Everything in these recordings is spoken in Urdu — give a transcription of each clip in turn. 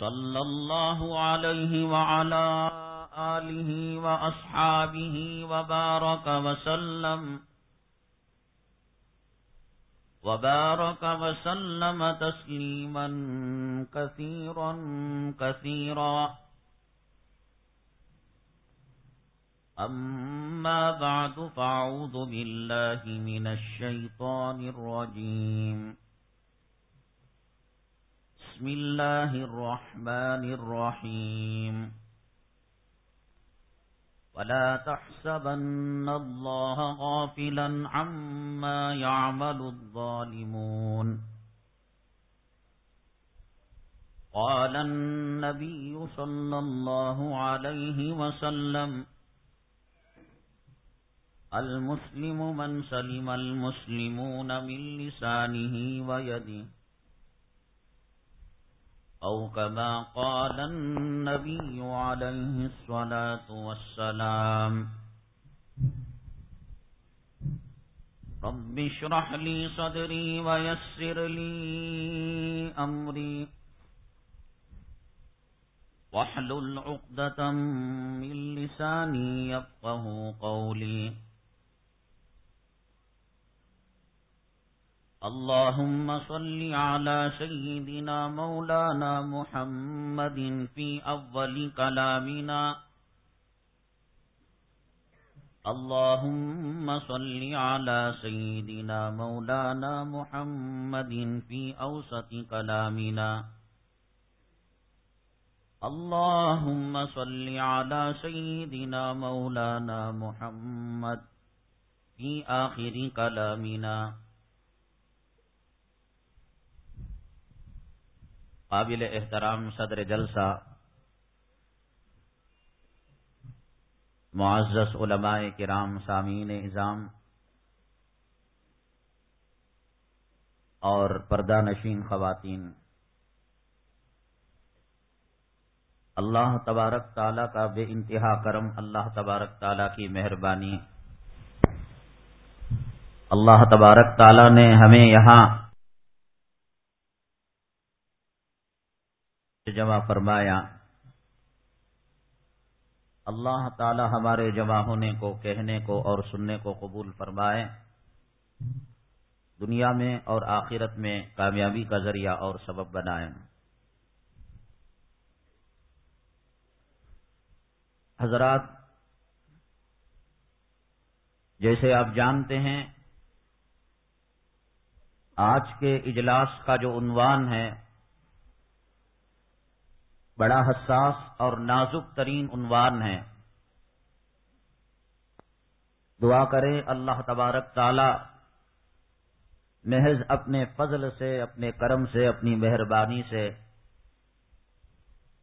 صلى الله عليه وعلى آله وأصحابه وبارك وسلم وبارك وسلم تسليما كثيرا كثيرا. أما بعد فأعوذ بالله من الشيطان الرجيم. بسم الله الرحمن الرحيم. ولا تحسبن الله غافلا عما يعمل الظالمون. قال النبي صلى الله عليه وسلم المسلم من سلم المسلمون من لسانه ويده أو كما قال النبي عليه الصلاة والسلام. رب اشرح لي صدري ويسر لي أمري. واحلل عقدة من لساني يفقه قولي. اللهم صل على سيدنا مولانا محمد في أول كلامنا. اللهم صل على سيدنا مولانا محمد في أوسط كلامنا. اللهم صل على سيدنا مولانا محمد في آخر كلامنا. قابل احترام صدر جلسہ، معزز علماء کرام، سامعین اظام اور پردہ نشین خواتین۔ اللہ تبارک تعالیٰ کا بے انتہا کرم، اللہ تبارک تعالیٰ کی مہربانی۔ اللہ تبارک تعالیٰ نے ہمیں یہاں جمع فرمایا، اللہ تعالی ہمارے جمع ہونے کو، کہنے کو اور سننے کو قبول فرمائے۔ دنیا میں اور آخرت میں کامیابی کا ذریعہ اور سبب بنائیں حضرات، جیسے آپ جانتے ہیں، آج کے اجلاس کا جو عنوان ہے بڑا حساس اور نازک ترین عنوان ہے۔ دعا کرے اللہ تبارک تعالی محض اپنے فضل سے، اپنے کرم سے، اپنی مہربانی سے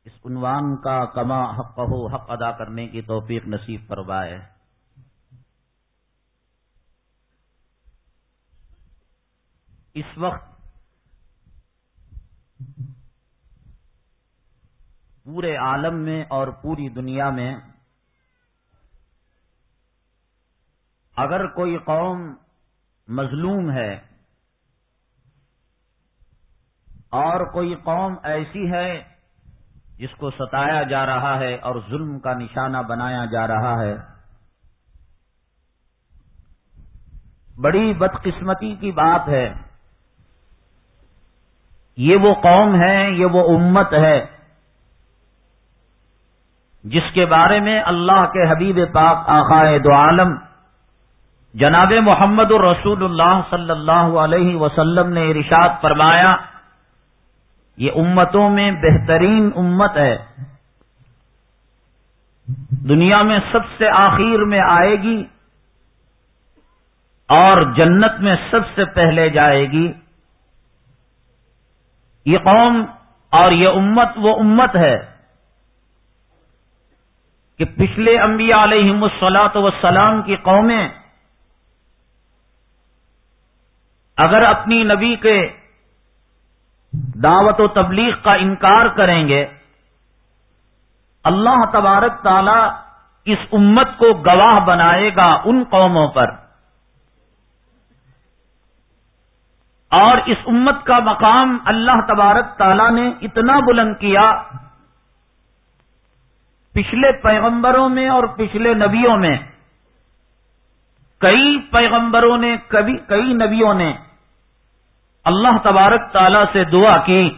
اس عنوان کا کما حق ہو حق ادا کرنے کی توفیق نصیب فرمائے۔ اس وقت پورے عالم میں اور پوری دنیا میں اگر کوئی قوم مظلوم ہے اور کوئی قوم ایسی ہے جس کو ستایا جا رہا ہے اور ظلم کا نشانہ بنایا جا رہا ہے، بڑی بدقسمتی کی بات ہے۔ یہ وہ قوم ہے، یہ وہ امت ہے۔ جس کے بارے میں اللہ کے حبیب پاک آقائے دو عالم جناب محمد الرسول اللہ صلی اللہ علیہ وسلم نے ارشاد فرمایا، یہ امتوں میں بہترین امت ہے۔ دنیا میں سب سے آخر میں آئے گی اور جنت میں سب سے پہلے جائے گی۔ یہ قوم اور یہ امت وہ امت ہے۔ کہ پچھلے انبیاء علیہ السلاط وسلام کی قومیں اگر اپنی نبی کے دعوت و تبلیغ کا انکار کریں گے، اللہ تبارک تعالی اس امت کو گواہ بنائے گا ان قوموں پر۔ اور اس امت کا مقام اللہ تبارک تعالی نے اتنا بلند کیا پچھلے پیغمبروں میں اور پچھلے نبیوں میں کئی پیغمبروں نے، کبھی، کئی نبیوں نے اللہ تبارک تعالی سے دعا کی،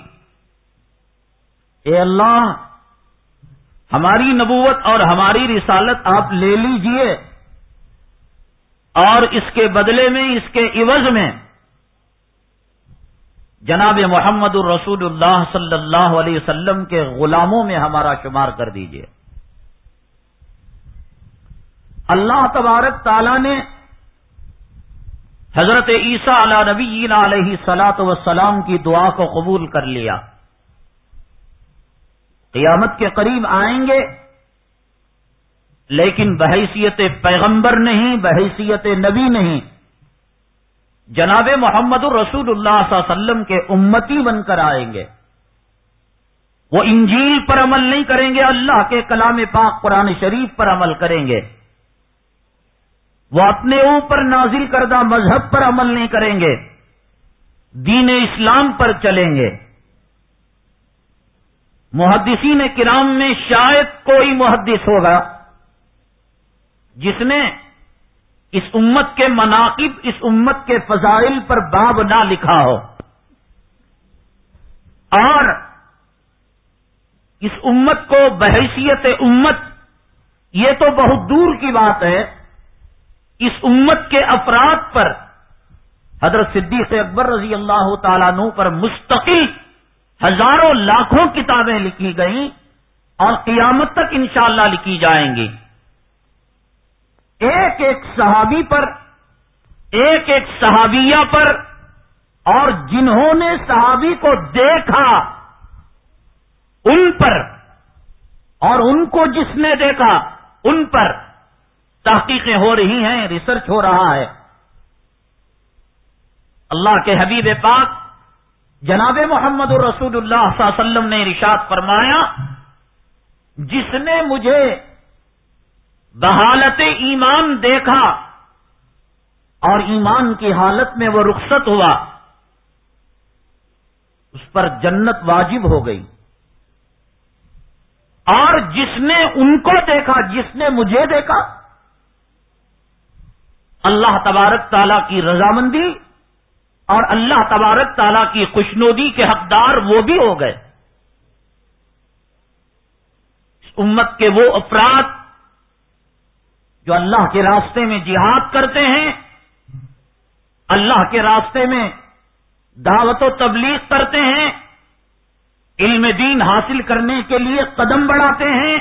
اے اللہ، ہماری نبوت اور ہماری رسالت آپ لے لیجیے اور اس کے بدلے میں، اس کے عوض میں۔ جناب محمد الرسول اللہ صلی اللہ علیہ وسلم کے غلاموں میں ہمارا شمار کر دیجیے۔ اللہ تبارک تعالی نے حضرت عیسیٰ علی نبی علیہ سلاۃ وسلام کی دعا کو قبول کر لیا۔ قیامت کے قریب آئیں گے، لیکن بحیثیت پیغمبر نہیں، بحیثیت نبی نہیں۔ جناب محمد الرسول اللہ صلی اللہ علیہ وسلم کے امتی بن کر آئیں گے۔ وہ انجیل پر عمل نہیں کریں گے، اللہ کے کلام پاک قرآن شریف پر عمل کریں گے۔ وہ اپنے اوپر نازل کردہ مذہب پر عمل نہیں کریں گے، دین اسلام پر چلیں گے۔ محدثین کرام میں شاید کوئی محدث ہوگا جس نے اس امت کے مناقب، اس امت کے فضائل پر باب نہ لکھا ہو۔ اور اس امت کو بحیثیت امت، یہ تو بہت دور کی بات ہے اس امت کے افراد پر حضرت صدیق اکبر رضی اللہ تعالیٰ نو پر مستقل ہزاروں لاکھوں کتابیں لکھی گئیں اور قیامت تک انشاءاللہ لکھی جائیں گی۔ ایک ایک صحابی پر، ایک ایک صحابیہ پر اور جنہوں نے صحابی کو دیکھا، ان پر اور ان کو جس نے دیکھا، ان پر۔ تحقیقیں ہو رہی ہیں ریسرچ ہو رہا ہے۔ اللہ کے حبیب پاک جناب محمد الرسول اللہ صلی اللہ علیہ وسلم نے رشاد فرمایا، جس نے مجھے بحالت ایمان دیکھا اور ایمان کی حالت میں وہ رخصت ہوا، اس پر جنت واجب ہو گئی۔ اور جس نے ان کو دیکھا، جس نے مجھے دیکھا اللہ تبارک تعالیٰ کی رضامندی اور اللہ تبارک تعالیٰ کی خوشنودی کے حقدار وہ بھی ہو گئے۔ امت کے وہ افراد جو اللہ کے راستے میں جہاد کرتے ہیں، اللہ کے راستے میں دعوت و تبلیغ کرتے ہیں، علم دین حاصل کرنے کے لیے قدم بڑھاتے ہیں،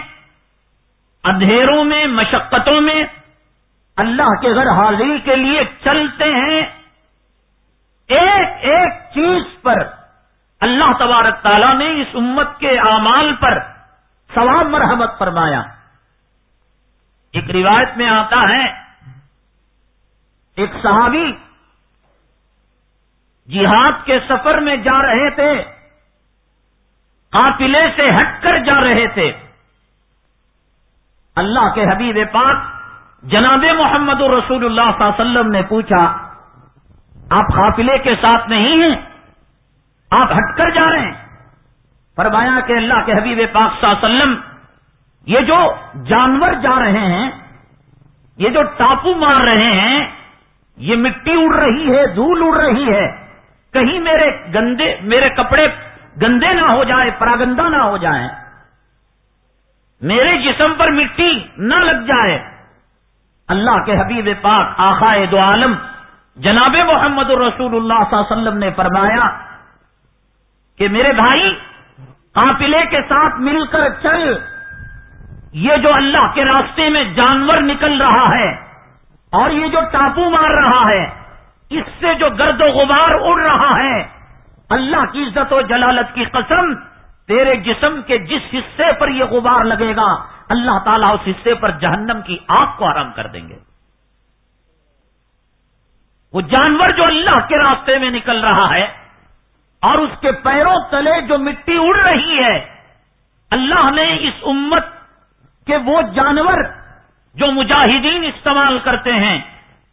اندھیروں میں، مشقتوں میں اللہ کے گھر حاضری کے لیے چلتے ہیں ایک ایک چیز پر اللہ تبارک تعالیٰ نے اس امت کے اعمال پر ثواب مرحمت فرمایا۔ ایک روایت میں آتا ہے، ایک صحابی جہاد کے سفر میں جا رہے تھے، قافلے سے ہٹ کر جا رہے تھے۔ اللہ کے حبیب پاک جناب محمد رسول اللہ صلی اللہ علیہ وسلم نے پوچھا، آپ قافلے کے ساتھ نہیں ہیں؟ آپ ہٹ کر جا رہے ہیں؟ فرمایا کہ اللہ کے حبیب پاک صلی اللہ علیہ وسلم، یہ جو جانور جا رہے ہیں، یہ جو ٹاپو مار رہے ہیں، یہ مٹی اڑ رہی ہے، دھول اڑ رہی ہے، کہیں میرے گندے، میرے کپڑے گندے نہ ہو جائے پراگندہ نہ ہو جائیں، میرے جسم پر مٹی نہ لگ جائے اللہ کے حبیب پاک آخائے دو عالم جناب محمد الرسول اللہ صلی اللہ علیہ وسلم نے فرمایا کہ میرے بھائی، قافلے کے ساتھ مل کر چل۔ یہ جو اللہ کے راستے میں جانور نکل رہا ہے اور یہ جو ٹاپو مار رہا ہے، اس سے جو گرد و غبار اڑ رہا ہے، اللہ کی عزت و جلالت کی قسم تیرے جسم کے جس حصے پر یہ غبار لگے گا اللہ تعالیٰ اس حصے پر جہنم کی آگ کو آرام کر دیں گے۔ وہ جانور جو اللہ کے راستے میں نکل رہا ہے اور اس کے پیروں تلے جو مٹی اڑ رہی ہے، اللہ نے اس امت کے وہ جانور جو مجاہدین استعمال کرتے ہیں،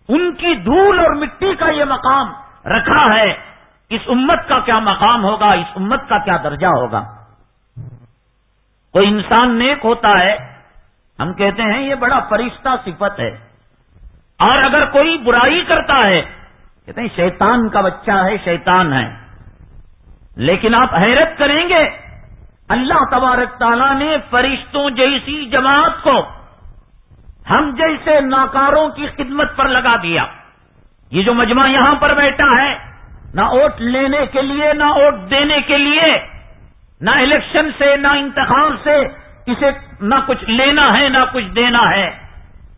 ان کی دھول اور مٹی کا یہ مقام رکھا ہے۔ اس امت کا کیا مقام ہوگا؟ اس امت کا کیا درجہ ہوگا؟ کوئی انسان نیک ہوتا ہے، ہم کہتے ہیں یہ بڑا فرشتہ صفت ہے۔ اور اگر کوئی برائی کرتا ہے، کہتے ہیں شیطان کا بچہ ہے، شیطان ہے۔ لیکن آپ حیرت کریں گے، اللہ تبارک تعالیٰ نے فرشتوں جیسی جماعت کو ہم جیسے ناکاروں کی خدمت پر لگا دیا۔ یہ جو مجمع یہاں پر بیٹھا ہے، نہ ووٹ لینے کے لیے، نہ ووٹ دینے کے لیے نہ الیکشن سے، نہ انتخاب سے اسے نہ کچھ لینا ہے، نہ کچھ دینا ہے۔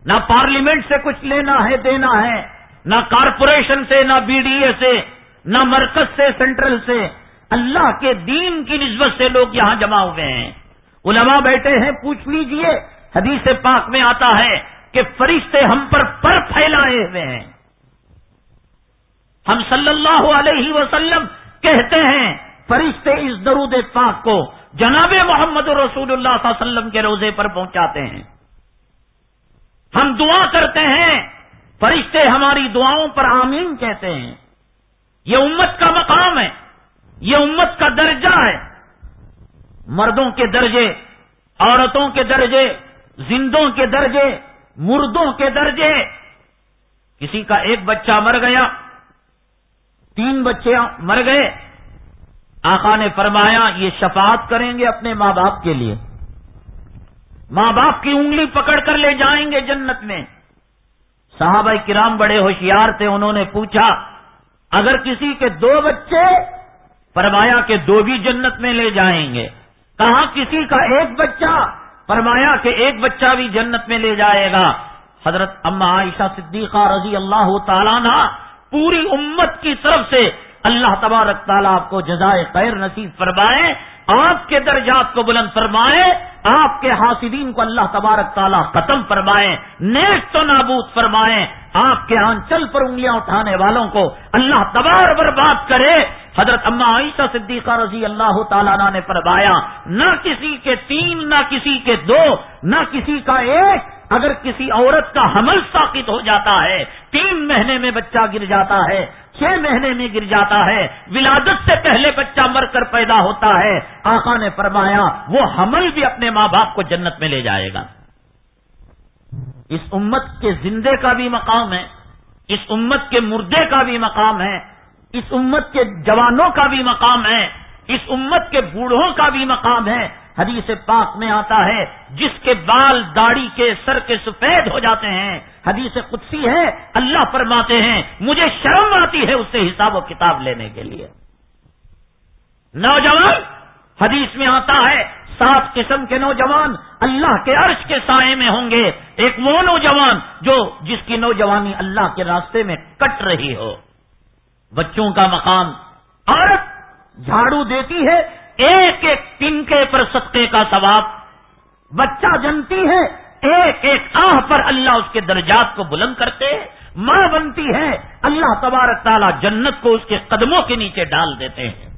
نہ پارلیمنٹ سے کچھ لینا ہے، دینا ہے۔ نہ کارپوریشن سے، نہ بی ڈی اے سے، نہ مرکز سے، سینٹرل سے۔ اللہ کے دین کی نسبت سے لوگ یہاں جمع ہوئے ہیں۔ علماء بیٹھے ہیں، پوچھ لیجیے۔ حدیث پاک میں آتا ہے کہ فرشتے ہم پر پر پھیلائے ہوئے ہیں۔ ہم صلی اللہ علیہ وسلم کہتے ہیں فرشتے اس درود پاک کو جناب محمد رسول اللہ صلی اللہ علیہ وسلم کے روزے پر پہنچاتے ہیں۔ ہم دعا کرتے ہیں، فرشتے ہماری دعاؤں پر آمین کہتے ہیں۔ یہ امت کا مقام ہے، یہ امت کا درجہ ہے۔ مردوں کے درجے، عورتوں کے درجے، زندوں کے درجے، مردوں کے درجے۔ کسی کا ایک بچہ مر گیا، تین بچے مر گئے آقا نے فرمایا، یہ شفاعت کریں گے اپنے ماں باپ کے لیے۔ ماں باپ کی انگلی پکڑ کر لے جائیں گے جنت میں۔ صحابہ کرام بڑے ہوشیار تھے، انہوں نے پوچھا، اگر کسی کے دو بچے، فرمایا کہ دو بھی جنت میں لے جائیں گے۔ کہاں کسی کا ایک بچہ، فرمایا کہ ایک بچہ بھی جنت میں لے جائے گا۔ حضرت اما عائشہ صدیقہ رضی اللہ تعالیٰ نا پوری امت کی طرف سے اللہ تبارک تعالیٰ آپ کو جزائے خیر نصیب فرمائے، آپ کے درجات کو بلند فرمائے، آپ کے حاصدین کو اللہ تبارک تعالیٰ ختم فرمائے، نیک تو نابود فرمائے، آپ کے آنچل پر انگلیاں اٹھانے والوں کو اللہ تبار برباد کرے۔ حضرت اما عیسیٰ صدیقہ رضی اللہ تعالیٰ نے فرمایا، نہ کسی کے تین، نہ کسی کے دو، نہ کسی کا ایک۔ اگر کسی عورت کا حمل ساقت ہو جاتا ہے، تین مہینے میں بچہ گر جاتا ہے چھ مہینے میں گر جاتا ہے۔ ولادت سے پہلے بچہ مر کر پیدا ہوتا ہے۔ آقا نے فرمایا، وہ حمل بھی اپنے ماں باپ کو جنت میں لے جائے گا۔ اس امت کے زندے کا بھی مقام ہے۔ اس امت کے مردے کا بھی مقام ہے۔ اس امت کے جوانوں کا بھی مقام ہے۔ اس امت کے بوڑھوں کا بھی مقام ہے۔ حدیث پاک میں آتا ہے، جس کے بال داڑھی کے سر کے سفید ہو جاتے ہیں۔ حدیث قدسی ہے، اللہ فرماتے ہیں، مجھے شرم آتی ہے اس سے حساب و کتاب لینے کے لیے۔ نوجوان، حدیث میں آتا ہے، سات قسم کے نوجوان اللہ کے عرش کے سائے میں ہوں گے۔ ایک وہ نوجوان جو جس کی نوجوانی اللہ کے راستے میں کٹ رہی ہو۔ بچوں کا مقام، عورت جھاڑو دیتی ہے ایک ایک تنکے پر صدقے کا ثواب بچہ جنتی ہے، ایک ایک آہ پر اللہ اس کے درجات کو بلند کرتے، ماں بنتی ہے، اللہ تبارک تعالیٰ جنت کو اس کے قدموں کے نیچے ڈال دیتے ہیں۔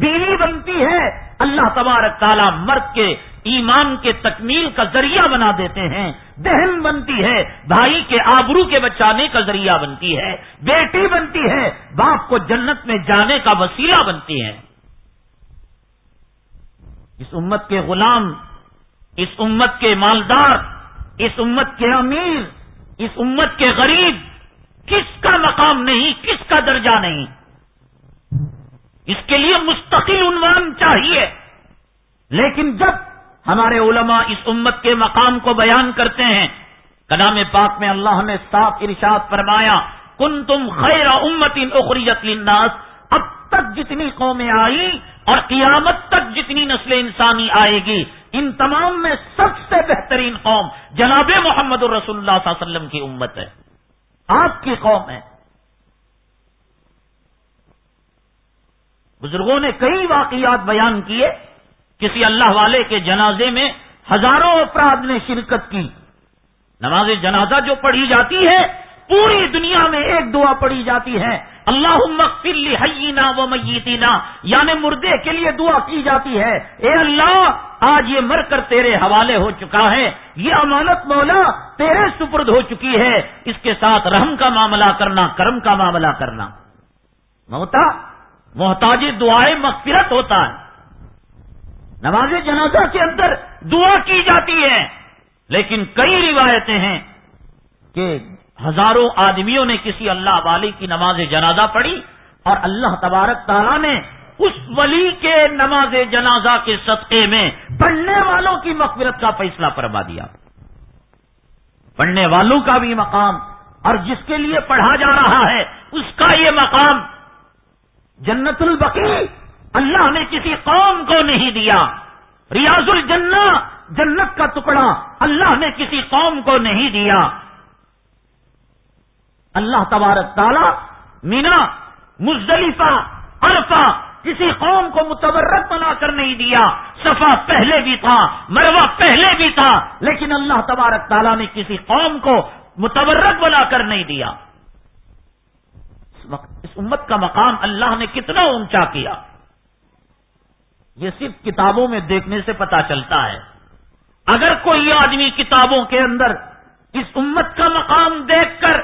بیوی بنتی ہے، اللہ تبارک تعالیٰ مرد کے ایمان کے تکمیل کا ذریعہ بنا دیتے ہیں۔ بہن بنتی ہے، بھائی کے آبرو کے بچانے کا ذریعہ بنتی ہے۔ بیٹی بنتی ہے، باپ کو جنت میں جانے کا وسیلہ بنتی ہے۔ اس امت کے غلام، اس امت کے مالدار، اس امت کے امیر، اس امت کے غریب، کس کا مقام نہیں، کس کا درجہ نہیں؟ اس کے لیے مستقل عنوان چاہیے۔ لیکن جب ہمارے علماء اس امت کے مقام کو بیان کرتے ہیں، کلام پاک میں اللہ نے صاف ارشاد فرمایا کن تم خیر امت اخریت للناس تک جتنی قومیں آئی اور قیامت تک جتنی نسل انسانی آئے گی، ان تمام میں سب سے بہترین قوم جناب محمد الرسول اللہ صلی اللہ علیہ وسلم کی امت ہے۔ آپ کی قوم ہے۔ بزرگوں نے کئی واقعات بیان کیے، کسی اللہ والے کے جنازے میں ہزاروں افراد نے شرکت کی۔ نماز جنازہ جو پڑھی جاتی ہے پوری دنیا میں ایک دعا پڑھی جاتی ہے اللہ مغفر حینا و میتینا یعنی مردے کے لیے دعا کی جاتی ہے۔ اے اللہ، آج یہ مر کر تیرے حوالے ہو چکا ہے، یہ امانت مولا تیرے سپرد ہو چکی ہے۔ اس کے ساتھ رحم کا معاملہ کرنا، کرم کا معاملہ کرنا۔ موتا، محتاج دعائیں مغفرت ہوتا ہے۔ نماز جنازہ کے اندر دعا کی جاتی ہے، لیکن کئی روایتیں ہیں کہ ہزاروں آدمیوں نے کسی اللہ والی کی نماز جنازہ پڑھی اور اللہ تبارک تعالیٰ نے اس ولی کے نماز جنازہ کے صدقے میں پڑھنے والوں کی مغفرت کا فیصلہ فرما دیا۔ پڑھنے والوں کا بھی مقام اور جس کے لیے پڑھا جا رہا ہے، اس کا یہ مقام۔ جنت البقی اللہ نے کسی قوم کو نہیں دیا۔ ریاض الجنہ جنت کا ٹکڑا اللہ نے کسی قوم کو نہیں دیا۔ اللہ تبارک تعالی، مینا، مزدلفہ، عرفہ، کسی قوم کو متبرک بنا کر نہیں دیا۔ صفا پہلے بھی تھا مروا پہلے بھی تھا، لیکن اللہ تبارک تعالیٰ نے کسی قوم کو متبرک بنا کر نہیں دیا۔ اس امت کا مقام اللہ نے کتنا اونچا کیا۔ یہ صرف کتابوں میں دیکھنے سے پتا چلتا ہے۔ اگر کوئی آدمی کتابوں کے اندر اس امت کا مقام دیکھ کر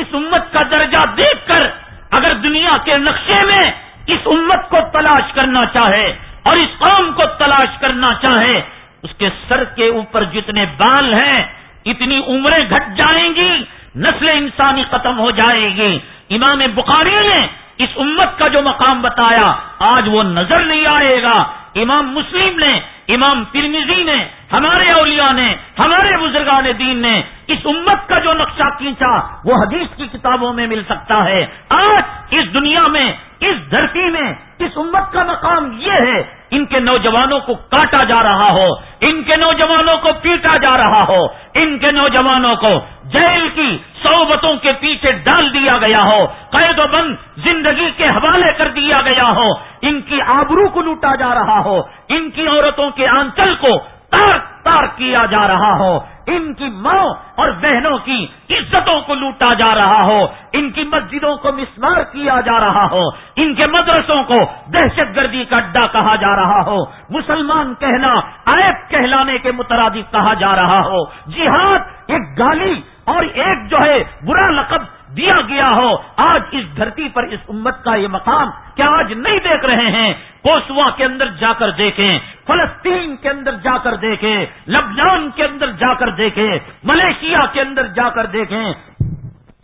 اس امت کا درجہ دیکھ کر اگر دنیا کے نقشے میں اس امت کو تلاش کرنا چاہے اور اس قوم کو تلاش کرنا چاہے، اس کے سر کے اوپر جتنے بال ہیں، اتنی عمریں گھٹ جائیں گی نسل انسانی ختم ہو جائے گی۔ امام بخاری نے اس امت کا جو مقام بتایا، آج وہ نظر نہیں آئے گا۔ امام مسلم نے، امام ترمیزی نے، ہمارے اولیاء نے، ہمارے بزرگان دین نے، اس امت کا جو نقشہ کھینچا وہ حدیث کی کتابوں میں مل سکتا ہے۔ آج اس دنیا میں اس دھرتی میں، اس امت کا مقام یہ ہے، ان کے نوجوانوں کو کاٹا جا رہا ہو، ان کے نوجوانوں کو پیٹا جا رہا ہو، ان کے نوجوانوں کو جیل کی صوبتوں کے پیچھے ڈال دیا گیا ہو، قید و بند زندگی کے حوالے کر دیا گیا ہو، ان کی آبرو کو لوٹا جا رہا ہو، ان کی عورتوں کے آنچل کو تار تار کیا جا رہا ہو۔ ان کی ماں اور بہنوں کی عزتوں کو لوٹا جا رہا ہو۔ ان کی مسجدوں کو مسمار کیا جا رہا ہو۔ ان کے مدرسوں کو دہشت گردی کا اڈا کہا جا رہا ہو۔ مسلمان کہنا، عیب کہلانے کے مترادف کہا جا رہا ہو۔ جہاد ایک گالی اور ایک جو ہے برا لقب دیا گیا ہو، آج اس دھرتی پر اس امت کا یہ مقام کیا آج نہیں دیکھ رہے ہیں۔ کوسوا کے اندر جا کر دیکھیں، فلسطین کے اندر جا کر دیکھیں، لبنان کے اندر جا کر دیکھیں، ملیشیا کے اندر جا کر دیکھیں۔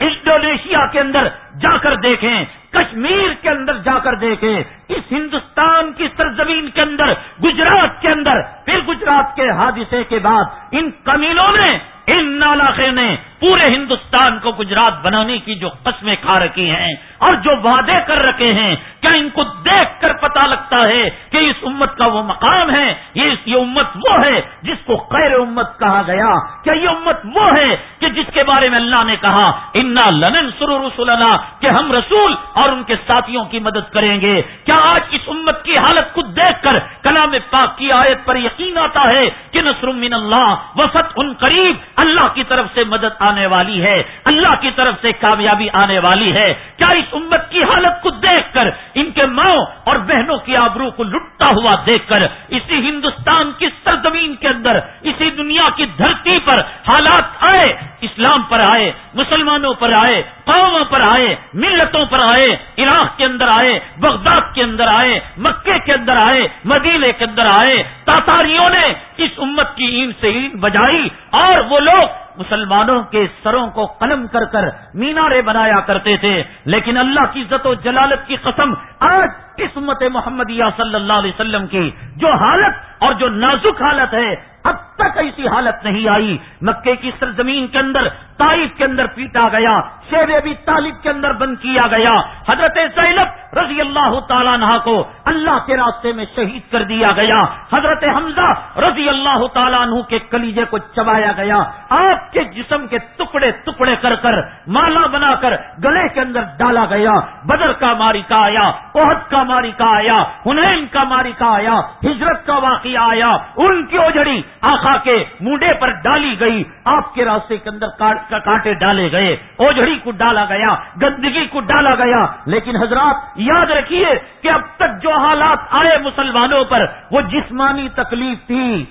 انڈونیشیا کے اندر جا کر دیکھیں، کشمیر کے اندر جا کر دیکھیں، اس ہندوستان کی سرزمین کے اندر، گجرات کے اندر، پھر گجرات کے حادثے کے بعد ان کمینوں نے ان نالاخے نے پورے ہندوستان کو گجرات بنانے کی جو قسمیں کھا رکھی ہیں اور جو وعدے کر رکھے ہیں، کیا ان کو دیکھ کر پتا لگتا ہے کہ اس امت کا وہ مقام ہے؟ یہ یہ امت وہ ہے جس کو خیر امت کہا گیا۔ کیا یہ امت وہ ہے کہ جس کے بارے میں اللہ نے کہا، انا لنن سرو رسولنا کہ ہم رسول اور ان کے ساتھیوں کی مدد کریں گے۔ کیا آج اس امت کی حالت کو دیکھ کر کلام پاک کی آیت پر یقین آتا ہے کہ نصر من اللہ وفت ان قریب اللہ کی طرف سے مدد آنے والی ہے، اللہ کی طرف سے کامیابی آنے والی ہے۔ کیا اس امت کی حالت کو دیکھ کر ان کے ماں اور بہنوں کی آبرو کو لٹتا ہوا دیکھ کر اسی ہندوستان کی سرزمین کے اندر، اسی دنیا کی دھرتی پر حالات آئے، اسلام پر آئے، مسلمانوں پر آئے، قوموں پر آئے ملتوں پر آئے، عراق کے اندر آئے، بغداد کے اندر آئے، مکے کے اندر آئے، مدینے کے اندر آئے، تاتاریوں نے اس امت کی این سے این بجائی اور وہ لوگ مسلمانوں کے سروں کو قلم کر کر مینارے بنایا کرتے تھے، لیکن اللہ کی عزت و جلالت کی قسم آج اس امت محمدیہ صلی اللہ علیہ وسلم کی جو حالت اور جو نازک حالت ہے، اب تک ایسی حالت نہیں آئی۔ مکے کی سرزمین کے اندر تائف کے اندر پیٹا گیا شیر ابھی طالب کے اندر بند کیا گیا۔ حضرت زینب رضی اللہ تعالیٰ نہ کو اللہ کے راستے میں شہید کر دیا گیا۔ حضرت حمزہ رضی اللہ تعالیٰ عنہ کے کلیجے کو چبایا گیا۔ آپ کے جسم کے ٹکڑے ٹکڑے کر کر مالا بنا کر گلے کے اندر ڈالا گیا، بدر کا ماری کا آیا عہد کا ماری کا آیا ہنین کا ماری کا آیا، ہجرت کا واقعہ آیا، ان کی اوجڑی آخا کے منڈے پر ڈالی گئی، آپ کے راستے کے اندر کانٹے ڈالے گئے، اوجڑی کو ڈالا گیا، گندگی کو ڈالا گیا، لیکن حضرات یاد رکھیے کہ اب تک جو حالات آئے مسلمانوں پر، وہ جسمانی تکلیف تھی۔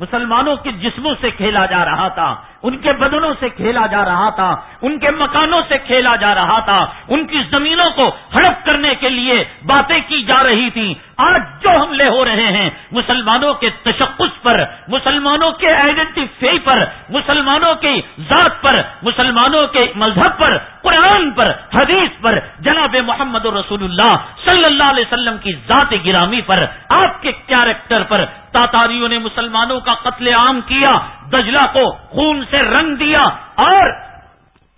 مسلمانوں کے جسموں سے کھیلا جا رہا تھا۔ ان کے بدنوں سے کھیلا جا رہا تھا، ان کے مکانوں سے کھیلا جا رہا تھا، ان کی زمینوں کو ہڑپ کرنے کے لیے باتیں کی جا رہی تھی آج جو حملے ہو رہے ہیں، مسلمانوں کے تشخص پر، مسلمانوں کے آئیڈینٹیفائی پر، مسلمانوں کی ذات پر، مسلمانوں کے مذہب پر، قرآن پر، حدیث پر، جناب محمد رسول اللہ صلی اللہ علیہ وسلم کی ذات گرامی پر، آپ کے کیریکٹر پر، تاتاریوں نے مسلمانوں کا قتل عام کیا، دجلہ کو خون سے رنگ دیا اور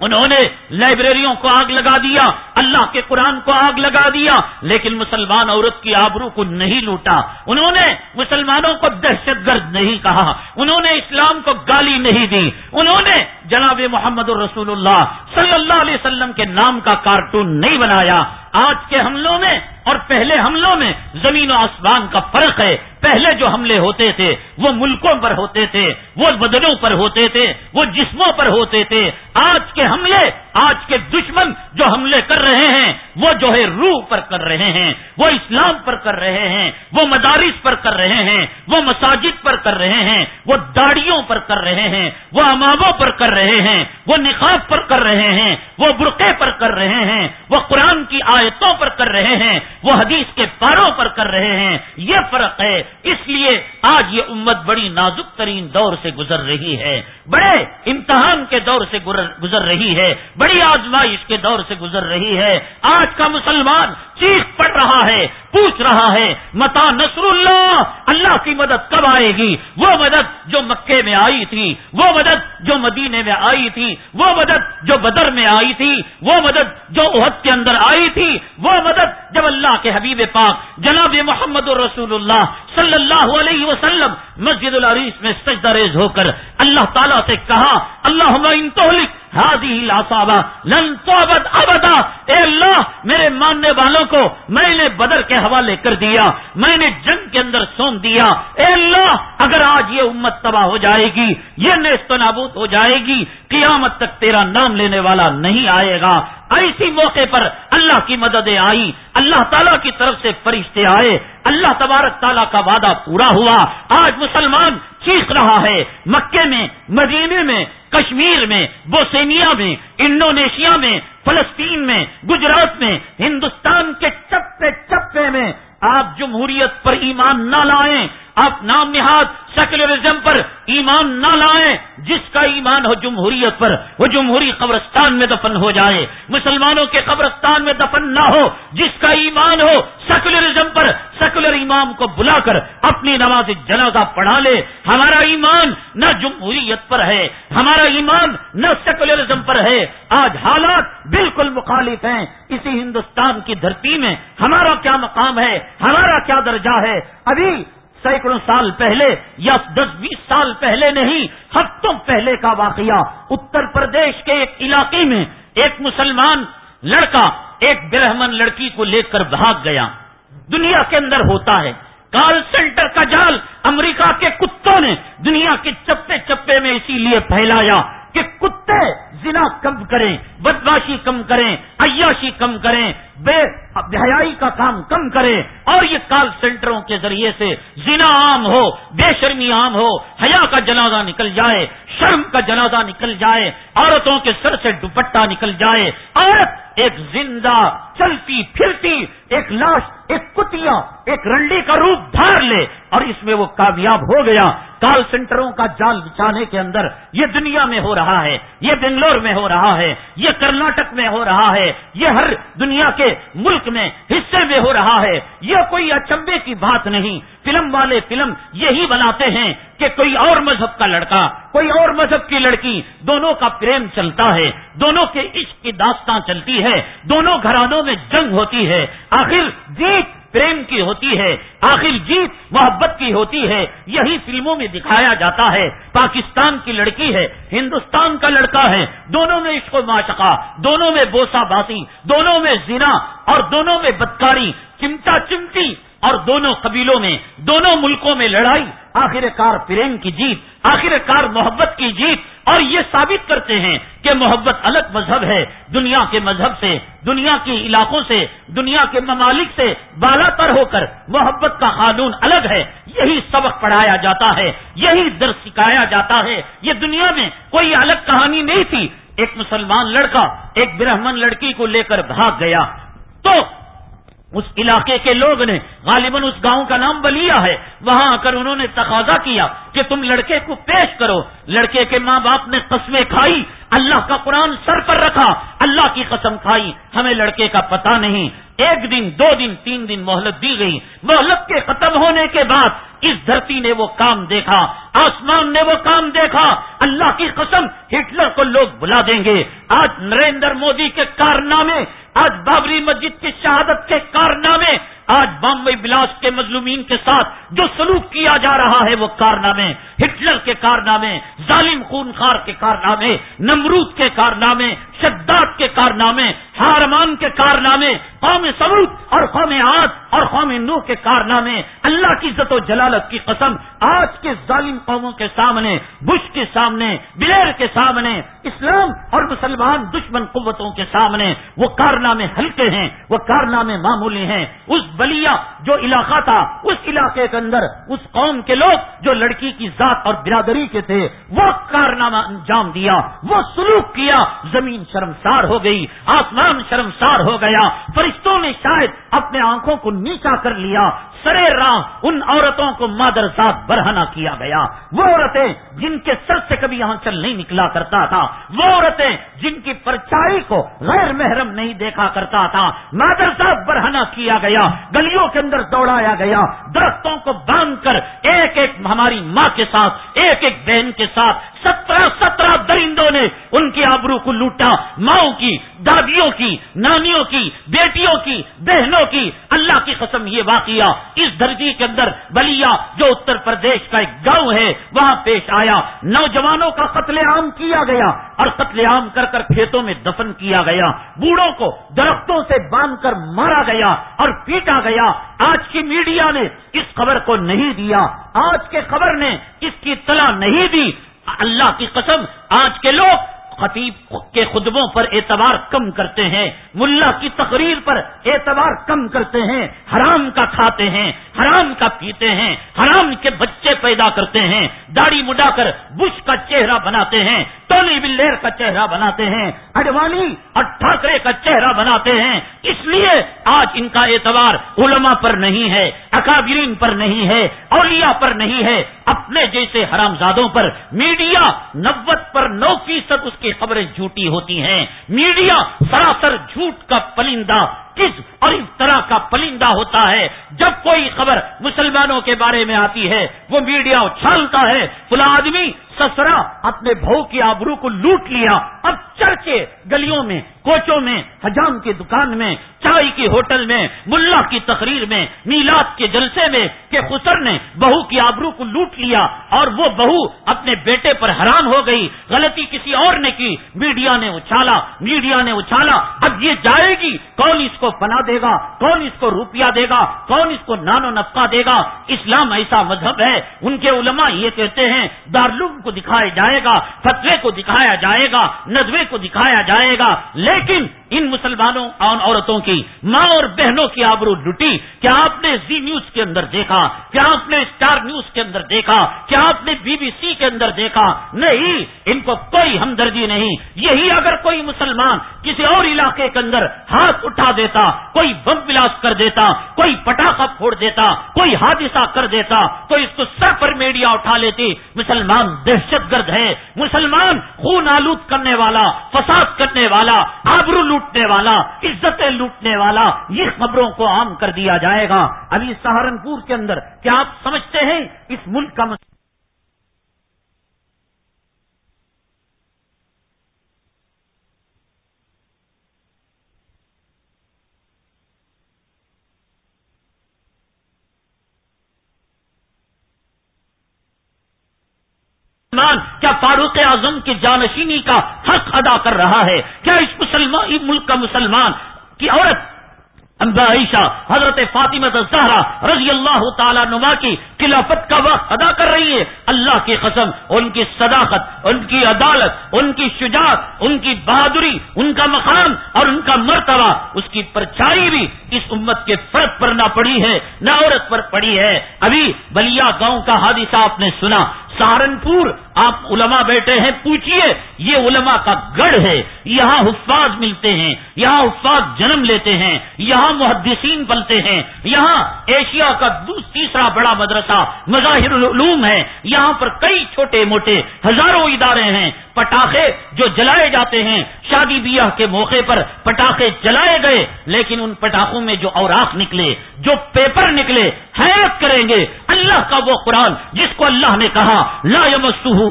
انہوں نے لائبریریوں کو آگ لگا دیا، اللہ کے قرآن کو آگ لگا دیا، لیکن مسلمان عورت کی آبرو کو نہیں لوٹا۔ انہوں نے مسلمانوں کو دہشت گرد نہیں کہا، انہوں نے اسلام کو گالی نہیں دی۔ انہوں نے جناب محمد الرسول اللہ صلی اللہ علیہ وسلم کے نام کا کارٹون نہیں بنایا۔ آج کے حملوں میں اور پہلے حملوں میں زمین و آسمان کا فرق ہے۔ پہلے جو حملے ہوتے تھے، وہ ملکوں پر ہوتے تھے، وہ بدنوں پر ہوتے تھے، وہ جسموں پر ہوتے تھے۔ آج کے حملے، آج کے دشمن جو حملے کر رہے ہیں، وہ جو ہے روح پر کر رہے ہیں، وہ اسلام پر کر رہے ہیں، وہ مدارس پر کر رہے ہیں، وہ مساجد پر کر رہے ہیں، وہ داڑیوں پر کر رہے ہیں، وہ اماموں پر کر رہے ہیں، وہ نقاب پر کر رہے ہیں، وہ برقے پر کر رہے ہیں، وہ قرآن کی آئے آیتوں پر کر رہے ہیں، وہ حدیث کے پاروں پر کر رہے ہیں۔ یہ فرق ہے، اس لیے آج یہ امت بڑی نازک ترین دور سے گزر رہی ہے۔ بڑے امتحان کے دور سے گزر رہی ہے، بڑی آزمائش کے دور سے گزر رہی ہے۔ آج کا مسلمان چیخ پڑ رہا ہے پوچھ رہا ہے، متا نصر اللہ اللہ کی مدد کب آئے گی؟ وہ مدد جو مکے میں آئی تھی، وہ مدد جو مدینے میں آئی تھی، وہ مدد جو بدر میں آئی تھی، وہ مدد جو عہد کے اندر آئی تھی، وہ مدد جب اللہ کے حبیب پاک جناب محمد الرسول اللہ صلی اللہ علیہ وسلم مسجد العریس میں سجدہ ریز ہو کر اللہ تعالیٰ سے کہا اللہ لن ابدا، اے اللہ، میرے ماننے والوں کو میں نے بدر کے حوالے کر دیا، میں نے جنگ کے اندر سونپ دیا۔ اے اللہ، اگر آج یہ امت تباہ ہو جائے گی، یہ نیست نابود ہو جائے گی، قیامت تک تیرا نام لینے والا نہیں آئے گا۔ ایسی موقع پر اللہ کی مددیں آئی اللہ تعالیٰ کی طرف سے فرشتے آئے، اللہ تبارک تعالیٰ کا وعدہ پورا ہوا۔ آج مسلمان چیخ رہا ہے، مکے میں، مدینے میں کشمیر میں بوسینیا میں، انڈونیشیا میں، فلسطین میں، گجرات میں، ہندوستان کے چپے چپے میں آپ جمہوریت پر ایمان نہ لائیں۔ آپ نام نہاد سیکولرزم پر ایمان نہ لائیں، جس کا ایمان ہو جمہوریت پر، وہ جمہوری قبرستان میں دفن ہو جائے۔ مسلمانوں کے قبرستان میں دفن نہ ہو، جس کا ایمان ہو سیکولرزم پر سیکولر امام کو بلا کر اپنی نماز جنازہ پڑھا لے۔ ہمارا ایمان نہ جمہوریت پر ہے، ہمارا ایمان نہ سیکولرزم پر ہے۔ آج حالات بالکل مخالف ہیں۔ اسی ہندوستان کی دھرتی میں ہمارا کیا مقام ہے؟ ہمارا کیا درجہ ہے؟ ابھی سینکڑوں سال پہلے یا دس بیس سال پہلے نہیں، ہفتوں پہلے کا واقعہ۔ اتر پردیش کے ایک علاقے میں ایک مسلمان لڑکا، ایک برہمن لڑکی کو لے کر بھاگ گیا۔ دنیا کے اندر ہوتا ہے۔ کال سینٹر کا جال امریکہ کے کتوں نے دنیا کے چپے چپے میں اسی لیے پھیلایا کہ کتے زنا کم کریں، بدماشی کم کریں، عیاشی کم کریں۔ بے حیائی کا کام کم کریں اور یہ کال سینٹروں کے ذریعے سے زنا عام ہو، بے شرمی عام ہو، حیا کا جنازہ نکل جائے، شرم کا جنازہ نکل جائے، عورتوں کے سر سے دوپٹہ نکل جائے، عورت ایک زندہ، چلتی پھرتی، ایک لاش، ایک کتیا ایک رنڈی کا روپ دھار لے اور اس میں وہ کامیاب ہو گیا۔ کال سینٹروں کا جال بچانے کے اندر یہ دنیا میں ہو رہا ہے، یہ بنگلور میں ہو رہا ہے، یہ کرناٹک میں ہو رہا ہے، یہ ہر دنیا کے ملک ملک میں حصے میں ہو رہا ہے۔ یہ کوئی اچمبے کی بات نہیں۔ فلم والے فلم یہی بناتے ہیں کہ کوئی اور مذہب کا لڑکا، کوئی اور مذہب کی لڑکی، دونوں کا پریم چلتا ہے، دونوں کے عشق کی داستان چلتی ہے، دونوں گھرانوں میں جنگ ہوتی ہے۔ آخر دیکھ پریم کی ہوتی ہے آخر جیت، محبت کی ہوتی ہے، یہی فلموں میں دکھایا جاتا ہے۔ پاکستان کی لڑکی ہے، ہندوستان کا لڑکا ہے۔ دونوں میں عشق و معشقہ، دونوں میں بوسا باسی دونوں میں زنا اور دونوں میں بدکاری، چمٹا چمٹی اور دونوں قبیلوں میں، دونوں ملکوں میں لڑائی، آخر کار پریم کی جیت، آخر کار محبت کی جیت، اور یہ ثابت کرتے ہیں کہ محبت الگ مذہب ہے۔ دنیا کے مذہب سے، دنیا کے علاقوں سے، دنیا کے ممالک سے بالا تر ہو کر محبت کا قانون الگ ہے۔ یہی سبق پڑھایا جاتا ہے، یہی در سکھایا جاتا ہے۔ یہ دنیا میں کوئی الگ کہانی نہیں تھی۔ ایک مسلمان لڑکا، ایک برہمن لڑکی کو لے کر بھاگ گیا۔ تو اس علاقے کے لوگ نے غالباً اس گاؤں کا نام بلیا ہے۔ وہاں آ کر انہوں نے تقاضا کیا کہ تم لڑکے کو پیش کرو۔ لڑکے کے ماں باپ نے قسمیں کھائی۔ اللہ کا قرآن سر پر رکھا، اللہ کی قسم کھائی، ہمیں لڑکے کا پتہ نہیں۔ ایک دن، دو دن، تین دن مہلت دی گئی۔ مہلت کے ختم ہونے کے بعد اس دھرتی نے وہ کام دیکھا، آسمان نے وہ کام دیکھا۔ اللہ کی قسم، ہٹلر کو لوگ بلا دیں گے۔ آج نریندر مودی کے کارنامے، آج بابری مسجد کی شہادت کے کارنامے آج بامبئی بلاس کے مظلومین کے ساتھ جو سلوک کیا جا رہا ہے وہ کارنامے، ہٹلر کے کارنامے، ظالم خون خار کے کارنامے، نمرود کے کارنامے، شداد کے کارنامے ہارمان کے کارنامے، قوم سعود اور قوم آج اور قوم نو کے کارنامے۔ اللہ کی عزت و جلالت کی قسم آج کے ظالم قوموں کے سامنے، بش کے سامنے، بلیر کے سامنے، اسلام اور مسلمان دشمن قوتوں کے سامنے۔ وہ کارنامے ہلکے ہیں، وہ کارنامے معمولی ہیں۔ اس بلیا جو علاقہ تھا، اس علاقے کے اندر اس قوم کے لوگ جو لڑکی کی ذات اور برادری کے تھے، وہ کارنامہ انجام دیا، وہ سلوک کیا، زمین شرمسار ہو گئی، آسمان شرمسار ہو گیا، فرشتوں نے شاید اپنے آنکھوں کو نیچا کر لیا سرے راہ ان عورتوں کو مادر ساتھ برہنا کیا گیا۔ وہ عورتیں جن کے سر سے کبھی آنچل نہیں نکلا کرتا تھا، وہ عورتیں جن کی پرچائی کو غیر محرم نہیں دیکھا کرتا تھا، مادر ساتھ برہنا کیا گیا، گلیوں کے اندر دوڑایا گیا، درختوں کو باندھ کر ایک ایک ہماری ماں کے ساتھ، ایک ایک بہن کے ساتھ، سترہ سترہ درندوں نے ان کی آبرو کو لوٹا۔ ماؤں کی، دادیوں کی، نانیوں کی، بیٹیوں کی، بہنوں کی۔ اللہ کی قسم یہ واقعہ اس دھرتی کے اندر بلیا جو اتر پردیش کا ایک گاؤں ہے، وہاں پیش آیا۔ نوجوانوں کا قتل عام کیا گیا اور قتل عام کر کر کھیتوں میں دفن کیا گیا۔ بوڑھوں کو درختوں سے باندھ کر مارا گیا اور پیٹا گیا۔ آج کی میڈیا نے اس خبر کو نہیں دیا۔ آج کے خبر نے اس کی اطلاع نہیں دی۔ اللہ کی قسم، آج کے لوگ خطیب کے خطبوں پر اعتبار کم کرتے ہیں، ملا کی تقریر پر اعتبار کم کرتے ہیں، حرام کا کھاتے ہیں، حرام کا پیتے ہیں، حرام کے بچے پیدا کرتے ہیں، داڑھی مڈا کر بش کا چہرہ بناتے ہیں ٹولی بلیر کا چہرہ بناتے ہیں، اڈوانی اور ٹھاکرے کا چہرہ بناتے ہیں۔ اس لیے آج ان کا اعتبار علماء پر نہیں ہے، اکابرین پر نہیں ہے، اولیاء پر نہیں ہے۔ اپنے جیسے حرام زادوں پر میڈیا نوت پر نو فیصد اس کی خبریں جھوٹی ہوتی ہیں۔ میڈیا سراسر جھوٹ کا پلندہ کس اور اس طرح کا پلندہ ہوتا ہے۔ جب کوئی خبر مسلمانوں کے بارے میں آتی ہے، وہ میڈیا اچھالتا ہے۔ فلا آدمی سسرا اپنے بہو کی آبرو کو لوٹ لیا۔ اب چرچے گلیوں میں، کوچوں میں، حجام کی دکان میں، چائے کی ہوٹل میں، ملا کی تقریر میں، میلاد کے جلسے میں کہ خسر نے بہو کی آبرو کو لوٹ لیا اور وہ بہو اپنے بیٹے پر حیران ہو گئی۔ غلطی کسی اور نے کی۔ میڈیا نے اچھالا، میڈیا نے اچھالا۔ اب یہ جائے گی۔ کون اس کو پنا دے گا، کون اس کو روپیہ دے گا، کون اس کو نانو نفقہ دے گا؟ اسلام ایسا مذہب ہے، ان کے علماء یہ کہتے ہیں دارلوم کو دکھایا جائے گا، فتوے کو دکھایا جائے گا، ندوے کو دکھایا جائے گا، لیکن ان مسلمانوں اور عورتوں کی ماں اور بہنوں کی آبرو لٹی، کیا آپ نے زی نیوز کے اندر دیکھا؟ کیا آپ نے اسٹار نیوز کے اندر دیکھا؟ کیا آپ نے بی بی سی کے اندر دیکھا؟ نہیں، ان کو کوئی ہمدردی نہیں۔ یہی اگر کوئی مسلمان کسی اور علاقے کے اندر ہاتھ اٹھا دیتا کوئی بم بلاس کر دیتا، کوئی پٹاخہ پھوڑ دیتا، کوئی حادثہ کر دیتا، تو اس کو سر پر میڈیا اٹھا لیتی، مسلمان دہشت گرد ہے، مسلمان خون آلود کرنے والا، فساد کرنے والا، آبرو لوٹنے والا، عزتیں لوٹنے والا، یہ خبروں کو عام کر دیا جائے گا۔ ابھی سہارنپور کے اندر، کیا آپ سمجھتے ہیں؟ اس ملک کا کیا فاروق اعظم کی جانشینی کا حق ادا کر رہا ہے؟ کیا اس مسلمان ملک کا مسلمان کی عورت؟ عائشہ، حضرت فاطمہ زہرا رضی اللہ تعالیٰ نما کی خلافت کا وقت ادا کر رہی ہے اللہ کی قسم، ان کی صداقت، ان کی عدالت، ان کی شجاعت، ان کی بہادری، ان کا مقام اور ان کا مرتبہ، اس کی پرچائی بھی اس امت کے فرق پر نہ پڑی ہے، نہ عورت پر پڑی ہے۔ ابھی بلیا گاؤں کا حادثہ آپ نے سنا۔ سہارنپور، آپ علماء بیٹھے ہیں، پوچھئے، یہ علماء کا گڑھ ہے، یہاں حفاظ ملتے ہیں، یہاں حفاظ جنم لیتے ہیں، یہاں محدثین پلتے ہیں، یہاں ایشیا کا تیسرا بڑا مدرسہ، مظاہر العلوم ہے، یہاں پر کئی چھوٹے موٹے ہزاروں ادارے ہیں، پٹاخے جو جلائے جاتے ہیں، شادی بیاہ کے موقع پر پٹاخے جلائے گئے، لیکن ان پٹاخوں میں جو اوراق نکلے، جو پیپر نکلے حیرت کریں گے، اللہ کا وہ قرآن جس کو اللہ نے کہا لا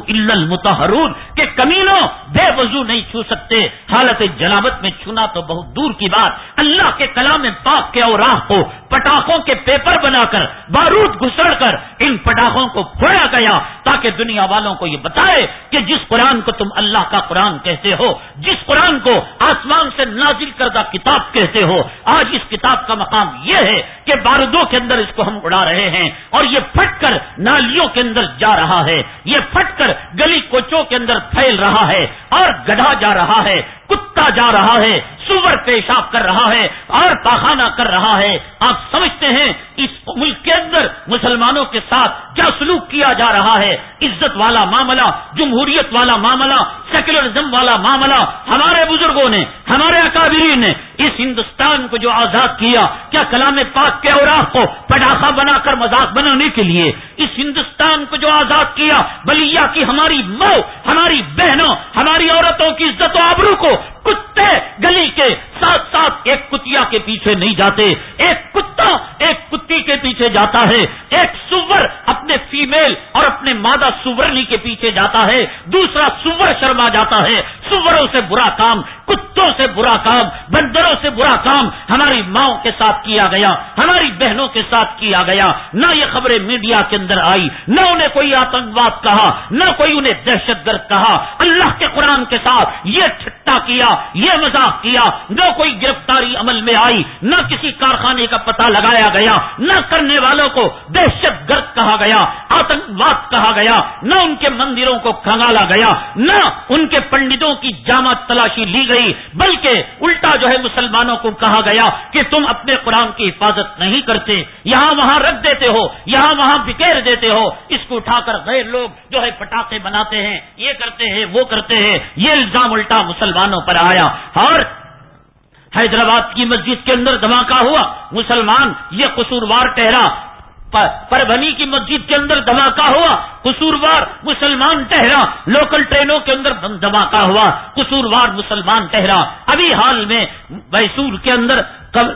الا المتحرون کہ کمینوں بے وضو نہیں چھو سکتے، حالت جلابت میں چھونا تو بہت دور کی بات۔ اللہ کے کلام پاک کے اوراق کو پٹاخوں کے پیپر بنا کر، بارود گسڑ کر ان پٹاخوں کو پھوڑا گیا، تاکہ دنیا والوں کو یہ بتائے کہ جس قرآن کو تم اللہ کا قرآن کہتے ہو، جس قرآن کو آسمان سے نازل کردہ کتاب کہتے ہو، آج اس کتاب کا مقام یہ ہے کہ بارودوں کے اندر اس کو ہم اڑا رہے ہیں اور یہ پھٹ کر نالیوں کے اندر جا رہا ہے۔ یہ پھٹ کر گلی کوچوں کے اندر پھیل رہا ہے اور گڑھا جا رہا ہے، کتا جا رہا ہے، سور پیشاب کر رہا ہے، اور پاخانہ کر رہا ہے۔ آپ سمجھتے ہیں، اس ملک کے اندر مسلمانوں کے ساتھ کیا سلوک کیا جا رہا ہے؟ عزت والا معاملہ، جمہوریت والا معاملہ، سیکولرزم والا معاملہ۔ ہمارے بزرگوں نے، ہمارے اکابرین نے اس ہندوستان کو جو آزاد کیا کیا کلام پاک کے اوراق کو پٹاخہ بنا کر مذاق بنانے کے لیے، اس ہندوستان کو جو آزاد کیا بلیا کی ہماری مو ہماری بہنوں ہماری عورتوں کی عزت و آبرو کو کتے گلی کے ساتھ ساتھ ایک کتیا کے پیچھے نہیں جاتے۔ ایک کتا ایک کتی کے پیچھے جاتا ہے۔ ایک سور اپنے فیمیل اور اپنے مادہ سورنی کے پیچھے جاتا ہے۔ دوسرا سور شرما جاتا ہے۔ سوروں سے برا کام، کتوں سے برا کام، بندروں سے برا کام ہماری ماؤں کے ساتھ کیا گیا، ہماری بہنوں کے ساتھ کیا گیا۔ نہ یہ خبریں میڈیا کے اندر آئی، نہ انہیں کوئی آتنکواد کہا، نہ کوئی انہیں دہشت گرد کہا۔ اللہ کے قرآن کے ساتھ یہ چھٹا کیا۔ یہ مذاق کیا نہ کوئی گرفتاری عمل میں آئی نہ کسی کارخانے کا پتہ لگایا گیا، نہ کرنے والوں کو دہشت گرد کہا گیا آتنکواد کہا گیا، نہ ان کے مندروں کو کھنگالا گیا، نہ ان کے پنڈتوں کی جامع تلاشی لی گئی، بلکہ الٹا جو ہے مسلمانوں کو کہا گیا کہ تم اپنے قرآن کی حفاظت نہیں کرتے، یہاں وہاں رکھ دیتے ہو، یہاں وہاں بکیر دیتے ہو، اس کو اٹھا کر غیر لوگ جو ہے پٹاخے بناتے ہیں، یہ کرتے ہیں، وہ کرتے ہیں، یہ الزام الٹا مسلمانوں پر آیا۔ اور حیدرآباد کی مسجد کے اندر دھماکہ ہوا۔ مسلمان، یہ قصوروار ٹہرا۔ پربنی کی مسجد کے اندر دھماکہ ہوا۔ قصوروار مسلمان ٹہرا۔ لوکل ٹرینوں کے اندر دھماکہ ہوا۔ قصوروار مسلمان ٹہرا۔ ابھی حال میں میسور کے اندر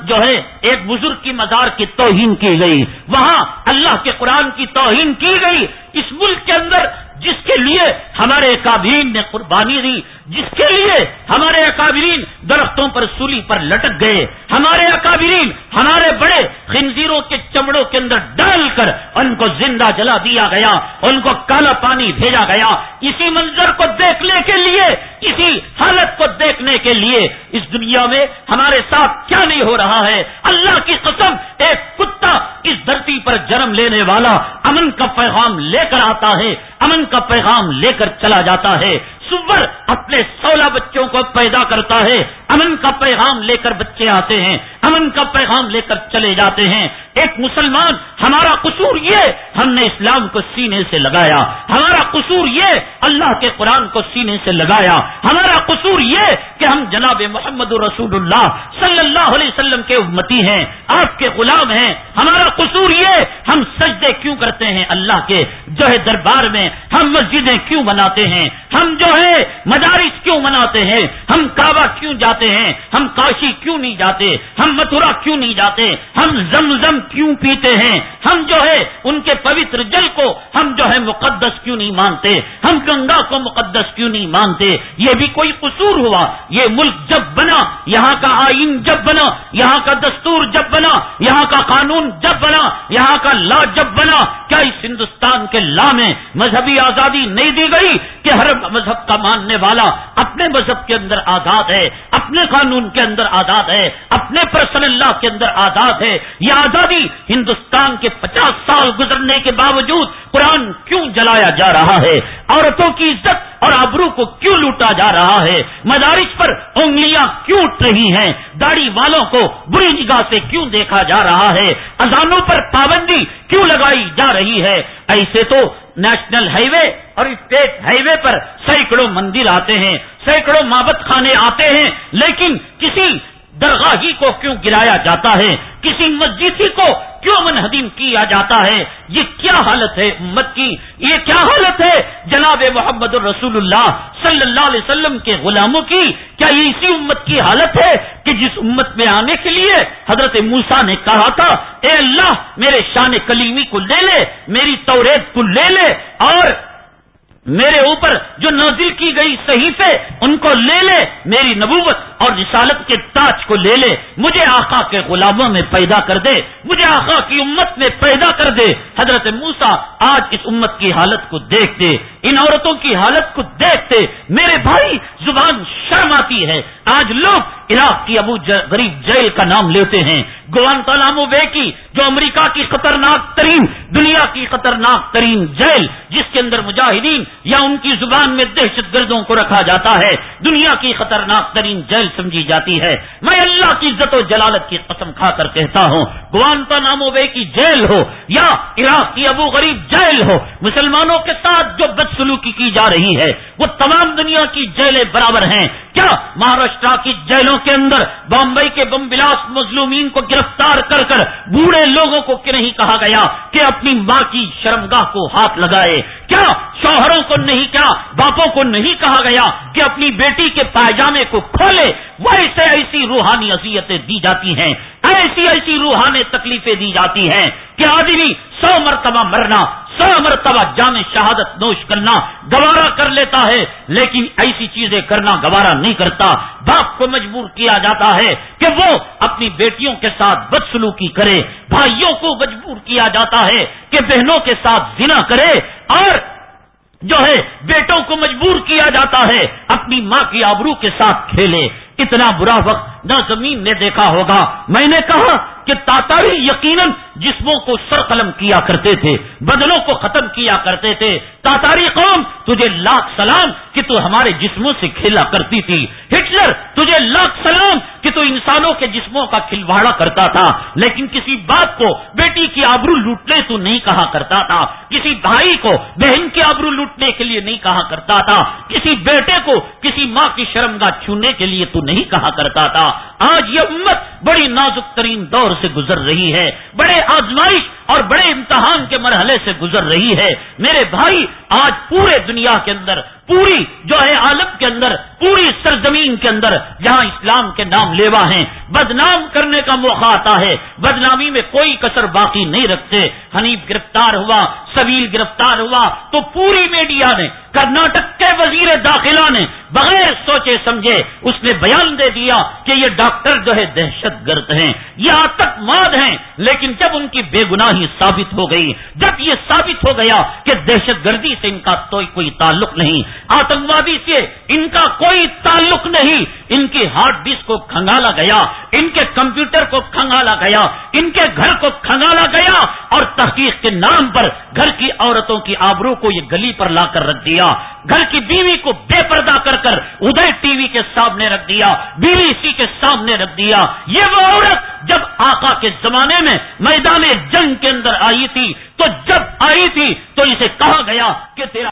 جو ہے، ایک بزرگ کی مزار کی توہین کی گئی۔ وہاں اللہ کے قرآن کی توہین کی گئی۔ اس ملک کے اندر جس کے لیے ہمارے کابرین نے قربانی دی جس کے لیے ہمارے اکابرین درختوں پر سولی پر لٹک گئے، ہمارے اکابرین ہمارے بڑے خنزیروں کے چمڑوں کے اندر ڈال کر ان کو زندہ جلا دیا گیا، ان کو کالا پانی بھیجا گیا۔ اسی منظر کو دیکھنے کے لیے، اسی حالت کو دیکھنے کے لیے اس دنیا میں ہمارے ساتھ کیا نہیں ہو رہا ہے؟ اللہ کی قسم، ایک کتا اس دھرتی پر جنم لینے والا امن کا پیغام لے کر آتا ہے، امن کا پیغام لے کر چلا جاتا ہے۔ سور اپنے سولہ بچوں کو پیدا کرتا ہے۔ امن کا پیغام لے کر بچے آتے ہیں۔ امن کا پیغام لے کر چلے جاتے ہیں۔ ایک مسلمان، ہمارا قصور یہ، ہم نے اسلام کو سینے سے لگایا۔ ہمارا قصور یہ، اللہ کے قرآن کو سینے سے لگایا۔ ہمارا قصور یہ کہ ہم جناب محمد رسول اللہ صلی اللہ علیہ وسلم کے امتی ہیں، آپ کے غلام ہیں۔ ہمارا قصور یہ، ہم سجدے کیوں کرتے ہیں اللہ کے؟ جو ہے دربار میں ہم مسجدیں کیوں بناتے ہیں؟ ہم جو ہے مدارس کیوں مناتے ہیں؟ ہم کعبہ کیوں جاتے ہیں؟ ہم کاشی کیوں نہیں جاتے؟ ہم متھرا کیوں نہیں جاتے؟ ہم زمزم کیوں پیتے ہیں؟ ہم جو ہے، ان کے پوتر جل کو ہم جو ہے مقدس کیوں نہیں مانتے؟ ہم گنگا کو مقدس کیوں نہیں مانتے؟ یہ بھی کوئی قصور ہوا۔ یہ ملک جب بنا، یہاں کا آئین جب بنا، یہاں کا دستور جب بنا، یہاں کا قانون جب بنا، یہاں کا لا جب بنا۔ کیا اس ہندوستان کے لا میں مذہبی آزادی نہیں دی گئی کہ ہر مذہب کا ماننے والا اپنے مذہب کے اندر آزاد ہے، اپنے قانون کے اندر آزاد ہے، اپنے پرسن اللہ کے اندر آزاد ہے۔ یہ آزادی ہندوستان کے پچاس سال گزرنے کے باوجود قرآن کیوں جلایا جا رہا ہے؟ عورتوں کی عزت اور ابرو کو کیوں لوٹا جا رہا ہے؟ مدارس پر انگلیاں کیوں اٹھ رہی ہیں؟ داڑھی والوں کو بری نگاہ سے کیوں دیکھا جا رہا ہے؟ اذانوں پر پابندی کیوں لگائی جا رہی ہے؟ ایسے تو نیشنل ہائی وے اور اسٹیٹ ہائی وے پر سینکڑوں مندر آتے ہیں، سینکڑوں مابت خانے آتے ہیں، لیکن کسی درگاہ ہی کو کیوں گرایا جاتا ہے؟ کسی مسجد کو کیوں منہدم کیا جاتا ہے؟ یہ کیا حالت ہے امت کی یہ کیا حالت ہے جناب محمد الرسول اللہ صلی اللہ علیہ وسلم کے غلاموں کی؟ کیا یہ اسی امت کی حالت ہے کہ جس امت میں آنے کے لیے حضرت موسا نے کہا تھا، اے اللہ، میرے شان کلیمی کو لے لے، میری توریت کو لے لے اور میرے اوپر جو نازل کی گئی صحیح ان کو لے لے، میری نبوت اور رسالت کے تاج کو لے لے۔ مجھے آقا کے غلاموں میں پیدا کر دے، مجھے آقا کی امت میں پیدا کر دے۔ حضرت موسا آج اس امت کی حالت کو دیکھتے ان عورتوں کی حالت کو دیکھتے میرے بھائی، زبان شرم آتی ہے۔ آج لوگ عراق کی ابو غریب جیل کا نام لیتے ہیں۔ گوان تالامو بے کی، جو امریکہ کی خطرناک ترین، دنیا کی خطرناک ترین جیل، جس کے اندر مجاہدین یا ان کی زبان میں دہشت گردوں کو رکھا جاتا ہے، دنیا کی خطرناک ترین جیل سمجھی جاتی ہے۔ میں اللہ کی عزت و جلالت کی قسم کھا کر کہتا ہوں گوانتا نامو بے کی جیل ہو یا عراق کی ابو غریب جیل ہو، مسلمانوں کے ساتھ جو بدسلوکی کی جا رہی ہے، وہ تمام دنیا کی جیلیں برابر ہیں۔ کیا مہاراشٹرا کی جیلوں کے اندر، بامبئی کے بم بلاس مظلومین کو گرفتار کر کر بوڑھے لوگوں کو نہیں کہا گیا کہ اپنی ماں کی شرمگاہ کو ہاتھ لگائے۔ کیا شوہروں کو نہیں، کیا باپوں کو نہیں کہا گیا کہ اپنی بیٹی کے پائجامے کو کھولے؟ ویسے ایسی روحانی اذیتیں دی جاتی ہیں، ایسی ایسی روحانی تکلیفیں دی جاتی ہیں کہ آدمی سو مرتبہ مرنا سو مرتبہ جان شہادت نوش کرنا گوارا کر لیتا ہے، لیکن ایسی چیزیں کرنا گوارا نہیں کرتا۔ باپ کو مجبور کیا جاتا ہے کہ وہ اپنی بیٹیوں کے ساتھ بدسلوکی کرے، بھائیوں کو مجبور کیا جاتا ہے کہ بہنوں کے ساتھ زنا کرے، اور جو ہے بیٹوں کو مجبور کیا جاتا ہے، اپنی ماں کی آبرو کے ساتھ کھیلے۔ اتنا برا وقت نہ زمین نے دیکھا ہوگا۔ میں نے کہا کہ تاتاری یقیناً جسموں کو سر قلم کیا کرتے تھے بدلوں کو ختم کیا کرتے تھے۔ تاتاری قوم، تجھے لاکھ سلام کہ تو ہمارے جسموں سے کھیلا کرتی تھی۔ ہٹلر، تجھے لاکھ سلام کہ تو انسانوں کے جسموں کا کھلواڑا کرتا تھا۔ لیکن کسی بات کو، بیٹی کی آبرو لوٹنے تو نہیں کہا کرتا تھا۔ کسی بھائی کو، بہن کی آبرو لوٹنے کے لیے نہیں کہا کرتا تھا۔ کسی بیٹے کو، کسی ماں کی شرمگاہ چھونے کے لیے تو نہیں کہا کرتا تھا۔ آج یہ امت بڑی نازک ترین دور سے گزر رہی ہے، بڑے آزمائش اور بڑے امتحان کے مرحلے سے گزر رہی ہے۔ میرے بھائی، آج پورے دنیا کے اندر پوری جو ہے عالم کے اندر، پوری سرزمین کے اندر، جہاں اسلام کے نام لیوا ہیں۔ بدنام کرنے کا موقع آتا ہے۔ بدنامی میں کوئی کسر باقی نہیں رکھتے۔ حنیف گرفتار ہوا، سبیل گرفتار ہوا، تو پوری میڈیا نے، کرناٹک کے وزیر داخلہ نے بغیر سوچے سمجھے اس نے بیان دے دیا کہ یہ ڈاکٹر جو ہے دہشت گرد ہیں۔ یہ آتک ماد ہیں۔ لیکن جب ان کی بے گناہی ثابت ہو گئی، جب یہ ثابت ہو گیا کہ دہشت گردی سے ان کا تو کوئی تعلق نہیں آتنکوادی سے ان کا کوئی تعلق نہیں۔ ان کی ہارڈ ڈسک کو کھنگالا گیا، ان کے کمپیوٹر کو کھنگالا گیا، ان کے گھر کو کھنگالا گیا اور تحقیق کے نام پر گھر کی عورتوں کی آبرو کو یہ گلی پر لا کر رکھ دیا۔ گھر کی بیوی کو بے پردہ کر کر ادھر ٹی وی کے سامنے رکھ دیا بیوی اسی کے سامنے رکھ دیا۔ یہ وہ عورت جب آقا کے زمانے میں میدان جنگ کے اندر آئی تھی، تو جب آئی تھی تو اسے کہا گیا کہ تیرا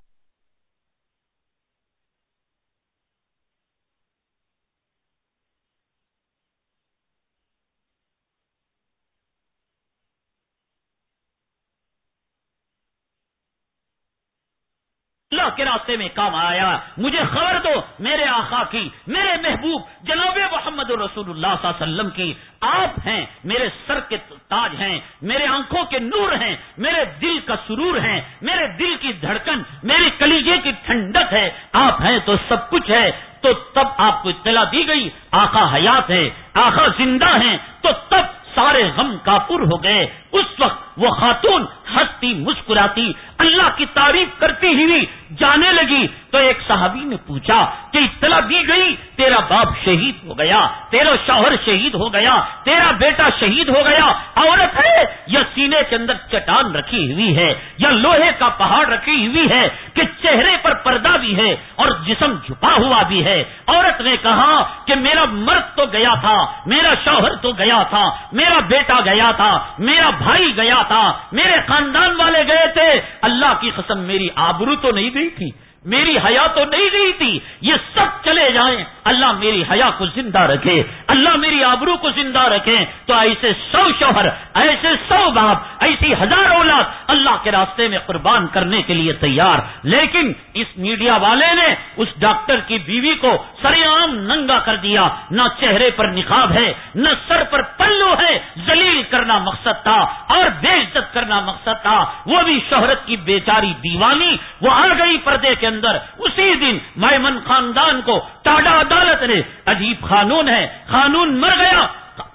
اللہ کے راستے میں کام آیا۔ مجھے خبر دو، میرے آقا کی، میرے محبوب جناب محمد رسول اللہ صلی اللہ علیہ وسلم کی۔ آپ ہیں، میرے سر کے تاج ہیں، میرے آنکھوں کے نور ہیں، میرے دل کا سرور ہے میرے دل کی دھڑکن میری کلیجے کی ٹھنڈک ہے۔ آپ ہیں تو سب کچھ ہے، تو تب آپ کو اطلاع دی گئی۔ آقا حیات ہے، آقا زندہ ہیں، تو تب سارے غم کافر ہو گئے۔ اس وقت وہ خاتون ہنستی مسکراتی، اللہ کی تعریف کرتی ہوئی جانے لگی تو ایک صحابی نے پوچھا کہ اطلاع دی گئی، تیرا باپ شہید ہو گیا، تیرا شوہر شہید ہو گیا، تیرا بیٹا شہید ہو گیا، عورت ہے، یا سینے کے اندر چٹان رکھی ہوئی ہے، یا لوہے کا پہاڑ رکھی ہوئی ہے، کہ چہرے پر پردہ بھی ہے اور جسم جھپا ہوا بھی ہے۔ عورت نے کہا کہ میرا مرد تو گیا تھا، میرا شوہر تو گیا تھا، میرا بیٹا گیا تھا، میرا بھائی گیا تھا، میرے خاندان والے گئے تھے۔ اللہ کی قسم، میری آبرو تو نہیں نہیں تھی میری حیا تو نہیں گئی تھی، یہ سب چلے جائیں۔ اللہ میری حیا کو زندہ رکھے، اللہ میری آبرو کو زندہ رکھے۔ تو ایسے سو شوہر، ایسے سو باپ، ایسی ہزار اولاد اللہ کے راستے میں قربان کرنے کے لیے تیار۔ لیکن اس میڈیا والے نے اس ڈاکٹر کی بیوی کو سر عام ننگا کر دیا۔ نہ چہرے پر نقاب ہے، نہ سر پر پلو ہے۔ زلیل کرنا مقصد تھا اور بے عزت کرنا مقصد تھا۔ وہ بھی شہرت کی بیچاری دیوانی، وہ آ گئی پردے کے اندر اسی دن میمن خاندان کو ٹاڈا عدالت نے، عجیب قانون ہے قانون مر گیا،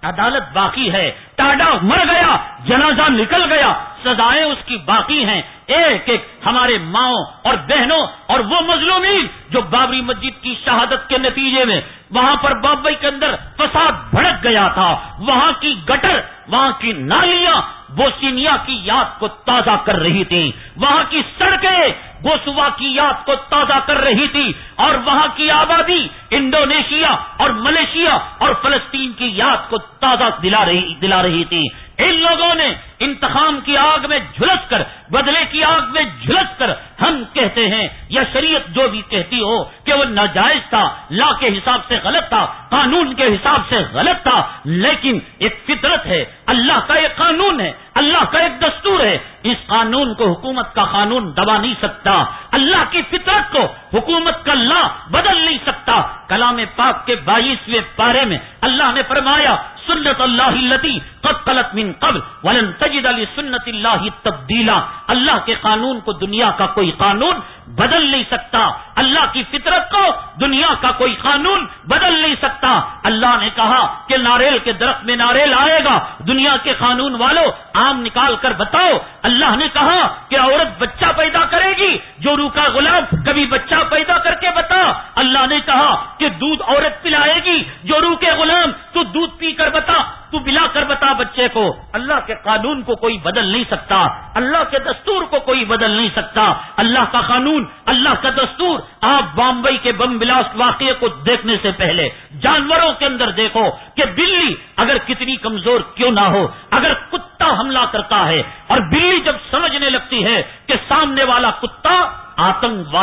عدالت باقی ہے ٹاڈا مر گیا، جنازہ نکل گیا، سزائیں اس کی باقی ہیں، ایک ایک ہمارے ماؤں اور بہنوں اور وہ مظلومین جو بابری مسجد کی شہادت کے نتیجے میں وہاں پر بابئی کے اندر فساد بھڑک گیا تھا، وہاں کی گٹر، وہاں کی نالیاں بوسینیا کی یاد کو تازہ کر رہی تھی۔ وہاں کی سڑکیں گوسوا کی یاد کو تازہ کر رہی تھی اور وہاں کی آبادی انڈونیشیا اور ملیشیا اور فلسطین کی یاد کو تازہ دلا رہی دلا رہی تھی۔ ان لوگوں نے انتخاب کی آگ میں جھلس کر، بدلے کی آگ میں جھلس کر ہم کہتے ہیں، یا شریعت جو بھی کہتی ہو کہ وہ ناجائز تھا، لا کے حساب سے غلط تھا، قانون کے حساب سے غلط تھا، لیکن ایک فطرت ہے، اللہ کا ایک قانون ہے، اللہ کا ایک دستور ہے۔ اس قانون کو حکومت کا قانون دبا نہیں سکتا، اللہ کی فطرت کو حکومت کا لا بدل نہیں سکتا۔ کلام پاک کے بائیسویں پارے میں اللہ نے فرمایا سنت اللہ لتی قد من قبل ولن تجد علی سنت اللہ تبدیلا۔ اللہ کے قانون کو دنیا کا کوئی قانون بدل نہیں سکتا۔ اللہ کی فطرت کو دنیا کا کوئی قانون بدل نہیں سکتا۔ اللہ نے کہا کہ ناریل کے درخت میں ناریل آئے گا۔ دنیا کے قانون والوں آم نکال کر بتاؤ۔ اللہ نے کہا کہ عورت بچہ پیدا کرے گی۔ جو روح کا غلام، کبھی بچہ پیدا کر کے بتا۔ اللہ نے کہا کہ دودھ عورت پلائے گی۔ جو روح کے غلام، تو دودھ پی کر بتا، تو پلا کر بتا بچے کو۔ اللہ کے قانون کو کوئی بدل نہیں سکتا۔ اللہ کے دستور کو کوئی بدل نہیں سکتا۔ اللہ کا قانون، اللہ کا دستور۔ آپ بامبئی کے بم بلاس واقعے کو دیکھنے سے پہلے جانوروں کے اندر دیکھو کہ بلی اگر کتنی کمزور کیوں نہ ہو، اگر کتا حملہ کرتا ہے اور بلی جب سمجھنے لگتی ہے کہ سامنے والا کتا آتنک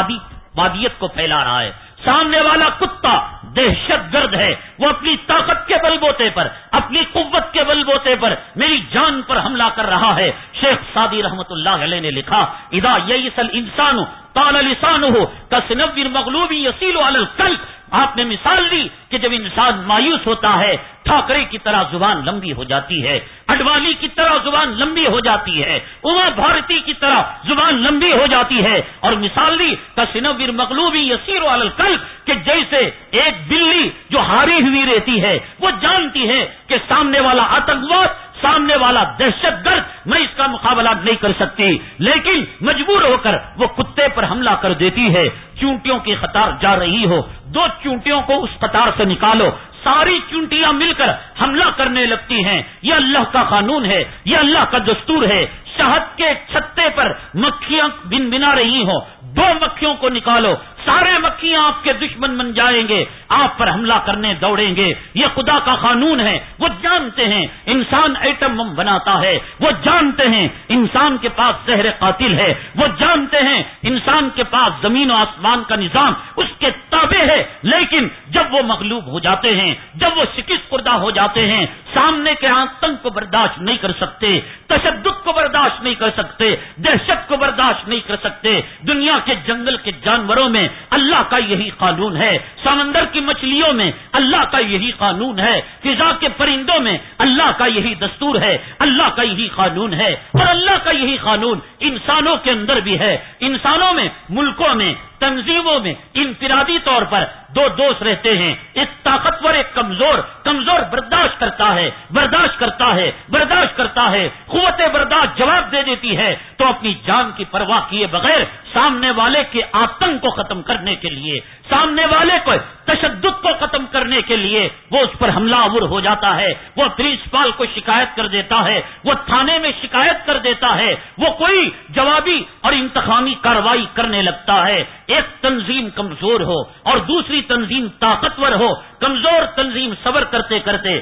وادیت کو پھیلا رہا ہے۔ سامنے والا کتا دہشت گرد ہے، وہ اپنی طاقت کے بل بوتے پر، اپنی قوت کے بل بوتے پر میری جان پر حملہ کر رہا ہے۔ شیخ سادی رحمت اللہ علیہ نے لکھا ادا یہ انسان تال لسان ہو تصنور مغلوبی یسیل کل آپ نے مثال دی کہ جب انسان مایوس ہوتا ہے، ٹھاکرے کی طرح زبان لمبی ہو جاتی ہے، اڈوالی کی طرح زبان لمبی ہو جاتی ہے، اما بھارتی کی طرح زبان لمبی ہو جاتی ہے۔ اور مثال دی تصنور مغلوبی یسیر کل کہ جیسے ایک بلی جو ہاری ہوئی رہتی ہے، وہ جانتی ہے کہ سامنے والا آتنکواد سامنے والا دہشت گرد میں اس کا مقابلہ نہیں کر سکتی، لیکن مجبور ہو کر وہ کتے پر حملہ کر دیتی ہے۔ چونٹیوں کی قطار جا رہی ہو۔ دو چونٹیوں کو اس قطار سے نکالو۔ ساری چونٹیاں مل کر حملہ کرنے لگتی ہیں۔ یہ اللہ کا قانون ہے۔ یہ اللہ کا دستور ہے۔ شہد کے چھتے پر مکھیاں بن بنا رہی ہوں۔ دو مکھیوں کو نکالو۔ سارے مکھیاں آپ کے دشمن بن جائیں گے، آپ پر حملہ کرنے دوڑیں گے۔ یہ خدا کا قانون ہے، وہ جانتے ہیں، انسان ایٹم بم بناتا ہے۔ وہ جانتے ہیں، انسان کے پاس زہر قاتل ہے۔ وہ جانتے ہیں، انسان کے پاس زمین و آسمان کا نظام اس کے تابع ہے۔ لیکن جب وہ مغلوب ہو جاتے ہیں، جب وہ شکست کردہ ہو جاتے ہیں، سامنے کے آتنک کو برداشت نہیں کر سکتے، تشدد کو برداشت نہیں کر سکتے، دہشت کو برداشت نہیں کر سکتے، دنیا کے جنگل کے جانوروں میں اللہ کا یہی قانون ہے سمندر کی مچھلیوں میں اللہ کا یہی قانون ہے فضا کے پرندوں میں اللہ کا یہی دستور ہے اللہ کا یہی قانون ہے اور اللہ کا یہی قانون انسانوں کے اندر بھی ہے انسانوں میں، ملکوں میں تنظیموں میں انفرادی طور پر دو دوست رہتے ہیں۔ ایک طاقتور، ایک کمزور۔ کمزور برداشت کرتا ہے، برداشت کرتا ہے، برداشت کرتا ہے۔ قوت برداشت، جواب دے دیتی ہے۔ تو اپنی جان کی پرواہ کیے بغیر سامنے والے کے آتنک کو ختم کرنے کے لیے، سامنے والے کو تشدد کو ختم کرنے کے لیے وہ اس پر حملہ آور ہو جاتا ہے۔ وہ پرنسپال کو شکایت کر دیتا ہے۔ وہ تھانے میں شکایت کر دیتا ہے۔ وہ کوئی جوابی اور انتخامی کاروائی کرنے لگتا ہے۔ ایک تنظیم کمزور ہو اور دوسری تنظیم طاقتور ہو، کمزور تنظیم صبر کرتے کرتے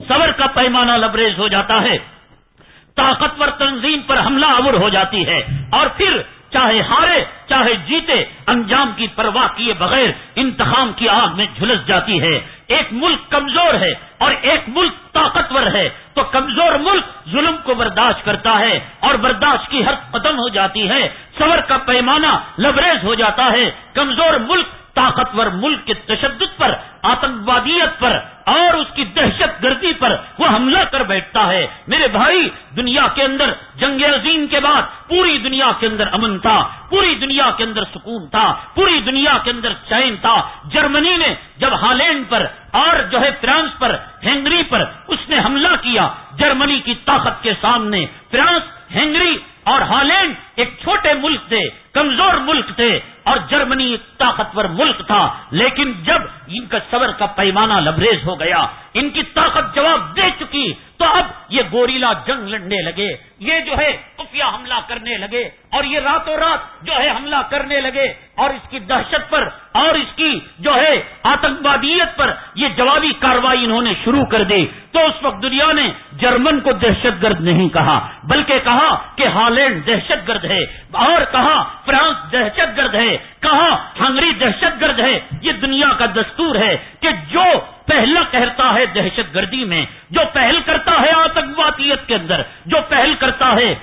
صبر کا پیمانہ لبریز ہو جاتا ہے، طاقتور تنظیم پر حملہ آور ہو جاتی ہے اور پھر چاہے ہارے، چاہے جیتے، انجام کی پرواہ کیے بغیر انتخاب کی آگ میں جھلس جاتی ہے۔ ایک ملک کمزور ہے اور ایک ملک طاقتور ہے، تو کمزور ملک ظلم کو برداشت کرتا ہے اور برداشت کی حد ختم ہو جاتی ہے، صبر کا پیمانہ لبریز ہو جاتا ہے، کمزور ملک طاقتور ملک کے تشدد پر، آتنکوادیت پر اور اس کی دہشت گردی پر وہ حملہ کر بیٹھتا ہے۔ میرے بھائی، دنیا کے اندر جنگ عظیم کے بعد پوری دنیا کے اندر امن تھا، پوری دنیا کے اندر سکون تھا، پوری دنیا کے اندر چین تھا۔ جرمنی نے جب ہالینڈ پر اور جو ہے فرانس پر ہینگری پر اس نے حملہ کیا، جرمنی کی طاقت کے سامنے فرانس ہینگری اور ہالینڈ ایک چھوٹے ملک تھے، کمزور ملک تھے۔ اور جرمنی ایک طاقتور ملک تھا لیکن جب ان کا صبر کا پیمانہ لبریز ہو گیا۔ ان کی طاقت جواب دے چکی۔ تو اب یہ گوریلا جنگ لڑنے لگے۔ یہ جو ہے خفیہ حملہ کرنے لگے۔ اور یہ راتوں رات جو ہے حملہ کرنے لگے۔ اور اس کی دہشت پر اور اس کی جو ہے آتنکوادیت پر یہ جوابی کاروائی انہوں نے شروع کر دی۔ تو اس وقت دنیا نے جرمن کو دہشت گرد نہیں کہا، بلکہ کہا کہ ہالینڈ دہشت گرد ہے۔ اور کہا فرانس دہشت گرد ہے۔ کہا ہنگری دہشت گرد ہے۔ یہ دنیا کا دست دستور ہے کہ جو پہلا کہتا ہے دہشت گردی میں، جو پہل کرتا ہے آتنکواتیت کے اندر، جو پہل کرتا ہے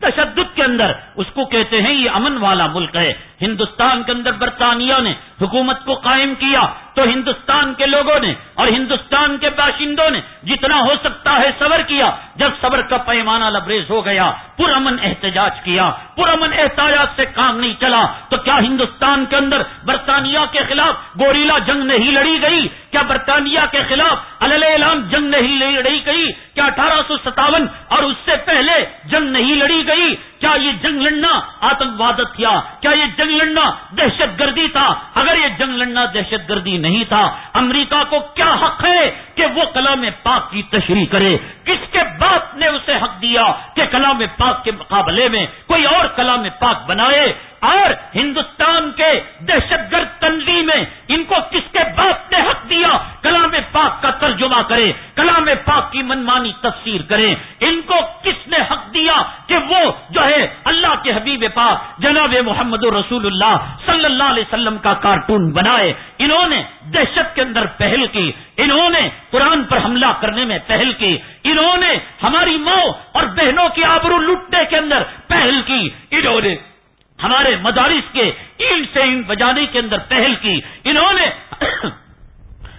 تشدد کے اندر، اس کو کہتے ہیں یہ امن والا ملک ہے۔ ہندوستان کے اندر برطانیہ نے حکومت کو قائم کیا۔ تو ہندوستان کے لوگوں نے اور ہندوستان کے باشندوں نے جتنا ہو سکتا ہے صبر کیا۔ جب صبر کا پیمانہ لبریز ہو گیا، پرامن احتجاج کیا، پرامن احتجاج سے کام نہیں چلا، تو کیا ہندوستان کے اندر برطانیہ کے خلاف گوریلا جنگ نہیں لڑی گئی؟ کیا برطانیہ کے خلاف اعلان جنگ نہیں لڑی گئی؟ کیا اٹھارہ سو ستاون اور اس سے پہلے جنگ نہیں لڑی گئی؟ کیا یہ جنگ لڑنا آتنکواد تھا کیا یہ جنگ لڑنا دہشت گردی تھا؟ اگر یہ جنگ لڑنا دہشت گردی نہیں تھا، امریکہ کو کیا حق ہے کہ وہ کلام پاک کی تشریح کرے؟ کس کے باپ نے اسے حق دیا کہ کلام پاک کے مقابلے میں کوئی اور کلام پاک بنائے؟ اور ہندوستان کے دہشت گرد تنظیمیں ان کو کس کے باپ نے حق دیا؟ کلام پاک کا ترجمہ کرے کلام پاک کی منمانی تفسیر کرے ان کو کس نے حق دیا کہ وہ جو ہے اللہ کے حبیب پاک جناب محمد رسول اللہ صلی اللہ علیہ وسلم کا کارٹون بنائے۔ انہوں نے دہشت کے اندر پہل کی، انہوں نے قرآن پر حملہ کرنے میں پہل کی۔ انہوں نے ہماری ماں اور بہنوں کی آبرو لوٹنے کے اندر پہل کی۔ انہوں نے ہمارے مدارس کے اینٹ سے اینٹ بجانے کے اندر پہل کی، انہوں نے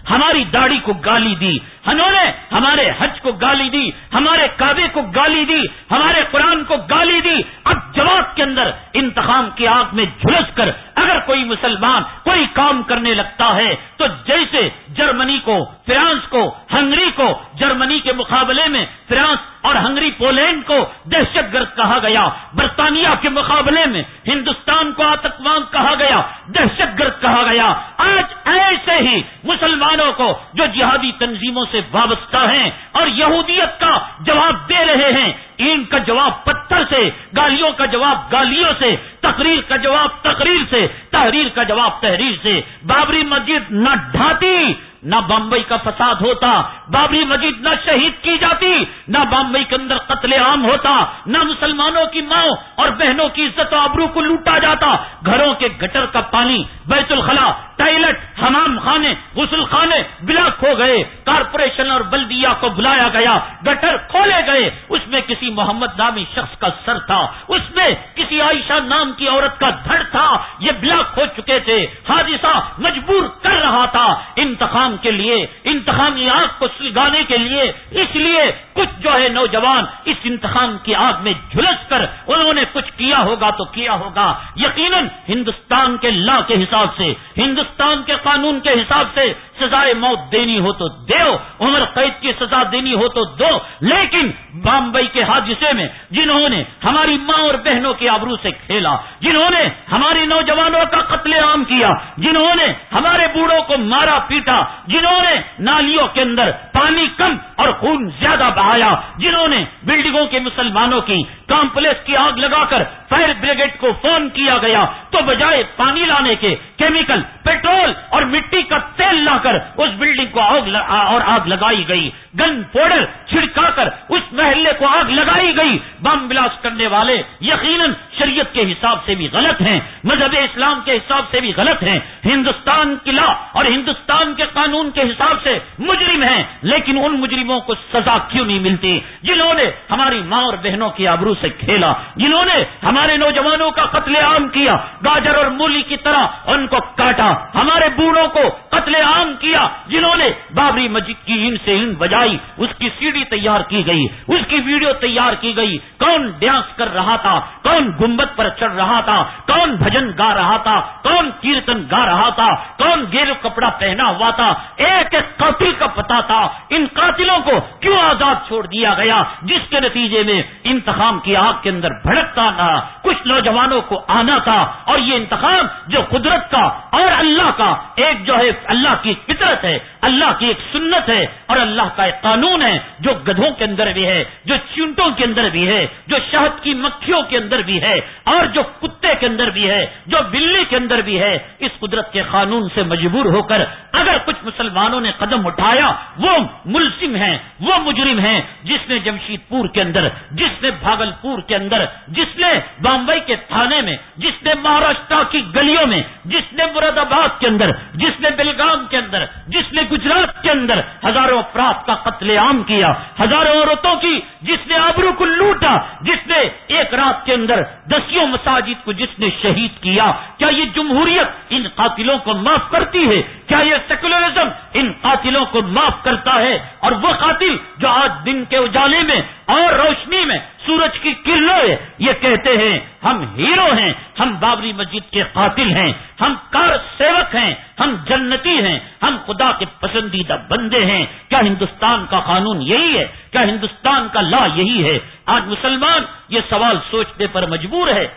ہماری داڑھی کو گالی دی انہوں نے ہمارے حج کو گالی دی، ہمارے کعبے کو گالی دی، ہمارے قرآن کو گالی دی۔ اب جواب کے اندر انتخاب کی آگ میں جھلس کر اگر کوئی مسلمان کوئی کام کرنے لگتا ہے تو جیسے جرمنی کو، فرانس کو، ہنگری کو، جرمنی کے مقابلے میں فرانس اور ہنگری پولینڈ کو دہشت گرد کہا گیا۔ برطانیہ کے مقابلے میں ہندوستان کو آتکوان کہا گیا۔ دہشت گرد کہا گیا۔ آج ایسے ہی مسلمانوں کو جو جہادی تنظیموں سے وابستہ ہیں اور یہودیت کا جواب دے رہے ہیں۔ ان کا جواب پتھر سے، گالیوں کا جواب گالیوں سے، تقریر کا جواب تقریر سے، تحریر کا جواب تحریر سے۔ بابری مسجد نہ ڈھاتی نہ بمبئی کا فساد ہوتا، بابری مسجد نہ شہید کی جاتی، نہ بمبئی کے اندر قتل عام ہوتا، نہ مسلمانوں کی ماں اور بہنوں کی عزت و ابرو کو لوٹا جاتا، گھروں کے گٹر کا پانی، بیت الخلا ٹائلٹ، حمام خانے، غسل خانے بلاک ہو گئے، کارپوریشن اور بلدیا کو بلایا گیا، گٹر کھولے گئے، اس میں کسی محمد نامی شخص کا سر تھا، اس میں کسی عائشہ نام کی عورت کا دھڑ تھا، یہ بلاک ہو چکے تھے، حادثہ مجبور کر رہا تھا انتخاب کے لیے انتخابی آگ کو سلگانے کے لیے، اس لیے کچھ جو ہے نوجوان اس انتخاب کی آگ میں جھلس کر انہوں نے کچھ کیا ہوگا تو کیا ہوگا۔ یقیناً ہندوستان کے لا کے حساب سے، ہندوستان کے قانون کے حساب سے سزائے موت دینی ہو تو دو عمر قید کی سزا دینی ہو تو دو۔ لیکن بامبئی کے حادثے میں جنہوں نے ہماری ماں اور بہنوں کے آبرو سے کھیلا، جنہوں نے ہمارے نوجوانوں کا قتل عام کیا، جنہوں نے ہمارے بوڑھوں کو مارا پیٹا جنہوں نے نالیوں کے اندر پانی کم اور خون زیادہ بہایا، جنہوں نے بلڈنگوں کے مسلمانوں کی کمپلیکس کی آگ لگا کر فائر بریگیڈ کو فون کیا گیا تو بجائے پانی لانے کے کیمیکل، پیٹرول اور مٹی کا تیل لا کر اس بلڈنگ کو آگ اور آگ لگائی گئی۔ گن پوڈر چھڑکا کر اس محلے کو آگ لگائی گئی۔ بم بلاس کرنے والے یقیناً شریعت کے حساب سے بھی غلط ہیں۔ مذہب اسلام کے حساب سے بھی غلط ہیں۔ ہندوستان کی لا اور ہندوستان کے قانون کے حساب سے مجرم ہیں۔ لیکن ان مجرموں کو سزا کیوں نہیں ملتی؟ جنہوں نے ہماری ماں اور بہنوں کی آبرو سے کھیلا، جنہوں نے ہمارے ہمارے نوجوانوں کا قتل عام کیا، گاجر اور مولی کی طرح ان کو کاٹا۔ ہمارے بوڑھوں کو قتل عام کیا، جنہوں نے بابری مسجد کی ان سے ان بجائی، اس کی سیڑھی تیار کی گئی، اس کی ویڈیو تیار کی گئی۔ کون ڈانس کر رہا تھا؟ کون گمبت پر چڑھ رہا تھا؟ کون بھجن گا رہا تھا؟ کون کیرتن گا رہا تھا؟ کون گیرو کپڑا پہنا ہوا تھا؟ ایک ایک قاتل کا پتا تھا۔ ان قاتلوں کو کیوں آزاد چھوڑ دیا گیا؟ جس کے نتیجے میں انتخاب کی آگ کے اندر بھڑکتا تھا کچھ نوجوانوں کو آنا تھا اور یہ انتخاب جو قدرت کا اور اللہ کا ایک جو ہے اللہ کی فطرت ہے، اللہ کی ایک سنت ہے اور اللہ کا ایک قانون ہے جو گدھوں کے اندر بھی ہے، جو چونٹوں کے اندر بھی ہے، جو شہد کی مکھیوں کے اندر بھی ہے اور جو کتے کے اندر بھی ہے، جو بلی کے اندر بھی ہے۔ اس قدرت کے قانون سے مجبور ہو کر اگر کچھ مسلمانوں نے قدم اٹھایا، وہ ملزم ہیں، وہ مجرم ہیں، جس نے جمشید پور کے اندر، جس نے بھاگل پور کے اندر، جس نے بامبئی کے تھانے میں، جس نے مہاراشٹر کی گلیوں میں، جس نے مراد آباد کے اندر، جس نے بلگام کے اندر، جس نے گجرات کے اندر ہزاروں افراد کا قتل عام کیا، ہزاروں عورتوں کی، جس نے آبرو کو لوٹا، جس نے ایک رات کے اندر دسیوں مساجد کو جس نے شہید کیا۔ کیا یہ جمہوریت ان قاتلوں کو معاف کرتی ہے؟ کیا یہ سیکولرزم ان قاتلوں کو معاف کرتا ہے؟ اور وہ قاتل جو آج دن کے اجالے میں اور روشنی میں سورج کی کرنوں یہ کہتے ہیں، ہم ہیرو ہیں، ہم بابری مسجد کے قاتل ہیں، ہم کار سیوک ہیں، ہم جنتی ہیں، ہم خدا کے پسندیدہ بندے ہیں۔ کیا ہندوستان کا قانون یہی ہے؟ کیا ہندوستان کا لا یہی ہے؟ آج مسلمان یہ سوال سوچنے پر مجبور ہے۔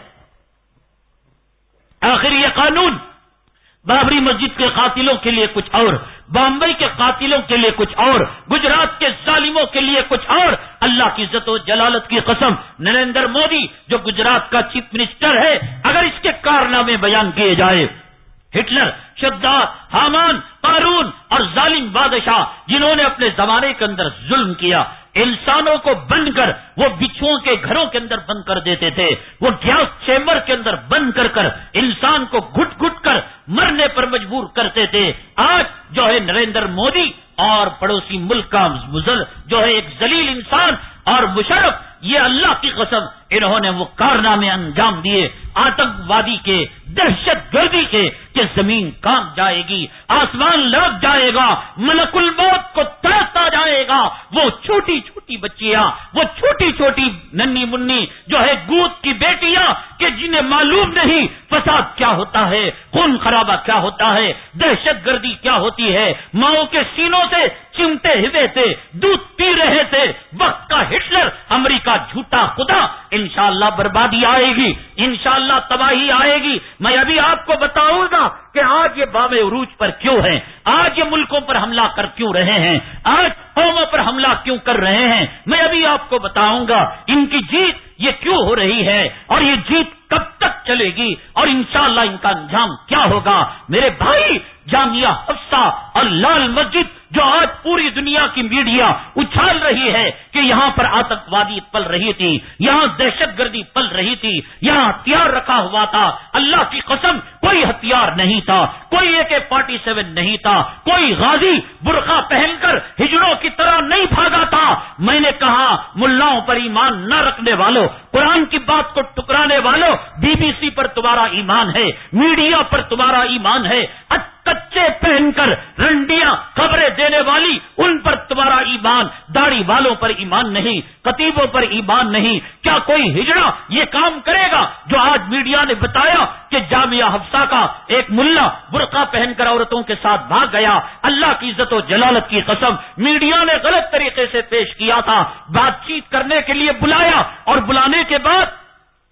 آخر یہ قانون، بابری مسجد کے قاتلوں کے لیے کچھ اور بامبئی کے قاتلوں کے لیے کچھ اور، گجرات کے ظالموں کے لیے کچھ اور۔ اللہ کی عزت و جلالت کی قسم، نریندر مودی جو گجرات کا چیف منسٹر ہے، اگر اس کے کارنامے بیان کیے جائے ہٹلر شداد حامان، قارون اور ظالم بادشاہ جنہوں نے اپنے زمانے کے اندر ظلم کیا، انسانوں کو بند کر، وہ بچھوؤں کے گھروں کے اندر بند کر دیتے تھے، وہ گیس چیمبر کے اندر بند کر کر انسان کو گٹ گٹ کر مرنے پر مجبور کرتے تھے۔ آج جو ہے نریندر مودی اور پڑوسی ملک کا مزل، جو ہے ایک ذلیل انسان اور مشرف، یہ اللہ کی قسم، انہوں نے وہ کارنامے انجام دیے آتنک وادی کے، دہشت گردی کے، کہ زمین کام جائے گی، آسمان لگ جائے گا، ملک الموت کو ترستا جائے گا۔ وہ چھوٹی چھوٹی بچیاں، وہ چھوٹی چھوٹی ننی منی جو ہے گوت کی بیٹیاں کہ جنہیں معلوم نہیں فساد کیا ہوتا ہے، خون خرابہ کیا ہوتا ہے، دہشت گردی کیا ہوتی ہے۔ ماؤں کے سینوں سے چمٹے ہوئے تھے، دودھ پی رہے تھے۔ وقت کا ہٹلر، امریکہ جھوٹا خدا انشاءاللہ بربادی آئے گی، انشاءاللہ تباہی آئے گی۔ میں ابھی آپ کو بتاؤں آج عروج پر کیوں ہیں؟ آج یہ ملکوں پر حملہ کر کیوں رہے ہیں؟ آج قوموں پر حملہ کیوں کر رہے ہیں؟ میں ابھی آپ کو بتاؤں گا، ان کی جیت یہ کیوں ہو رہی ہے اور یہ جیت کب تک چلے گی؟ اور انشاءاللہ ان کا انجام کیا ہوگا؟ میرے بھائی جامعہ حفصہ اور لال مسجد جو آج پوری دنیا کی میڈیا اچھال رہی ہے کہ یہاں پر آتکوادی پل رہی تھی، یہاں دہشت گردی پل رہی تھی، یہاں ہتھیار رکھا ہوا تھا۔ اللہ کی قسم کوئی ہتھیار نہیں تھا، کوئی اے کے فورٹی سیون نہیں تھا، کوئی غازی برقع پہن کر ہجڑوں کی طرح نہیں بھاگا تھا۔ میں نے کہا، ملاؤں پر ایمان نہ رکھنے والوں قرآن کی بات کو ٹکرانے والوں بی بی سی پر تمہارا ایمان ہے، میڈیا پر تمہارا ایمان ہے۔ کچے پہن کر رنڈیاں خبریں دینے والی، ان پر تمہارا ایمان، داڑھی والوں پر ایمان نہیں، کتیبوں پر ایمان نہیں۔ کیا کوئی ہجڑا یہ کام کرے گا؟ جو آج میڈیا نے بتایا کہ جامعہ حفصہ کا ایک ملا برقع پہن کر عورتوں کے ساتھ بھاگ گیا۔ اللہ کی عزت و جلالت کی قسم، میڈیا نے غلط طریقے سے پیش کیا تھا۔ بات چیت کرنے کے لیے بلایا اور بلانے کے بعد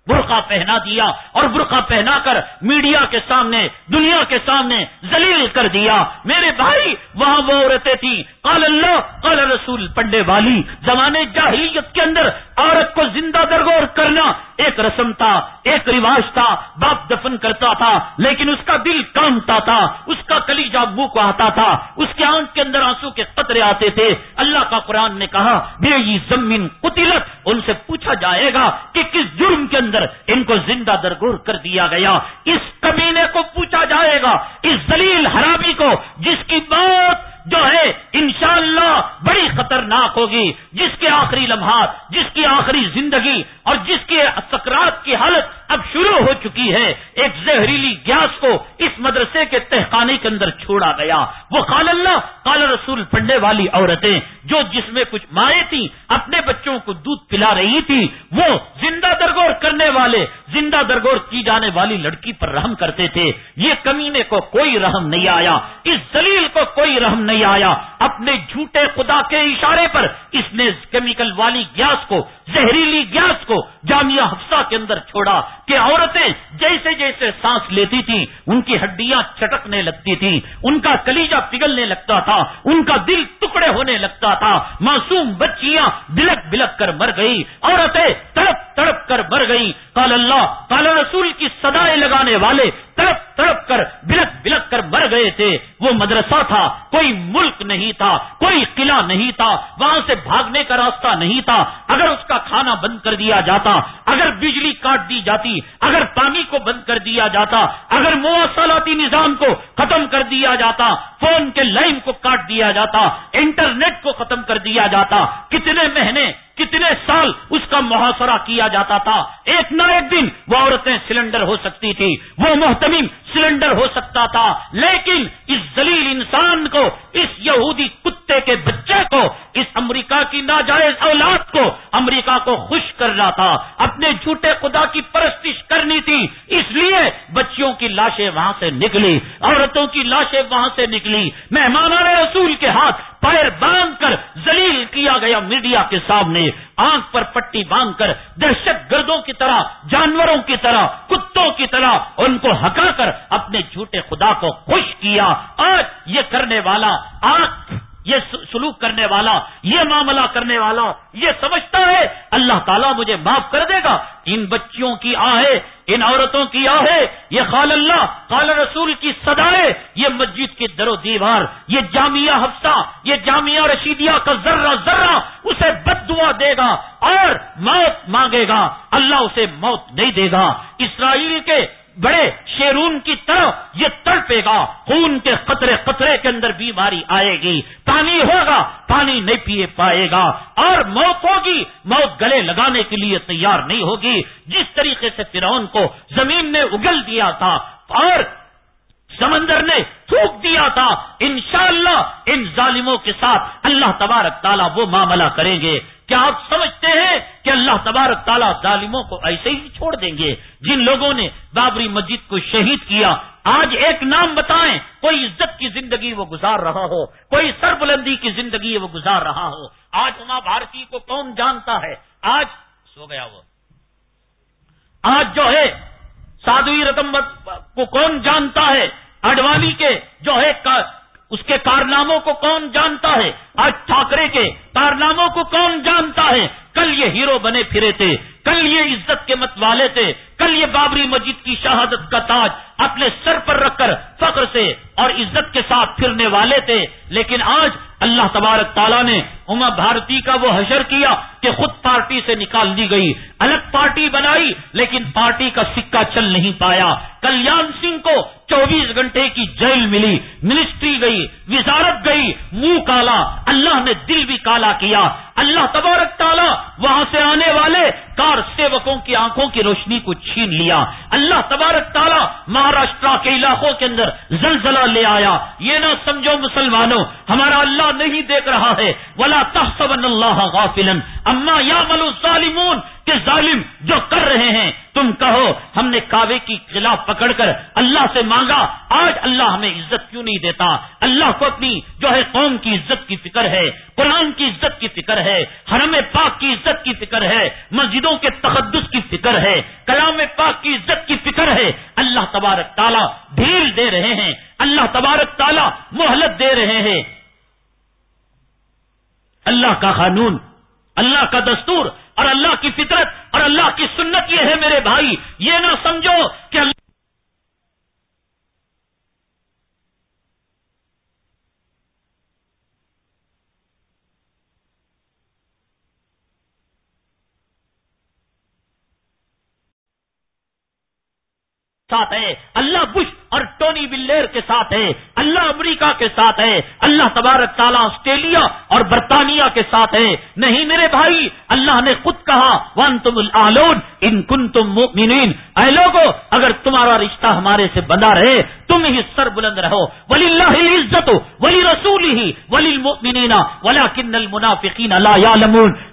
برقع پہنا دیا اور برقع پہنا کر میڈیا کے سامنے، دنیا کے سامنے ذلیل کر دیا۔ میرے بھائی، وہاں وہ عورتیں تھیں۔ قال اللہ، قال رسول، پنڈے والی۔ زمانے جاہلیت کے اندر عورت کو زندہ درگور کرنا ایک رسم تھا، ایک رواج تھا، باپ دفن کرتا تھا، لیکن اس کا دل کامتا تھا، اس کا کلیجا منہ کو آتا تھا، اس کے آنکھ کے اندر آنسو کے قطرے آتے تھے۔ اللہ کا قرآن نے کہا، بے زمین قتلت۔ ان سے پوچھا جائے گا کہ کس جرم کے اندر ان کو زندہ درگور کر دیا گیا۔ اس کمینے کو پوچھا جائے گا، اس دلیل حرابی کو، جس کی بات جو ہے، انشاءاللہ بڑی خطرناک ہوگی۔ جس کے آخری لمحات، جس کی آخری زندگی اور جس کے سکرات کی حالت اب شروع ہو چکی ہے، ایک زہریلی گیس کو اس مدرسے کے تہخانے کے اندر چھوڑا گیا۔ وہ قال اللہ، قال رسول، پڑھنے والی عورتیں جو جس میں کچھ مائیں تھیں، اپنے بچوں کو دودھ پلا رہی تھی، وہ زندہ درگور کرنے والے، زندہ درگور کی جانے والی لڑکی پر رحم کرتے تھے۔ یہ کمینے کو کوئی رحم نہیں آیا۔ اس دلیل کو کوئی رحم نہیں آیا۔ اپنے جھوٹے خدا کے اشارے پر اس نے کیمیکل والی گیس کو، زہریلی گیس کو جامعہ حفصہ کے اندر چھوڑا کہ عورتیں جیسے جیسے سانس لیتی تھیں، ان کی ہڈیاں چٹکنے لگتی تھی ان کا کلیجا پگھلنے لگتا تھا، ان کا دل ٹکڑے ہونے لگتا تھا، معصوم بچیاں بلک بلک کر مر گئی عورتیں تڑپ تڑپ کر مر گئی قال اللہ، قال رسول کی سدائے لگانے والے تڑپ تڑپ کر بلک بلک کر مر گئے تھے۔ وہ مدرسہ تھا، کوئی ملک نہیں تھا، کوئی قلعہ نہیں تھا، وہاں سے بھاگنے کا راستہ نہیں تھا۔ اگر اس کا کھانا بند کر دیا جاتا، اگر بجلی کاٹ دی جاتی، اگر پانی کو بند کر دیا جاتا، اگر مواصلاتی نظام کو ختم کر دیا جاتا، فون کے لائن کو کاٹ دیا جاتا، انٹرنیٹ کو ختم کر دیا جاتا، کتنے مہینے، کتنے سال اس کا محاصرہ کیا جاتا تھا۔ ایک نہ ایک دن وہ عورتیں سلنڈر ہو سکتی تھی، وہ محتمیم سلنڈر ہو سکتا تھا، لیکن اس ذلیل انسان کو، اس یہودی کتے کے بچے کو، اس امریکہ کی ناجائز اولاد کو امریکہ کو خوش کرنا تھا۔ اپنے جھوٹے خدا کی پرستش کرنی تھی، اس لیے بچیوں کی لاشیں وہاں سے نکلی، عورتوں کی لاشیں وہاں سے نکلی۔ مہمانان رسول کے ہاتھ پیر باندھ کر زلیل کیا گیا میڈیا کے سامنے۔ آنکھ پر پٹی باندھ کر دہشت گردوں کی طرح، جانوروں کی طرح، کتوں کی طرح ان کو ہکا کر اپنے جھوٹے خدا کو خوش کیا۔ آج یہ کرنے والا، آنکھ، یہ سلوک کرنے والا، یہ معاملہ کرنے والا، یہ سمجھتا ہے، اللہ تعالیٰ مجھے معاف کر دے گا۔ ان بچیوں کی آہے، ان عورتوں کی آہے، یہ خال اللہ، خال رسول کی سدائے یہ مسجد کی در و دیوار، یہ جامعہ حفصہ، یہ جامعہ رشیدیہ کا ذرہ ذرہ اسے بد دعا دے گا اور موت مانگے گا۔ اللہ اسے موت نہیں دے گا۔ اسرائیل کے بڑے شیرون کی طرح یہ تڑپے گا، خون کے قطرے قطرے کے اندر بیماری آئے گی۔ پانی ہوگا، پانی نہیں پیے پائے گا۔ اور موت ہوگی، موت گلے لگانے کے لیے تیار نہیں ہوگی۔ جس طریقے سے فرعون کو زمین نے اگل دیا تھا اور سمندر نے تھوک دیا تھا۔ انشاءاللہ ان ظالموں کے ساتھ اللہ تبارک تعالیٰ وہ معاملہ کریں گے۔ کیا آپ سمجھتے ہیں کہ اللہ تبارک تعالیٰ ظالموں کو ایسے ہی چھوڑ دیں گے جن لوگوں نے بابری مسجد کو شہید کیا؟ آج ایک نام بتائیں، کوئی عزت کی زندگی وہ گزار رہا ہو، کوئی سر بلندی کی زندگی وہ گزار رہا ہو۔ آج اما بھارتی کو کون جانتا ہے؟ آج سو گیا وہ۔ آج جو ہے، سادوی رتم کو کون جانتا ہے؟ اڈوانی کے جو ہے اس کے کارناموں کو کون جانتا ہے؟ آج ٹھاکرے کے کارناموں کو کون جانتا ہے؟ کل یہ ہیرو بنے پھرے تھے، کل یہ عزت کے مت والے تھے، کل یہ بابری مسجد کی شہادت کا تاج اپنے سر پر رکھ کر فخر سے اور عزت کے ساتھ پھرنے والے تھے۔ لیکن آج اللہ تبارک تعالیٰ نے اما بھارتی کا وہ حشر کیا کہ خود پارٹی سے نکال دی گئی۔ الگ پارٹی بنائی، لیکن پارٹی کا سکہ چل نہیں پایا۔ کلیان سنگھ کو چوبیس گھنٹے کی جیل ملی، منسٹری گئی۔ وزارت گئی، منہ کالا، اللہ نے دل بھی کالا کیا۔ اللہ تبارک تعالیٰ وہاں سے آنے والے کار سیوکوں کی آنکھوں کی روشنی کو چھین لیا۔ اللہ تبارک تعالیٰ مہاراشٹر کے علاقوں کے اندر زلزلہ لے آیا۔ یہ نہ سمجھو مسلمانوں، ہمارا اللہ نہیں دیکھ رہا ہے۔ ولا تحسبن اللہ غافلا۔ اما یا ملو ظالمون کہ ظالم جو کر رہے ہیں تم کہو ہم نے کعبے کی خلاف پکڑ کر اللہ سے مانگا، آج اللہ ہمیں عزت کیوں نہیں دیتا؟ اللہ کو اپنی جو ہے قوم کی عزت کی فکر ہے، قرآن کی عزت کی فکر ہے، حرم پاک کی عزت کی فکر ہے، مسجدوں کے تقدس کی فکر ہے، کلام پاک کی عزت کی فکر ہے۔ اللہ تبارک تعالیٰ ڈھیل دے رہے ہیں، اللہ تبارک تعالیٰ مہلت دے رہے ہیں۔ اللہ کا قانون، اللہ کا دستور اور اللہ کی فطرت اور اللہ کی سنت یہ ہے میرے بھائی، یہ نہ سمجھو کہ اللہ ساتھ ہے۔ اللہ بش اور ٹونی بلیر کے ساتھ ہے اللہ امریکہ کے ساتھ ہے اللہ تبارک تعالیٰ آسٹریلیا اور برطانیہ کے ساتھ ہے نہیں میرے بھائی، اللہ نے خود کہا ون تم ان کن تم اے لوگو، اگر تمہارا رشتہ ہمارے سے بنا رہے، تم ہی سر بلند رہو۔ ولی اللہ عزت ولی رسول ہی ولی ولا کن المنافقین اللہ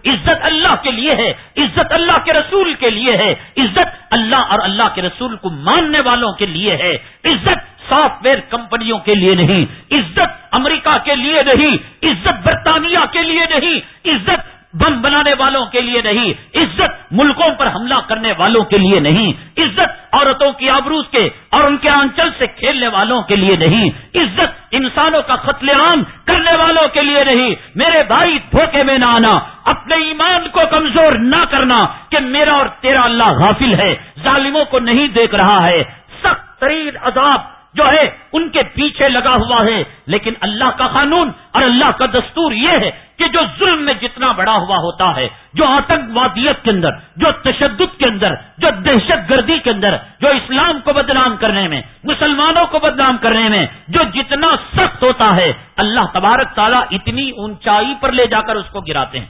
عزت اللہ کے لیے ہے، عزت اللہ کے رسول کے لیے ہے۔ عزت اللہ اور اللہ کے رسول کو ماننے والوں کے لیے ہے۔ عزت سافٹ ویئر کمپنیوں کے لیے نہیں، عزت امریکہ کے لیے نہیں، عزت برطانیہ کے لیے نہیں، عزت بم بنانے والوں کے لیے نہیں، عزت ملکوں پر حملہ کرنے والوں کے لیے نہیں، عزت عورتوں کی آبروز کے اور ان کے آنچل سے کھیلنے والوں کے لیے نہیں، عزت انسانوں کا قتل عام کرنے والوں کے لیے نہیں۔ میرے بھائی، دھوکے میں نہ آنا، اپنے ایمان کو کمزور نہ کرنا کہ میرا اور تیرا اللہ غافل ہے، ظالموں کو نہیں دیکھ رہا ہے۔ سخت ترین عذاب جو ہے، ان کے پیچھے لگا ہوا ہے۔ لیکن اللہ کا قانون اور اللہ کا دستور یہ ہے کہ جو ظلم میں جتنا بڑا ہوا ہوتا ہے، جو آتنک وادیت کے اندر، جو تشدد کے اندر، جو دہشت گردی کے اندر، جو اسلام کو بدنام کرنے میں، مسلمانوں کو بدنام کرنے میں، جو جتنا سخت ہوتا ہے، اللہ تبارک تعالیٰ اتنی اونچائی پر لے جا کر اس کو گراتے ہیں۔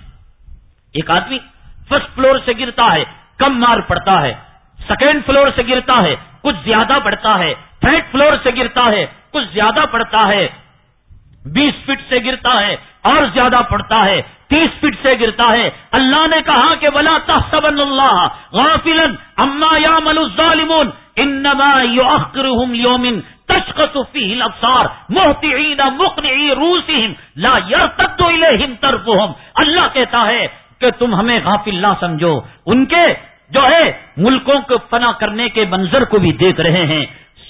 ایک آدمی فرسٹ فلور سے گرتا ہے، کم مار پڑتا ہے۔ سیکنڈ فلور سے گرتا ہے، کچھ زیادہ بڑھتا ہے، تھرڈ فلور سے گرتا ہے، کچھ زیادہ پڑتا ہے، بیس فٹ سے گرتا ہے، اور زیادہ پڑتا ہے، تیس فٹ سے گرتا ہے۔ اللہ نے کہا کہ بلا تحسبن اللہ غافل اما یا ملو انما یؤخرهم یوم تشخص فيه الابصار مهطعين مقنعي رؤوسهم لا يرتد اليهم طرفهم۔ اللہ کہتا ہے کہ تم ہمیں غافل نہ سمجھو۔ ان کے جو ہے ملکوں کو فنا کرنے کے منظر کو بھی دیکھ رہے ہیں۔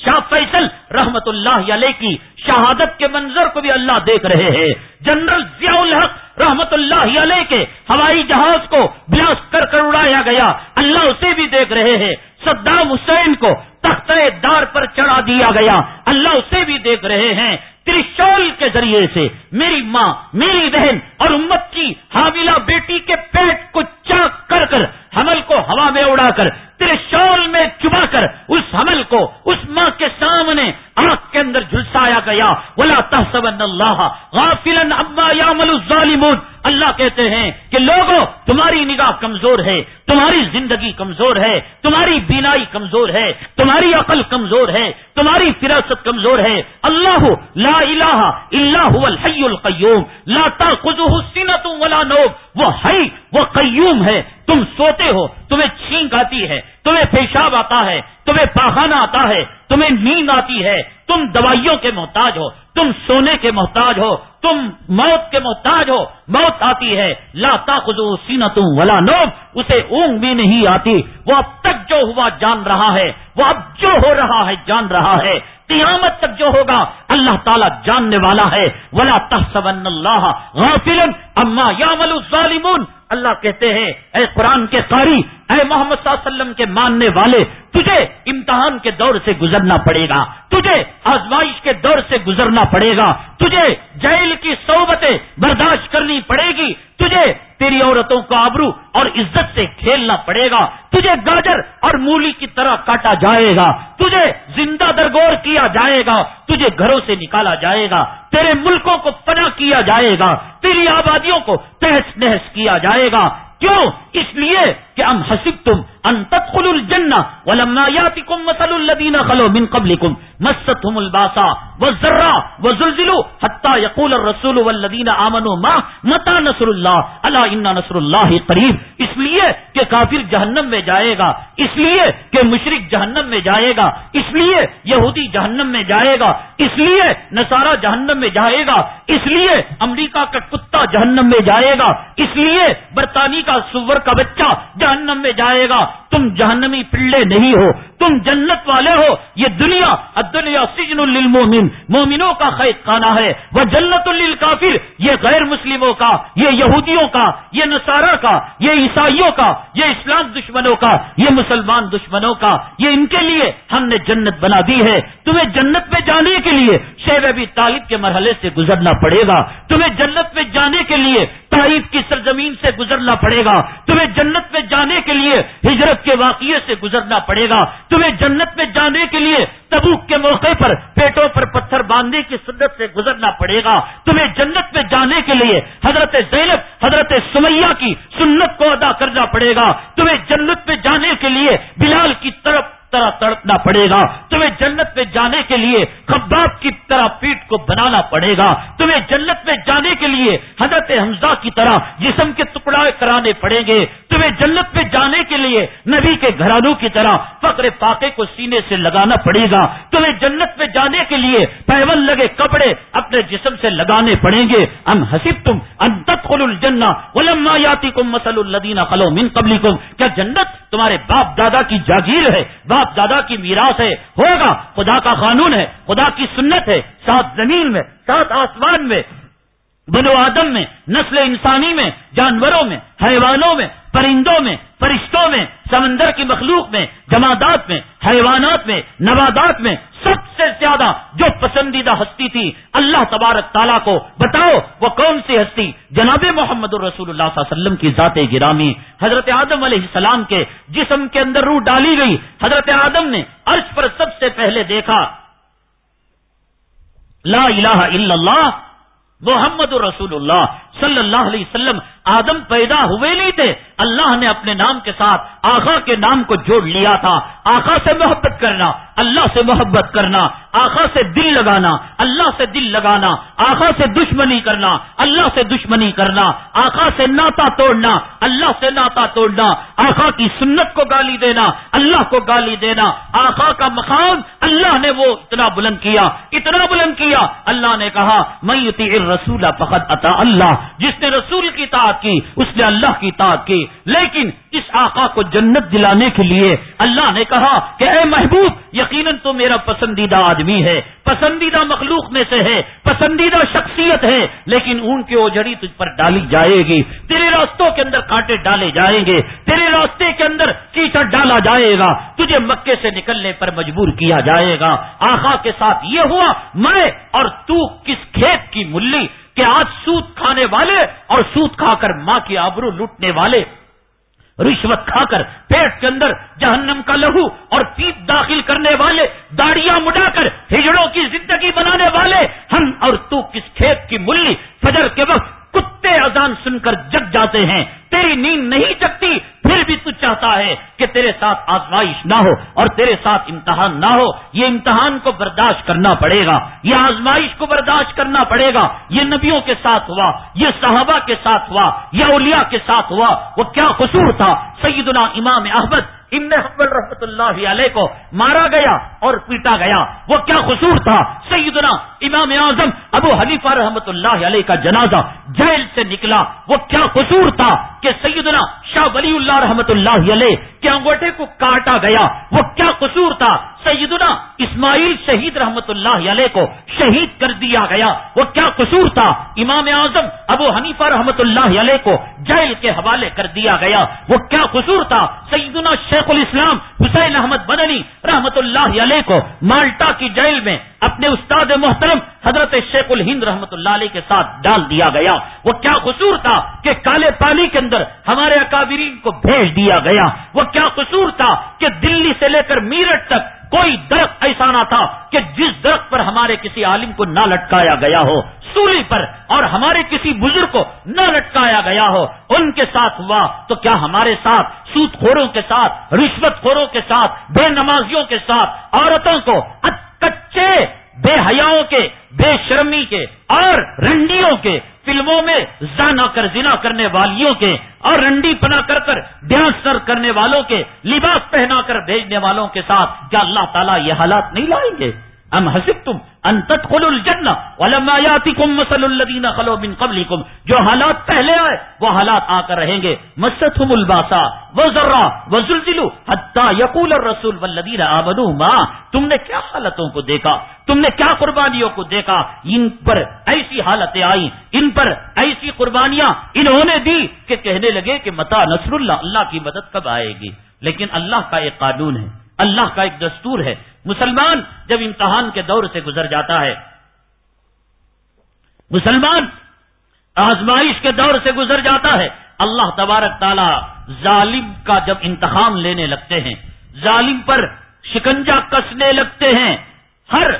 شاہ فیصل رحمت اللہ علیہ کی شہادت کے منظر کو بھی اللہ دیکھ رہے ہیں۔ جنرل ضیاء الحق رحمت اللہ علیہ کے ہوائی جہاز کو بلاسٹ کر کر اڑایا گیا۔ اللہ اسے بھی دیکھ رہے ہیں۔ صدام حسین کو تخت دار پر چڑھا دیا گیا۔ اللہ اسے بھی دیکھ رہے ہیں۔ ترشول کے ذریعے سے میری ماں، میری بہن اور امت کی حاملہ بیٹی کے پیٹ کو چاک کر کر حمل کو ہوا میں اڑا کر، ترشول میں چبا کر اس حمل کو اس ماں کے سامنے آنکھ کے اندر جھلسایا گیا۔ بولا تحسبن اللہ غافلا عما يعمل الظالمون۔ اللہ کہتے ہیں کہ لوگوں تمہاری نگاہ کمزور ہے، تمہاری زندگی کمزور ہے، تمہاری بینائی کمزور ہے تمہاری عقل کمزور ہے تمہاری فراست کمزور ہے اللہ لا الہ الا هو الحی القیوم، لا تاخذه سنۃ ولا نوم، وہ حی وہ قیوم ہے، تم سوتے ہو، تمہیں چھینک آتی ہے، تمہیں پیشاب آتا ہے، تمہیں پاخانہ آتا ہے، تمہیں نیند آتی ہے، تم دوائیوں کے محتاج ہو، تم سونے کے محتاج ہو، تم موت کے محتاج ہو، موت آتی ہے، لا خزو سینا تم ولا نو اسے اونگ بھی نہیں آتی، وہ اب تک جو ہوا جان رہا ہے، وہ اب جو ہو رہا ہے، جان رہا ہے۔ قیامت تک جو ہوگا، اللہ تعالیٰ جاننے والا ہے۔ ولا تحسبن اللہ غافل اما یامل الظالمون۔ اللہ کہتے ہیں، اے قرآن کے قاری، اے محمد صلی اللہ علیہ وسلم کے ماننے والے، تجھے امتحان کے دور سے گزرنا پڑے گا، تجھے آزمائش کے دور سے گزرنا پڑے گا، تجھے جیل کی صحبتیں برداشت کرنی پڑے گی، تجھے تیری عورتوں کو آبرو اور عزت سے کھیلنا پڑے گا، تجھے گاجر اور مولی کی طرح کاٹا جائے گا، تجھے زندہ درگور کیا جائے گا، تجھے گھروں سے نکالا جائے گا تیرے ملکوں کو پناہ کیا جائے گا، تیری آبادیوں کو تحس نحس کیا جائے گا۔ کیوں؟ اس لیے کہ ہم حسب تم انتقل الجنہ ولما یاتکم مثل الذین خلو من قبلکم مستهم الباسا والذرا وزلزلوا حتى يقول الرسول والذین آمنوا ما متى نصر اللہ الا ان نصر اللہ قریب اس لیے کہ کافر جہنم میں جائے گا. اس لیے کہ مشرک جہنم میں جائے گا. اس لیے یہودی جہنم میں جائے گا. اس لیے نصارہ جہنم میں جائے گا. اس لیے امریکہ کا کتا جہنم میں جائے گا. اس لیے برطانیہ کا سور کا بچہ جہنم میں جائے گا. تم جہنمی پلے نہیں ہو، تم جنت والے ہو، یہ دنیا دنیا سجن للمومن مومنوں کا خیت خانہ ہے۔ وہ جنت للکافر، یہ غیر مسلموں کا، یہ یہودیوں کا، یہ نصارہ کا، یہ عیسائیوں کا، یہ اسلام دشمنوں کا، یہ مسلمان دشمنوں کا۔ یہ ان کے لیے ہم نے جنت بنا دی ہے۔ تمہیں جنت میں جانے کے لیے شیب ابھی طالب کے مرحلے سے گزرنا پڑے گا۔ تمہیں جنت میں جانے کے لیے تعریف کی سرزمین سے گزرنا پڑے گا۔ تمہیں جنت میں جانے کے لیے ہجرت کے واقعے سے گزرنا پڑے گا۔ تمہیں جنت میں جانے کے لیے تبوک کے موقع پر پیٹوں پر پتھر باندھنے کی سنت سے گزرنا پڑے گا۔ تمہیں جنت میں جانے کے لیے حضرت زینب، حضرت سمیہ کی سنت کو ادا کرنا پڑے گا۔ تمہیں جنت میں جانے کے لیے بلال کی طرف طرح تڑپنا پڑے گا۔ تمہیں جنت میں جانے کے لیے خباب کی طرح پیٹ کو بنانا پڑے گا۔ تمہیں جنت میں جانے کے لیے حضرت حمزہ کی طرح جسم کے ٹکڑا کرانے پڑیں گے۔ تمہیں جنت میں جانے کے لیے نبی کے گھرانوں کی طرح فقر پاکے کو سینے سے لگانا پڑے گا۔ تمہیں جنت میں جانے کے لیے پیون لگے کپڑے اپنے جسم سے لگانے پڑیں گے۔ ہم حسب تم انتت خل الجنا ولما یاتی کم مسل الدین خلو من قبلی کیا جنت تمہارے باپ دادا کی جاگیر ہے؟ باپ دادا کی میراث ہے، ہوگا، خدا کا قانون ہے، خدا کی سنت ہے سات زمین میں سات آسمان میں، بنو آدم میں، نسل انسانی میں، جانوروں میں، حیوانوں میں، پرندوں میں فرشتوں میں، سمندر کی مخلوق میں، جمادات میں، حیوانات میں نوادات میں سب سے زیادہ جو پسندیدہ ہستی تھی، اللہ تبارک تعالیٰ کو۔ بتاؤ، وہ کون سی ہستی؟ جناب محمد الرسول اللہ صلی اللہ علیہ وسلم کی ذات گرامی، حضرت آدم علیہ السلام کے جسم کے اندر روح ڈالی گئی۔ حضرت آدم نے عرش پر سب سے پہلے دیکھا، لا الہ الا اللہ، محمد رسول اللہ۔ صلی اللہ علیہ وسلم، آدم پیدا ہوئے نہیں تھے، اللہ نے اپنے نام کے ساتھ آخا کے نام کو جوڑ لیا تھا۔ آخا سے محبت کرنا، اللہ سے محبت کرنا۔ آخا سے دل لگانا، اللہ سے دل لگانا۔ آخا سے دشمنی کرنا، اللہ سے دشمنی کرنا۔ آخا سے ناتا توڑنا، اللہ سے ناتا توڑنا۔ آخا کی سنت کو گالی دینا، اللہ کو گالی دینا۔ آخا کا مقام، اللہ نے وہ اتنا بلند کیا، اتنا بلند کیا۔ اللہ نے کہا میں رسول فقط عطا اللہ جس نے رسول کی تعداد کی، اس نے اللہ کی تعداد کی۔ لیکن اس آقا کو جنت دلانے کے لیے اللہ نے کہا کہ اے محبوب، یقیناً تو میرا پسندیدہ آدمی ہے، پسندیدہ مخلوق میں سے ہے، پسندیدہ شخصیت ہے، لیکن ان کی اوجڑی تجھ پر ڈالی جائے گی۔ تیرے راستوں کے اندر کانٹے ڈالے جائیں گے، تیرے راستے کے اندر کیچڑ ڈالا جائے گا، تجھے مکے سے نکلنے پر مجبور کیا جائے گا۔ آخا کے ساتھ یہ ہوا، میں اور تو کس کھیت کی ملی؟ کہ آج سوت کھانے والے اور سوت کھا کر ماں کی آبرو لوٹنے والے، رشوت کھا کر پیٹ کے اندر جہنم کا لہو اور پیپ داخل کرنے والے، داڑیاں مڈا کر ہجڑوں کی زندگی بنانے والے، ہم اور تو کس کھیت کی ملی، فجر کے وقت کتے اذان سن کر جگ جاتے ہیں، تیری نیند نہیں جگتی پھر بھی تو چاہتا ہے کہ تیرے ساتھ آزمائش نہ ہو اور تیرے ساتھ امتحان نہ ہو، یہ امتحان کو برداشت کرنا پڑے گا، یہ آزمائش کو برداشت کرنا پڑے گا۔ یہ نبیوں کے ساتھ ہوا، یہ صحابہ کے ساتھ ہوا، یہ اولیاء کے ساتھ ہوا، وہ کیا قصور تھا؟ سیدنا امام احمد ابن حنبل رحمت اللہ علیہ کو مارا گیا اور پیٹا گیا۔ وہ کیا قصور تھا؟ سیدنا امام اعظم ابو حلیفہ رحمت اللہ علیہ کا جنازہ جیل سے نکلا۔ وہ کیا قصور تھا کہ سیدنا شاہ ولی اللہ رحمت اللہ علیہ کے انگوٹے کو کاٹا گیا۔ وہ کیا قصور تھا؟ سیدنا اسماعیل شہید رحمت اللہ علیہ کو شہید کر دیا گیا۔ وہ کیا قصور تھا؟ امام اعظم ابو حنیفہ رحمت اللہ علیہ کو جیل کے حوالے کر دیا گیا۔ وہ کیا قصور تھا؟ سیدنا شیخ شیخ الاسلام حسین احمد بدنی رحمت اللہ علیہ کو مالٹا کی جیل میں اپنے استاد محترم حضرت شیخ الہند رحمت اللہ علیہ کے ساتھ ڈال دیا گیا۔ وہ کیا قصور تھا کہ کالے پانی کے اندر ہمارے اکابرین کو بھیج دیا گیا۔ وہ کیا قصور تھا کہ دلی سے لے کر میرٹ تک کوئی درخت ایسا نہ تھا کہ جس درخت پر ہمارے کسی عالم کو نہ لٹکایا گیا ہو سولی پر، اور ہمارے کسی بزرگ کو نہ لٹکایا گیا ہو۔ ان کے ساتھ ہوا تو کیا ہمارے ساتھ، سود خوروں کے ساتھ، رشوت خوروں کے ساتھ، بے نمازیوں کے ساتھ، عورتوں کو کچے بے حیاؤں کے، بے شرمی کے اور رنڈیوں کے فلموں میں زانا کر، زنا کرنے والیوں کے اور رنڈی پنا کر کر ڈانسر کرنے والوں کے، لباس پہنا کر بھیجنے والوں کے ساتھ کیا اللہ تعالیٰ یہ حالات نہیں لائیں گے؟ ام حسب تم انتت خل الجن ولمیاتی کم مسل الدین خلو بن قبل جو حالات پہلے آئے، وہ حالات آ کر رہیں گے۔ مست الباسا، وہ ذرا وہ یقول رسول ولدین تم نے کیا حالتوں کو دیکھا؟ تم نے کیا قربانیوں کو دیکھا؟ ان پر ایسی حالتیں آئی ان پر ایسی قربانیاں انہوں نے دی کہ کہنے لگے کہ متا نصر اللہ اللہ کی مدد کب آئے گی؟ لیکن اللہ کا ایک قانون ہے۔ اللہ کا ایک دستور ہے۔ مسلمان جب امتحان کے دور سے گزر جاتا ہے، مسلمان آزمائش کے دور سے گزر جاتا ہے، اللہ تبارک تعالی ظالم کا جب انتخاب لینے لگتے ہیں، ظالم پر شکنجا کسنے لگتے ہیں۔ ہر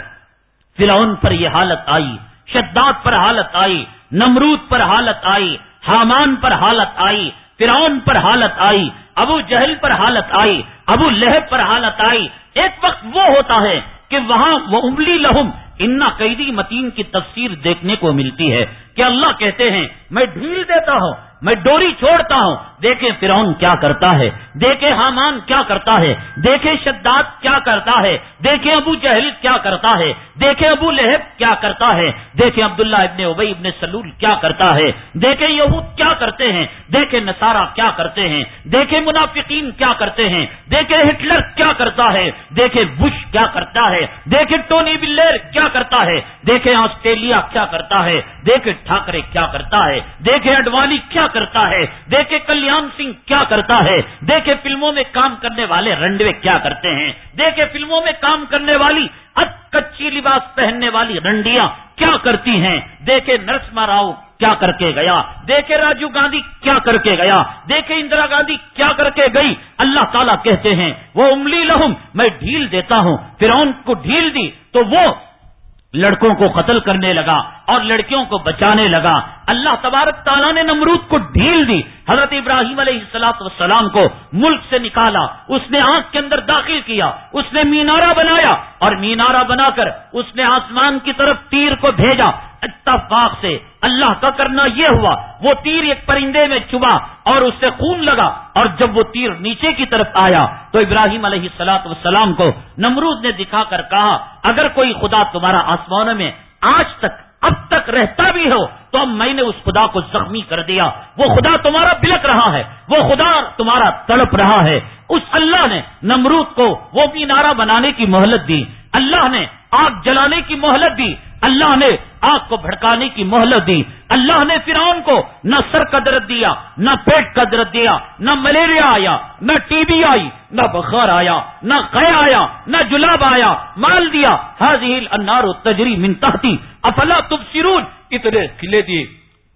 فرعون پر یہ حالت آئی، شداد پر حالت آئی، نمرود پر حالت آئی، حامان پر حالت آئی، فرعون پر حالت آئی، ابو جہل پر حالت آئی ابو لہب پر حالت آئی۔ ایک وقت وہ ہوتا ہے کہ وہاں وہ املی لہم انا قیدی متین کی تفسیر دیکھنے کو ملتی ہے کہ اللہ کہتے ہیں، میں ڈھیل دیتا ہوں۔ میں ڈوری چھوڑتا ہوں دیکھیں فرعون کیا کرتا ہے دیکھیں حامان کیا کرتا ہے دیکھیں شداد کیا کرتا ہے دیکھیں ابو جہل کیا کرتا ہے دیکھیں ابو لہب کیا کرتا ہے دیکھیں عبداللہ ابن ابئی ابن سلول کیا کرتا ہے دیکھیں یہود کیا کرتے ہیں دیکھیں نصارہ کیا کرتے ہیں دیکھیں منافقین کیا کرتے ہیں دیکھیں ہٹلر کیا کرتا ہے دیکھیں بش کیا کرتا ہے دیکھیں ٹونی بلیر کیا کرتا ہے دیکھیں آسٹریلیا کیا کرتا ہے دیکھیں ٹھاکرے کیا کرتا ہے دیکھیں اڈوانی کیا کرتا ہے دیکھے کلیان سنگھ کیا کرتا ہے دیکھے فلموں میں کام کرنے والے رنڈوے کیا کرتے ہیں دیکھے فلموں میں کام کرنے والی کچی لباس پہننے والی رنڈیاں کیا کرتی ہیں دیکھے نرسما راؤ کیا کر کے گیا دیکھے راجیو گاندھی کیا کر کے گیا دیکھے اندرا گاندھی کیا کر کے گئی اللہ تعالیٰ کہتے ہیں وہ املی لہم میں ڈھیل دیتا ہوں پھر کو ڈھیل دی تو وہ لڑکوں کو قتل کرنے لگا اور لڑکیوں کو بچانے لگا۔ اللہ تبارک تعالیٰ نے نمرود کو ڈھیل دی۔ حضرت ابراہیم علیہ السلاط والسلام کو ملک سے نکالا۔ اس نے آنکھ کے اندر داخل کیا۔ اس نے مینارہ بنایا اور مینارہ بنا کر اس نے آسمان کی طرف تیر کو بھیجا۔ اتفاق سے اللہ کا کرنا یہ ہوا، وہ تیر ایک پرندے میں چبا اور اس سے خون لگا اور جب وہ تیر نیچے کی طرف آیا تو ابراہیم علیہ السلاط والسلام کو نمرود نے دکھا کر کہا، اگر کوئی خدا تمہارا آسمان میں آج تک، اب تک رہتا بھی ہو تو اب میں نے اس خدا کو زخمی کر دیا۔ وہ خدا تمہارا بلک رہا ہے، وہ خدا تمہارا تڑپ رہا ہے۔ اس اللہ نے نمرود کو وہ بھی نعرہ بنانے کی مہلت دی۔ اللہ نے آگ جلانے کی مہلت دی۔ اللہ نے آگ کو بھڑکانے کی مہلت دی اللہ نے فرعون کو نہ سر کا درد دیا، نہ پیٹ کا درد دیا، نہ ملیریا آیا، نہ ٹی بی آئی، نہ بخار آیا، نہ قیا آیا، نہ جلاب آیا، مال دیا۔ حاضل انار تجری منتحتی افلا تب سرون اتنے کھلے دیے،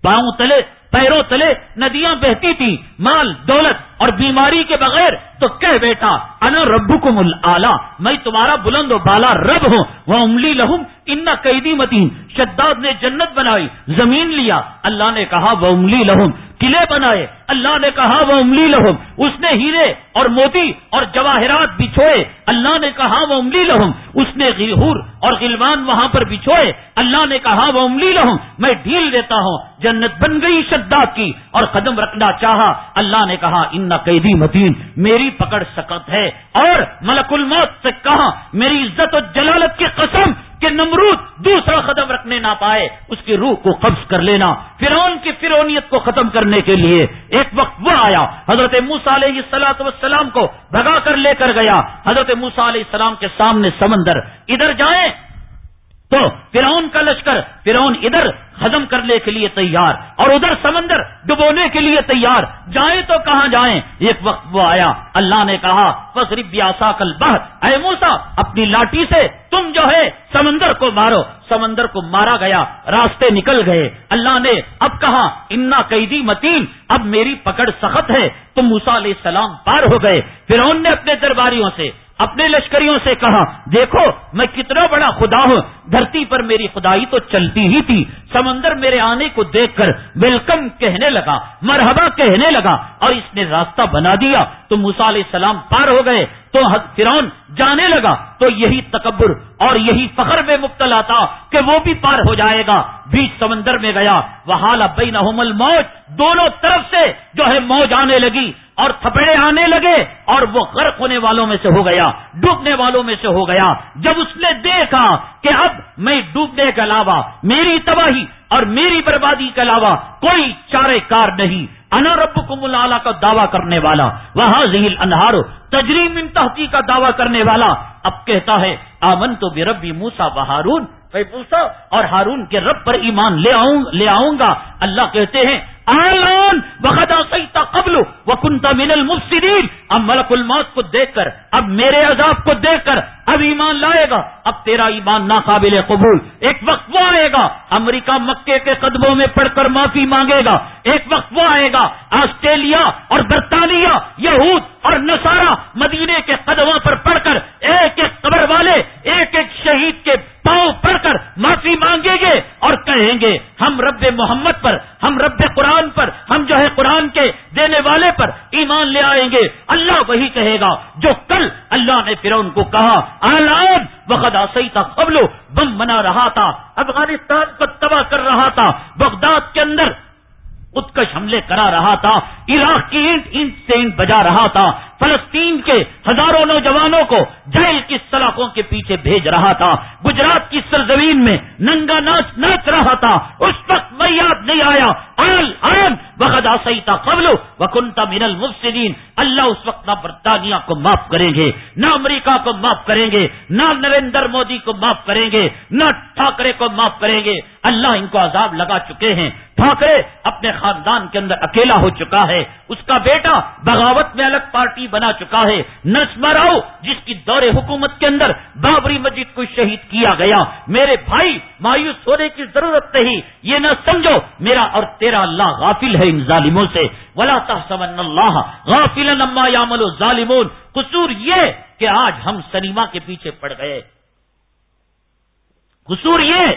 پاؤں تلے پیروں تلے، ندیاں بہتی تھی، مال، دولت اور بیماری کے بغیر تو کہہ بیٹا، انا ربکم الا میں تمہارا بلند و بالا رب ہوں، وہ املی لہم ان قیدی متین، شداد نے جنت بنائی، زمین لیا، اللہ نے کہا وہ املی لہم، قلعے بنائے، اللہ نے کہا وہ املی لہم، اس نے ہیرے اور موتی اور جواہرات بچھوئے، اللہ نے کہا وہ املی لہم، اس نے غیہور اور غلوان وہاں پر بچھوئے، اللہ نے کہا وہ املی لہم، میں ڈھیل دیتا ہوں، جنت بن گئی شداد کی اور قدم رکھنا چاہا۔ اللہ نے کہا ان قیدی متین، میری پکڑ سکت ہے اور ملک الموت سے کہا میری عزت و جلالت کی قسم کہ نمرود دوسرا قدم رکھنے نہ پائے، اس کی روح کو قبض کر لینا۔ فرعون کی فرونیت کو ختم کرنے کے لیے ایک وقت وہ آیا۔ حضرت موسا علیہ السلاط والسلام کو بھگا کر لے کر گیا۔ حضرت موسا علیہ السلام کے سامنے سمندر، ادھر جائیں تو فرعون کا لشکر، فرعون ادھر ختم کرنے کے لیے تیار اور ادھر سمندر ڈبونے کے لیے تیار۔ جائیں تو کہاں جائیں؟ ایک وقت وہ آیا۔ اللہ نے کہا بیاسا کل بہ اے موسا اپنی لاٹھی سے تم جو ہے سمندر کو مارو۔ سمندر کو مارا گیا، راستے نکل گئے۔ اللہ نے اب کہا، انا قیدی متین۔ اب میری پکڑ سخت ہے۔ تم موسا علیہ السلام پار ہو گئے۔ فرعون نے اپنے درباریوں سے اپنے لشکریوں سے کہا، دیکھو، میں کتنا بڑا خدا ہوں، دھرتی پر میری خدائی تو چلتی ہی تھی، سمندر میرے آنے کو دیکھ کر ویلکم کہنے لگا، مرحبا کہنے لگا اور اس نے راستہ بنا دیا۔ تو موسا علیہ السلام پار ہو گئے، تو فرون جانے لگا۔ تو یہی تکبر اور یہی فخر میں مبتلا تھا کہ وہ بھی پار ہو جائے گا۔ بیچ سمندر میں گیا وہ حال بین موج دونوں طرف سے جو ہے موج آنے لگی۔ اور تھپڑے آنے لگے اور وہ غرق ہونے والوں میں سے ہو گیا، ڈوبنے والوں میں سے ہو گیا۔ جب اس نے دیکھا کہ اب میں ڈوبنے کے علاوہ میری تباہی اور میری بربادی کے علاوہ کوئی چارے کار نہیں، انا رب کم کا دعویٰ کرنے والا وہاں ذہیل انہار تجریم انتہتی کا دعویٰ کرنے والا۔ اب کہتا ہے آمن تو بے ربی موسا بہارون اور ہارون کے رب پر ایمان لے آؤں لے آؤں گا۔ اللہ کہتے ہیں آلان بخدا سیتا قبل وہ کنتا من المفسدین۔ اب ملک الموت کو دیکھ کر، اب میرے عذاب کو دیکھ کر، اب ایمان لائے گا۔ اب تیرا ایمان ناقابل قبول۔ ایک وقت وہ آئے گا، امریکہ مکے کے قدموں میں پڑھ کر معافی مانگے گا۔ ایک وقت وہ آئے گا، آسٹریلیا اور برطانیہ، یہود اور نسارا مدینے کے قدموں پر پڑھ کر ایک ایک قبر والے، ایک ایک شہید کے پاؤں پڑھ کر معافی مانگیں گے اور کہیں گے، ہم رب محمد پر، ہم رب قرآن پر، ہم جو ہے قرآن کے دینے والے پر ایمان لے آئیں گے۔ اللہ وہی کہے گا جو کل اللہ نے پھر ان کو کہا، آلان وقت آسائی تھا قبلو بم بنا رہا تھا، افغانستان کو تباہ کر رہا تھا، بغداد کے اندر اتکش حملے کرا رہا تھا، عراق کی اینٹ اینٹ سے اینٹ بجا رہا تھا فلسطین کے ہزاروں نوجوانوں کو جیل کی سلاخوں کے پیچھے بھیج رہا تھا۔ گجرات کی سرزمین میں ننگا ناچ ناچ رہا تھا۔ اس وقت میں یاد نہیں آیا۔ آل آن وقت آسائی تھا قبل وکنتا من المفسدین۔ اللہ اس وقت نہ برطانیہ کو معاف کریں گے، نہ امریکہ کو معاف کریں گے، نہ نریندر مودی کو معاف کریں گے، نہ ٹھاکرے کو معاف کریں گے۔ اللہ ان کو عذاب لگا چکے ہیں۔ ٹھاکرے اپنے خاندان کے اندر اکیلا ہو چکا ہے۔ اس کا بیٹا بغاوت میں الگ پارٹی بنا چکا ہے۔ نسما راؤ جس کی دور حکومت کے اندر بابری مسجد کو شہید کیا گیا۔ میرے بھائی، مایوس ہونے کی ضرورت نہیں۔ یہ نہ سمجھو، میرا اور تیرا اللہ غافل ہے ان ظالموں سے۔ ولا تحسبن اللہ غافل اما یامل ظالمون قصور یہ کہ آج ہم سنیما کے پیچھے پڑ گئے۔ قصور یہ،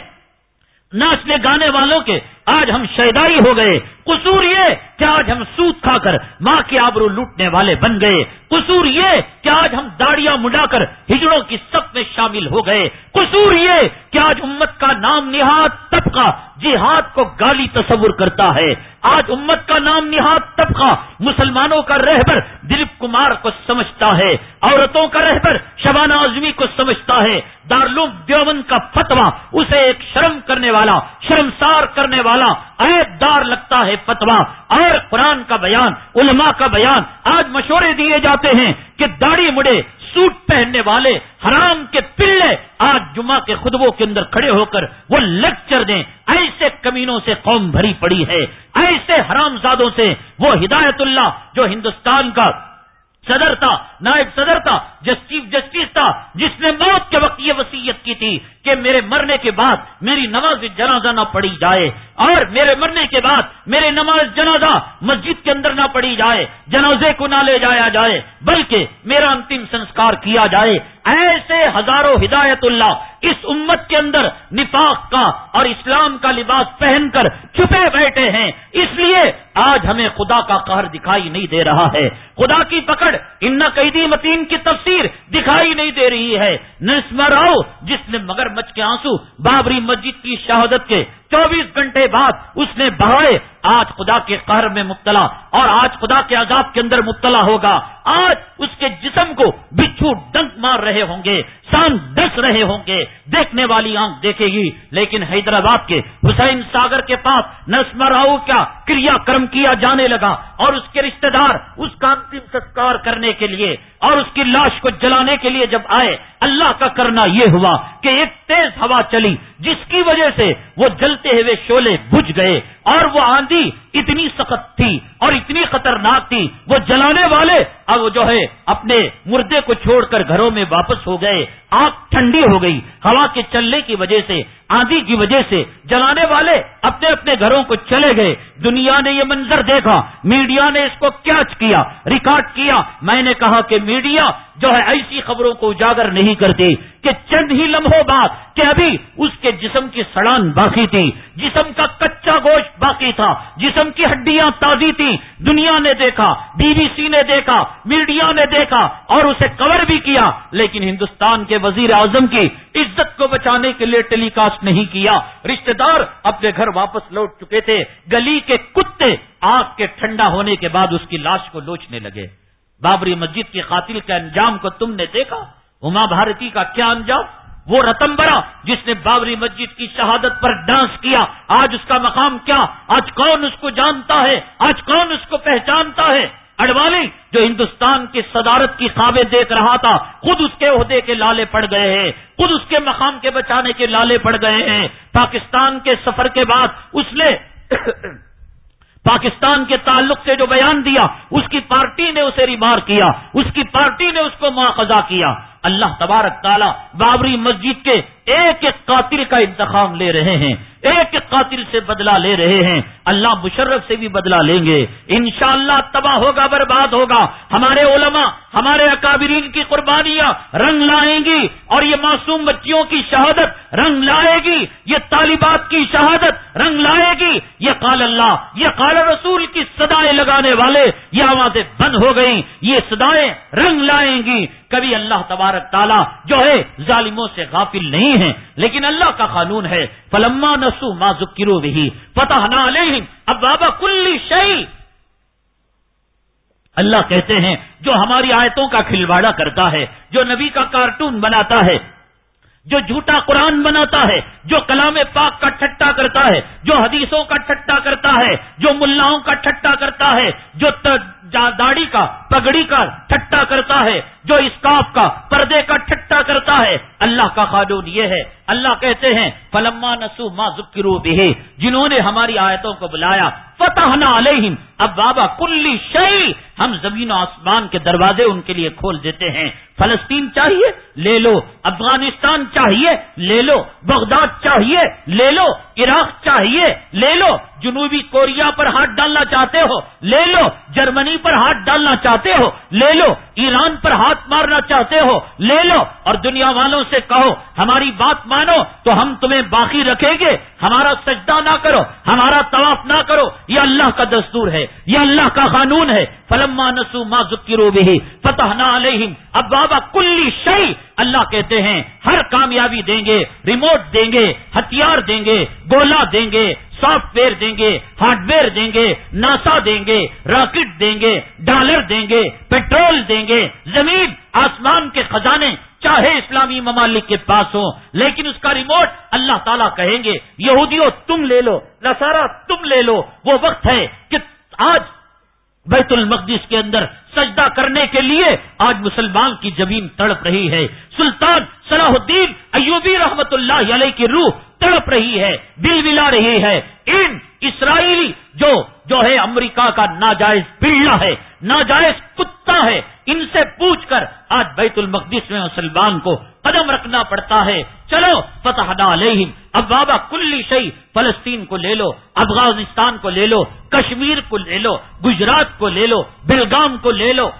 ناچنے گانے والوں کے آج ہم شیدائی ہو گئے۔ قصور یہ کہ آج ہم سوت کھا کر ماں کے آبرو لوٹنے والے بن گئے۔ قصور یہ کہ آج ہم داڑیاں مڈا کر ہجڑوں کی سب میں شامل ہو گئے۔ قصور یہ کہ آج امت کا نام نہاد طبقہ جہاد کو گالی تصور کرتا ہے۔ آج امت کا نام نہاد طبقہ مسلمانوں کا رہبر دلیپ کمار کو سمجھتا ہے۔ عورتوں کا رہبر شبانہ اعظمی کو سمجھتا ہے۔ دارلوم دیوبند کا فتوا اسے ایک شرم کرنے والا، شرمسار کرنے والا عید دار لگتا ہے فتوا اور قرآن کا بیان، علماء کا بیان۔ آج مشورے دیے جاتے ہیں کہ داڑھی مڑے، سوٹ پہننے والے، حرام کے پلے، آج جمعہ کے خطبوں کے اندر کھڑے ہو کر وہ لیکچر دیں۔ ایسے کمینوں سے قوم بھری پڑی ہے۔ ایسے حرام زادوں سے وہ ہدایت اللہ جو ہندوستان کا صدر تھا، نائب صدر تھا، جس چیف جسٹس تھا، جس نے موت کے وقت یہ وسیعت کی تھی کہ میرے مرنے کے بعد میری نماز جنازہ نہ پڑی جائے اور میرے مرنے کے بعد میرے نماز جنازہ مسجد کے اندر نہ پڑی جائے، جنازے کو نہ لے جایا جائے، بلکہ میرا انتم سنسکار کیا جائے۔ ایسے ہزاروں ہدایت اللہ اس امت کے اندر نفاق کا اور اسلام کا لباس پہن کر چھپے بیٹھے ہیں۔ اس لیے آج ہمیں خدا کا قہر دکھائی نہیں دے رہا ہے۔ خدا کی پکڑ ان قیدی متین کی تفسیر دکھائی نہیں دے رہی ہے۔ نسمر راؤ جس نے مگر مچ کے آنسو بابری مسجد کی شہادت کے چوبیس گھنٹے بعد اس نے بہائے، آج خدا کے قہر میں مبتلا اور آج خدا کے عذاب کے اندر مبتلا ہوگا۔ آج اس کے جسم کو بچھو ڈنک مار رہے ہوں گے۔ سان ڈس رہے ہوں گے، دیکھنے والی آنکھ دیکھے گی، لیکن حیدرآباد کے حسین ساگر کے پاس نسمر راؤ کا کریا کرم کیا جانے لگا اور اس کے رشتہ دار اس کا انتم سسکار کرنے کے لیے اور اس کی لاش کو جلانے کے لیے جب آئے، اللہ کا کرنا یہ ہوا کہ ایک تیز ہوا چلی، جس کی وجہ سے وہ جلتے ہوئے شولے بجھ گئے۔ اور وہ آندھی اتنی سخت تھی اور اتنی خطرناک تھی، وہ جلانے والے اب جو ہے اپنے مردے کو چھوڑ کر گھروں میں واپس ہو گئے آگ ٹھنڈی ہو گئی، ہوا کے چلنے کی وجہ سے، آندھی کی وجہ سے جلانے والے اپنے اپنے گھروں کو چلے گئے۔ دنیا نے یہ منظر دیکھا، میڈیا نے اس کو کیچ کیا، ریکارڈ کیا۔ میں نے کہا کہ میڈیا جو ہے ایسی خبروں کو اجاگر نہیں کرتی کہ چند ہی لمحوں بعد کہ ابھی اس کے جسم کی سڑان باقی تھی، جسم کا کچا گوشت باقی تھا، جسم کی ہڈیاں تازی تھی دنیا نے دیکھا، بی بی سی نے دیکھا، میڈیا نے دیکھا اور اسے کور بھی کیا، لیکن ہندوستان کے وزیر اعظم کی عزت کو بچانے کے لیے ٹیلی کاسٹ نہیں کیا۔ رشتہ دار اپنے گھر واپس لوٹ چکے تھے، گلی کے کتے آگ کے ٹھنڈا ہونے کے بعد اس کی لاش کو لوچنے لگے۔ بابری مسجد کے قاتل کے انجام کو تم نے دیکھا؟ اما بھارتی کا کیا انجام؟ وہ رتمبرا جس نے بابری مسجد کی شہادت پر ڈانس کیا۔ آج اس کا مقام کیا؟ آج کون اس کو جانتا ہے؟ آج کون اس کو پہچانتا ہے؟ اڈوانی جو ہندوستان کی صدارت کی خوابیں دیکھ رہا تھا، خود اس کے عہدے کے لالے پڑ گئے ہیں۔ خود اس کے مقام کے بچانے کے لالے پڑ گئے ہیں۔ پاکستان کے سفر کے بعد اس نے پاکستان کے تعلق سے جو بیان دیا، اس کی پارٹی نے اسے ریمار کیا، اس کی پارٹی نے اس کو مواخذہ کیا۔ اللہ تبارک تعالیٰ بابری مسجد کے ایک ایک قاتل کا انتخاب لے رہے ہیں، ایک ایک قاتل سے بدلہ لے رہے ہیں۔ اللہ مشرف سے بھی بدلہ لیں گے۔ انشاءاللہ اللہ تباہ ہوگا، برباد ہوگا۔ ہمارے علماء، ہمارے اکابرین کی قربانیاں رنگ لائیں گی اور یہ معصوم بچیوں کی شہادت رنگ لائے گی۔ یہ طالبات کی شہادت رنگ لائے گی۔ یہ قال اللہ، یہ قال رسول کی سدائیں لگانے والے یہ آوازیں بند ہو گئی یہ سدائیں رنگ لائیں گی۔ کبھی اللہ تبارک تعالیٰ جو ہے ظالموں سے غافل نہیں ہے لیکن اللہ کا قانون ہے فلما نسو ما ذکرو بھی فتح نہ اب بابا کلی شہی اللہ کہتے ہیں، جو ہماری آیتوں کا کھلواڑا کرتا ہے، جو نبی کا کارٹون بناتا ہے، جو جھوٹا قرآن بناتا ہے، جو کلام پاک کا ٹھٹا کرتا ہے، جو حدیثوں کا ٹھٹا کرتا ہے، جو ملاؤں کا ٹھٹا کرتا ہے، جو داڑھی کا، پگڑی کا ٹھٹا کرتا ہے، جو اسکاف کا پردے کا ٹھٹا کرتا ہے۔ اللہ کا قانون یہ ہے۔ اللہ کہتے ہیں، فلما نسو ما ذکرو بھی جنہوں نے ہماری آیتوں کو بلایا فتح نہ علیہم اب بابا کلی شہی ہم زمین و آسمان کے دروازے ان کے لیے کھول دیتے ہیں۔ فلسطین چاہیے، لے لو۔ افغانستان چاہیے، لے لو۔ بغداد چاہیے، لے لو۔ عراق چاہیے، لے لو۔ جنوبی کوریا پر ہاتھ ڈالنا چاہتے ہو، لے لو، جرمنی پر ہاتھ ڈالنا چاہتے ہو، لے لو، ایران پر ہاتھ مارنا چاہتے ہو، لے لو، اور دنیا والوں سے کہو، ہماری بات مانو تو ہم تمہیں باقی رکھیں گے، ہمارا سجدہ نہ کرو، ہمارا طواف نہ کرو، یہ اللہ کا دستور ہے، یہ اللہ کا قانون ہے۔ فلما نسو ما ذکرو بھی فتح نہ علیہم اب بابا کلی شہی اللہ کہتے ہیں، ہر کامیابی دیں گے، ریموٹ دیں گے، ہتھیار دیں گے، گولا دیں گے سافٹ ویئر دیں گے، ہارڈ ویئر دیں گے، ناسا دیں گے، راکٹ دیں گے، ڈالر دیں گے پیٹرول دیں گے، زمین، آسمان کے خزانے، چاہے اسلامی ممالک کے پاس ہو لیکن اس کا ریموٹ اللہ تعالیٰ کہیں گے، یہودیوں تم لے لو نسارا تم لے لو، وہ وقت ہے کہ آج بیت المقدس کے اندر سجدہ کرنے کے لیے آج مسلمان کی زمین تڑپ رہی ہے۔ سلطان صلاح الدین ایوبی رحمت اللہ علیہ کی روح تڑپ رہی ہے، دل ولا رہی ہے۔ ان اسرائیلی جو جو ہے امریکہ کا ناجائز پلڑا ہے، ناجائز کتا ہے، ان سے پوچھ کر آج بیت المقدس میں مسلمان کو قدم رکھنا پڑتا ہے۔ چلو فتح علیہم۔ اب بابا کلی شہی فلسطین کو لے لو، افغانستان کو لے لو، کشمیر کو لے لو، گجرات کو لے لو بیلگام کو لے لو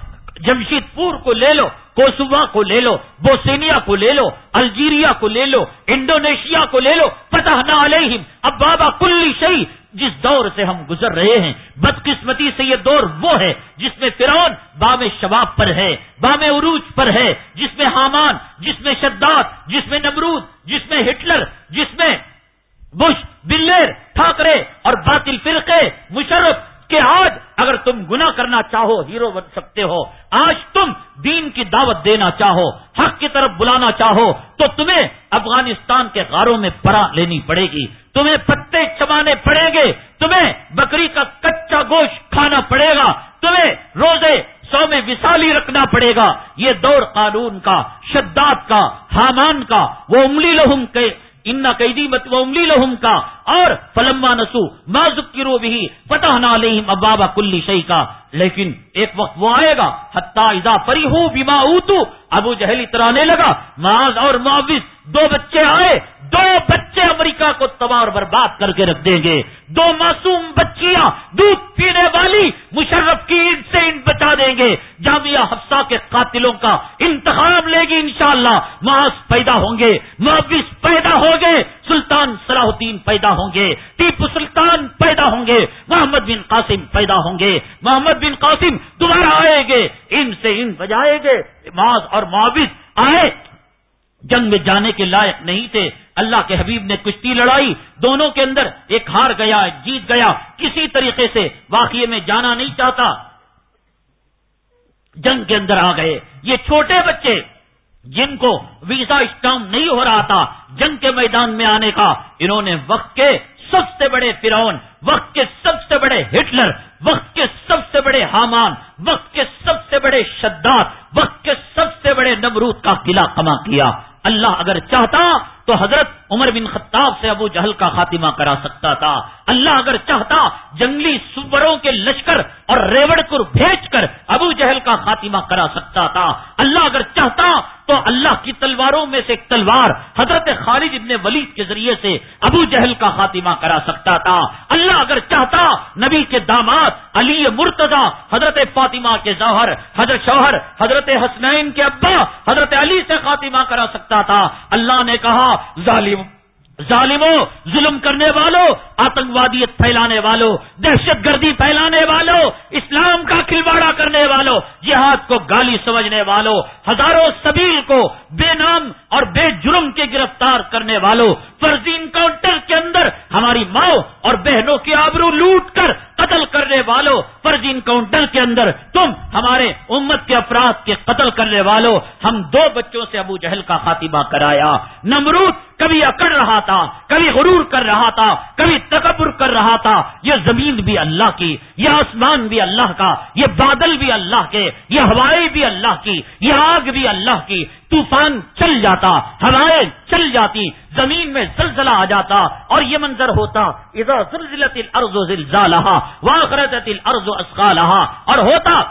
جمشید پور کو لے لو۔ کوسوا کو لے لو بوسینیا کو لے لو، الجیریا کو لے لو، انڈونیشیا کو لے لو، فتح نہ علیہم۔ اب بابا کلی شہی جس دور سے ہم گزر رہے ہیں، بدقسمتی سے یہ دور وہ ہے جس میں فرون بام شباب پر ہے، بام عروج پر ہے، جس میں حامان، جس میں شداد، جس میں نمرود، جس میں ہٹلر، جس میں بش، بلیر، ٹھاکرے اور باطل فرقے، مشرف کہ آج اگر تم گنا کرنا چاہو، ہیرو بن سکتے ہو، آج تم دین کی دعوت دینا چاہو، حق کی طرف بلانا چاہو، تو تمہیں افغانستان کے غاروں میں پرا لینی پڑے گی، تمہیں پتے چبانے پڑیں گے، تمہیں بکری کا کچا گوشت کھانا پڑے گا، تمہیں روزے سو میں وسالی رکھنا پڑے گا۔ یہ دور قانون کا، شداد کا، حامان کا، وہ انگلی لہم کے ان قیدی مت املی لہم کا اور فلما نسو نازک کی رو بھی فتح نہ ابابا کلی شہی کا۔ لیکن ایک وقت وہ آئے گا اذا پری ہوں بیما اوتو ابو جہل اترانے لگا، معاذ اور معاوض دو بچے آئے، دو بچے امریکہ کو تباہ اور برباد کر کے رکھ دیں گے۔ دو معصوم بچیاں، دودھ پینے والی مشرف کی عید سے ان بچا دیں گے۔ جامعہ حفصہ کے قاتلوں کا انتخاب لے گی انشاءاللہ۔ شاء پیدا ہوں گے معاوض پیدا ہوں گے سلطان صلاح الدین پیدا ہوں گے، ٹیپو سلطان پیدا ہوں گے، محمد بن قاسم پیدا ہوں گے۔ محمد بن قاسم دوبارہ آئے گے، ان سے ان بجائے گے، معاذ اور معاوض آئے۔ جنگ میں جانے کے لائق نہیں تھے۔ اللہ کے حبیب نے کشتی لڑائی، دونوں کے اندر ایک ہار گیا جیت گیا۔ کسی طریقے سے واقعے میں جانا نہیں چاہتا۔ جنگ کے اندر آ گئے۔ یہ چھوٹے بچے جن کو ویزا اسٹام نہیں ہو رہا تھا، جنگ کے میدان میں آنے کا، انہوں نے وقت کے سب سے بڑے فرعون، وقت کے سب سے بڑے ہٹلر، وقت کے سب سے بڑے حامان، وقت کے سب سے بڑے شداد، وقت کے سب سے بڑے نمرود کا قلعہ کما کیا۔ اللہ اگر چاہتا تو حضرت عمر بن خطاب سے ابو جہل کا خاتمہ کرا سکتا تھا۔ اللہ اگر چاہتا جنگلی سوروں کے لشکر اور ریوڑ کو بھیج کر ابو جہل کا خاتمہ کرا سکتا تھا۔ اللہ اگر چاہتا تو اللہ کی تلواروں میں سے ایک تلوار حضرت خالد ابن ولید کے ذریعے سے ابو جہل کا خاتمہ کرا سکتا تھا۔ اللہ اگر چاہتا نبی کے داماد، علی مرتضی، حضرت فاطمہ کے ظہر حضرت شوہر، حضرت حسنین کے ابا، حضرت علی سے خاتمہ کرا سکتا تھا۔ اللہ نے کہا ظالم ظالموں، ظلم کرنے والوں، آتنکوادیت پھیلانے والوں، دہشت گردی پھیلانے والوں، اسلام کا کھلواڑا کرنے والوں، جہاد کو گالی سمجھنے والوں، ہزاروں سبیل کو بے نام اور بے جرم کے گرفتار کرنے والوں، فرضی انکاؤنٹر کے اندر ہماری ماں اور بہنوں کی آبرو لوٹ کر قتل کرنے والوں، فرضی انکاؤنٹر کے اندر تم ہمارے امت کے افراد کے قتل کرنے والوں، ہم دو بچوں سے ابو جہل کا خاتمہ کرایا، نمرود کبھی اکڑ رہا تھا کبھی غرور کر رہا تھا، کبھی تکبر کر رہا تھا۔ یہ زمین بھی اللہ کی، یہ آسمان بھی اللہ کا، یہ بادل بھی اللہ کے، یہ ہوائیں بھی اللہ کی، یہ آگ بھی اللہ کی۔ طوفان چل جاتا، ہوائیں چل جاتی، زمین میں زلزلہ آ جاتا اور یہ منظر ہوتا، اذا زلزلت الارض زلزالہا واخرجت الارض اسقالہا اور ہوتا،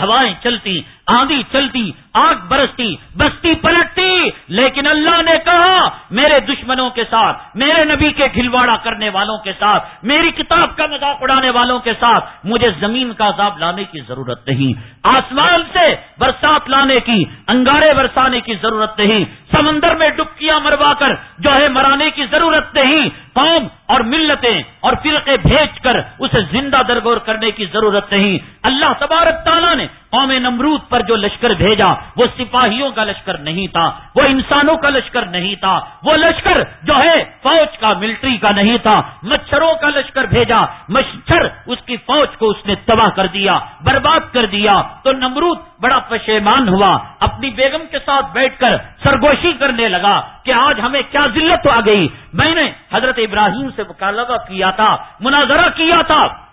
ہوائیں چلتی آندھی چلتی، آگ برستی، بستی پلٹتی، لیکن اللہ نے کہا، میرے دشمنوں کے ساتھ، میرے نبی کے کھلواڑا کرنے والوں کے ساتھ، میری کتاب کا مذاق اڑانے والوں کے ساتھ، مجھے زمین کا عذاب لانے کی ضرورت نہیں۔ آسمان سے برسات لانے کی، انگارے برسانے کی ضرورت نہیں۔ سمندر میں ڈبکیاں مروا کر، جو ہے مرانے کی ضرورت نہیں۔ قوم اور ملتیں اور فرقے بھیج کر، اسے زندہ درگور کرنے کی ضرورت نہیں۔ اللہ تبارک تعالیٰ نے قوم نمرود پر جو لشکر بھیجا، وہ سپاہیوں کا لشکر نہیں تھا، وہ انسانوں کا لشکر نہیں تھا، وہ لشکر جو ہے فوج کا، ملٹری کا نہیں تھا، مچھروں کا لشکر بھیجا، مچھر اس کی فوج کو اس نے تباہ کر دیا، برباد کر دیا۔ تو نمرود بڑا پشیمان ہوا، اپنی بیگم کے ساتھ بیٹھ کر سرگوشی کرنے لگا کہ آج ہمیں کیا ذلت آ گئی۔ میں نے حضرت ابراہیم سے مکالبہ کیا تھا، مناظرہ کیا تھا۔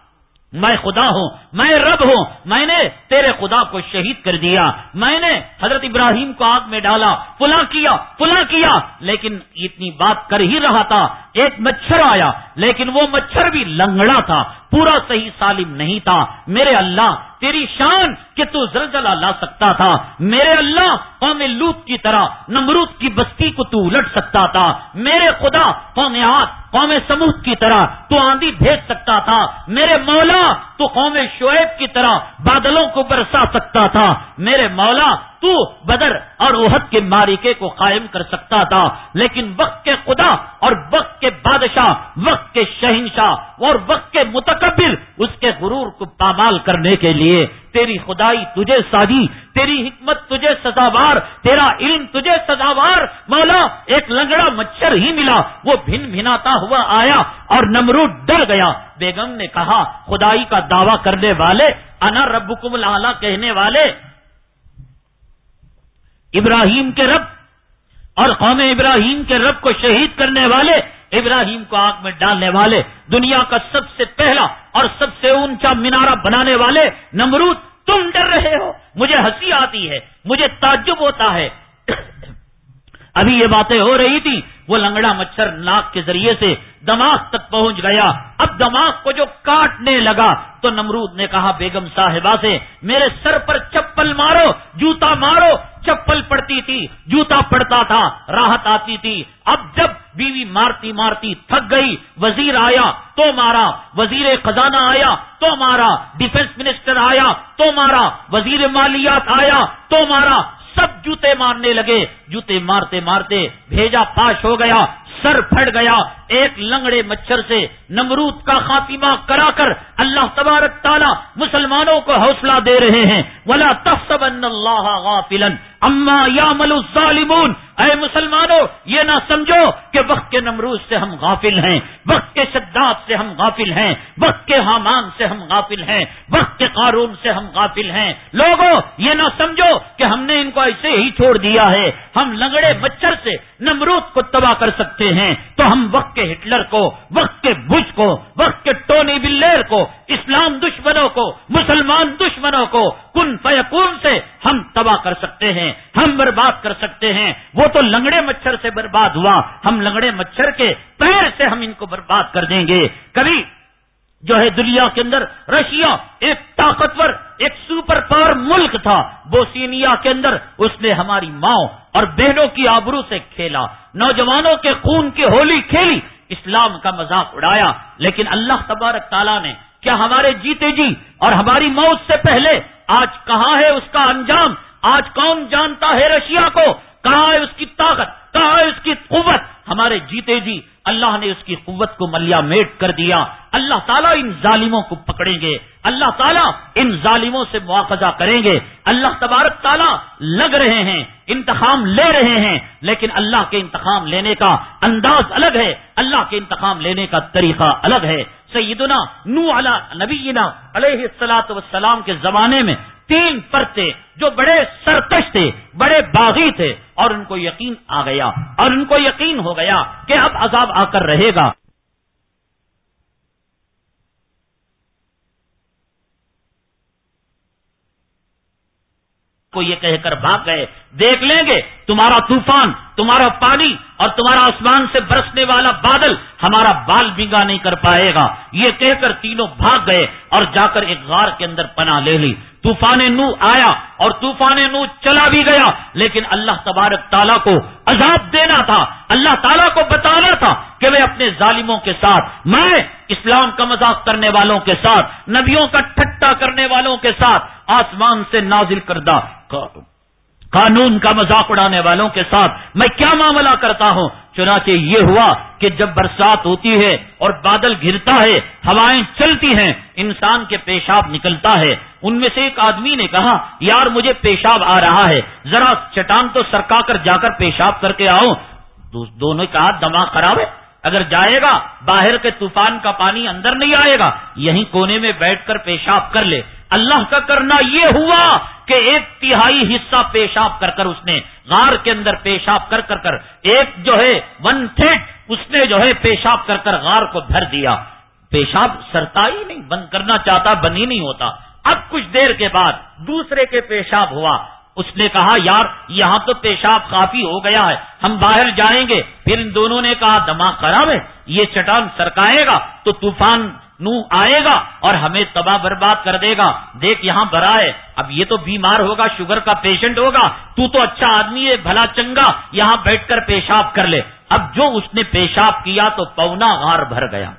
میں خدا ہوں، میں رب ہوں، میں نے تیرے خدا کو شہید کر دیا، میں نے حضرت ابراہیم کو آگ میں ڈالا پلا کیا پلا کیا، لیکن اتنی بات کر ہی رہا تھا۔ ایک مچھر آیا، لیکن وہ مچھر بھی لنگڑا تھا، پورا صحیح سالم نہیں تھا۔ میرے اللہ، تیری شان کہ تو زلزلہ لا سکتا تھا۔ میرے اللہ، قوم لوت کی طرح نمرود کی بستی کو تو الٹ سکتا تھا۔ میرے خدا، قوم ہاتھ قوم سمود کی طرح تو آندھی بھیج سکتا تھا۔ میرے مولا، تو قوم شعیب کی طرح بادلوں کو برسا سکتا تھا۔ میرے مولا تو بدر اور احد کے مارکے کو قائم کر سکتا تھا۔ لیکن وقت کے خدا اور وقت کے بادشاہ، وقت کے شہنشاہ اور وقت کے متقبر اس کے غرور کو پامال کرنے کے لیے تیری خدائی تجھے سادی تیری حکمت تجھے سزاوار، تیرا علم تجھے سزاوار۔ مولا، ایک لنگڑا مچھر ہی ملا۔ وہ بھن بھناتا ہوا آیا اور نمرود ڈر گیا۔ بیگم نے کہا، خدائی کا دعویٰ کرنے والے، انا ربکم العلا کہنے والے ابراہیم کے رب اور قوم ابراہیم کے رب کو شہید کرنے والے، ابراہیم کو آگ میں ڈالنے والے، دنیا کا سب سے پہلا اور سب سے اونچا مینارہ بنانے والے، نمرود تم ڈر رہے ہو، مجھے ہنسی آتی ہے، مجھے تعجب ہوتا ہے ابھی یہ باتیں ہو رہی تھی وہ لنگڑا مچھر ناک کے ذریعے سے دماغ تک پہنچ گیا۔ اب دماغ کو جو کاٹنے لگا، تو نمرود نے کہا، بیگم صاحبہ سے، میرے سر پر چپل مارو، جوتا مارو۔ چپل پڑتی تھی، جوتا پڑتا تھا، راحت آتی تھی۔ اب جب بیوی مارتی مارتی تھک گئی، وزیر آیا، تو مارا۔ وزیر خزانہ آیا، تو مارا۔ ڈیفنس منسٹر آیا، تو مارا۔ وزیر مالیات آیا، تو مارا۔ سب جوتے مارنے لگے۔ جوتے مارتے مارتے بھیجا پاش ہو گیا، سر پھٹ گیا۔ ایک لنگڑے مچھر سے نمرود کا خاتمہ کرا کر اللہ تبارک تعالیٰ مسلمانوں کو حوصلہ دے رہے ہیں۔ ولا اللہ غافلا۔ اما یا ملو ظالمون اے مسلمانوں، یہ نہ سمجھو کہ وقت کے نمروز سے ہم غافل ہیں، وقت کے شداد سے ہم غافل ہیں، وقت کے حامان سے ہم غافل ہیں، وقت کے قارون سے ہم غافل ہیں۔ لوگوں، یہ نہ سمجھو کہ ہم نے ان کو ایسے ہی چھوڑ دیا ہے۔ ہم لنگڑے مچھر سے نمرود کو تباہ کر سکتے ہیں۔ تو ہم وقت کے ہٹلر کو، وقت کے بج کو، وقت کے ٹونی بلیر کو، اسلام دشمنوں کو، مسلمان دشمنوں کو، کن فیکون سے ہم تباہ کر سکتے ہیں۔ ہم برباد کر سکتے ہیں۔ وہ تو لنگڑے مچھر سے برباد ہوا۔ ہم لنگڑے مچھر کے پیر سے ہم ان کو برباد کر دیں گے۔ کبھی جو ہے دنیا کے اندر رشیا ایک طاقتور، ایک سپر پاور ملک تھا، بوسینیا کے اندر اس نے ہماری ماں اور بہنوں کی آبرو سے کھیلا۔ نوجوانوں کے خون کی ہولی کھیلی، اسلام کا مذاق اڑایا۔ لیکن اللہ تبارک تعالیٰ نے، کیا ہمارے جیتے جی اور ہماری موت سے پہلے آج کہاں ہے اس کا انجام؟ آج کون جانتا ہے رشیا کو؟ کہاں ہے اس کی طاقت؟ کہاں ہے اس کی قوت؟ ہمارے جیتے جی اللہ نے اس کی قوت کو ملیا میٹ کر دیا۔ اللہ تعالیٰ ان ظالموں کو پکڑیں گے۔ اللہ تعالیٰ ان ظالموں سے مواخذہ کریں گے۔ اللہ تبارک تعالیٰ لگ رہے ہیں انتخام لے رہے ہیں۔ لیکن اللہ کے انتخام لینے کا انداز الگ ہے۔ اللہ کے انتخام لینے کا طریقہ الگ ہے۔ سیدنا نو علا نبینا علیہ السلاۃ وسلام کے زمانے میں تین پرتے جو بڑے سرکش تھے، بڑے باغی تھے، اور ان کو یقین آ گیا، اور ان کو یقین ہو گیا کہ اب عذاب آ کر رہے گا۔ کو یہ کہہ کر بھاگ گئے، دیکھ لیں گے، تمہارا طوفان، تمہارا پانی اور تمہارا آسمان سے برسنے والا بادل ہمارا بال بنگا نہیں کر پائے گا۔ یہ کہہ کر تینوں بھاگ گئے اور جا کر ایک غار کے اندر پناہ لے لی۔ طوفان نو آیا اور طوفان نو چلا بھی گیا۔ لیکن اللہ تبارک تعالیٰ کو عذاب دینا تھا۔ اللہ تعالیٰ کو بتانا تھا کہ میں اپنے ظالموں کے ساتھ، میں اسلام کا مذاق کرنے والوں کے ساتھ، نبیوں کا ٹھٹا کرنے والوں کے ساتھ آسمان سے نازل کردہ قانون کا مذاق اڑانے والوں کے ساتھ میں کیا معاملہ کرتا ہوں؟ چنانچہ یہ ہوا کہ جب برسات ہوتی ہے اور بادل گرتا ہے، ہوائیں چلتی ہیں، انسان کے پیشاب نکلتا ہے۔ ان میں سے ایک آدمی نے کہا، یار، مجھے پیشاب آ رہا ہے۔ ذرا چٹان تو سرکا کر جا کر پیشاب کر کے آؤں دونوں کا دماغ خراب ہے۔ اگر جائے گا، باہر کے طوفان کا پانی اندر نہیں آئے گا، یہیں کونے میں بیٹھ کر پیشاب کر لے۔ اللہ کا کرنا یہ ہوا کہ ایک تہائی حصہ پیشاب کر کر اس نے، غار کے اندر پیشاب کر کر کر، ایک جو ہے ون تھرڈ اس نے جو ہے پیشاب کر کر غار کو بھر دیا۔ پیشاب سرتا ہی نہیں، بند کرنا چاہتا بند ہی نہیں ہوتا۔ اب کچھ دیر کے بعد دوسرے کے پیشاب ہوا۔ اس نے کہا، یار، یہاں تو پیشاب کافی ہو گیا ہے، ہم باہر جائیں گے. پھر ان دونوں نے کہا، دماغ خراب ہے، یہ چٹان سرکائے گا، تو طوفان نو آئے گا اور ہمیں تباہ برباد کر دے گا۔ دیکھ، یہاں برا ہے، اب یہ تو بیمار ہوگا، شوگر کا پیشنٹ ہوگا، تو تو اچھا آدمی ہے، بھلا چنگا، یہاں بیٹھ کر پیشاب کر لے۔ اب جو اس نے پیشاب کیا تو پونا غار بھر گیا۔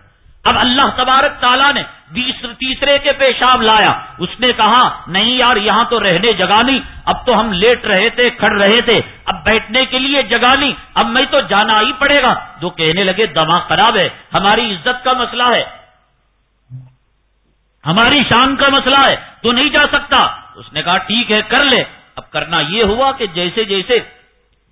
اب اللہ تبارک تعالیٰ نے تیسرے کے پیشاب لایا۔ اس نے کہا، نہیں یار، یہاں تو رہنے جگہ نہیں۔ اب تو ہم لیٹ رہے تھے، کھڑ رہے تھے۔ اب بیٹھنے کے لیے جگہ نہیں۔ اب میں تو جانا ہی پڑے گا۔ جو کہنے لگے، دماغ خراب ہے۔ ہماری عزت کا مسئلہ ہے۔ ہماری شان کا مسئلہ ہے۔ تو نہیں جا سکتا۔ اس نے کہا، ٹھیک ہے، کر لے۔ اب کرنا یہ ہوا کہ جیسے جیسے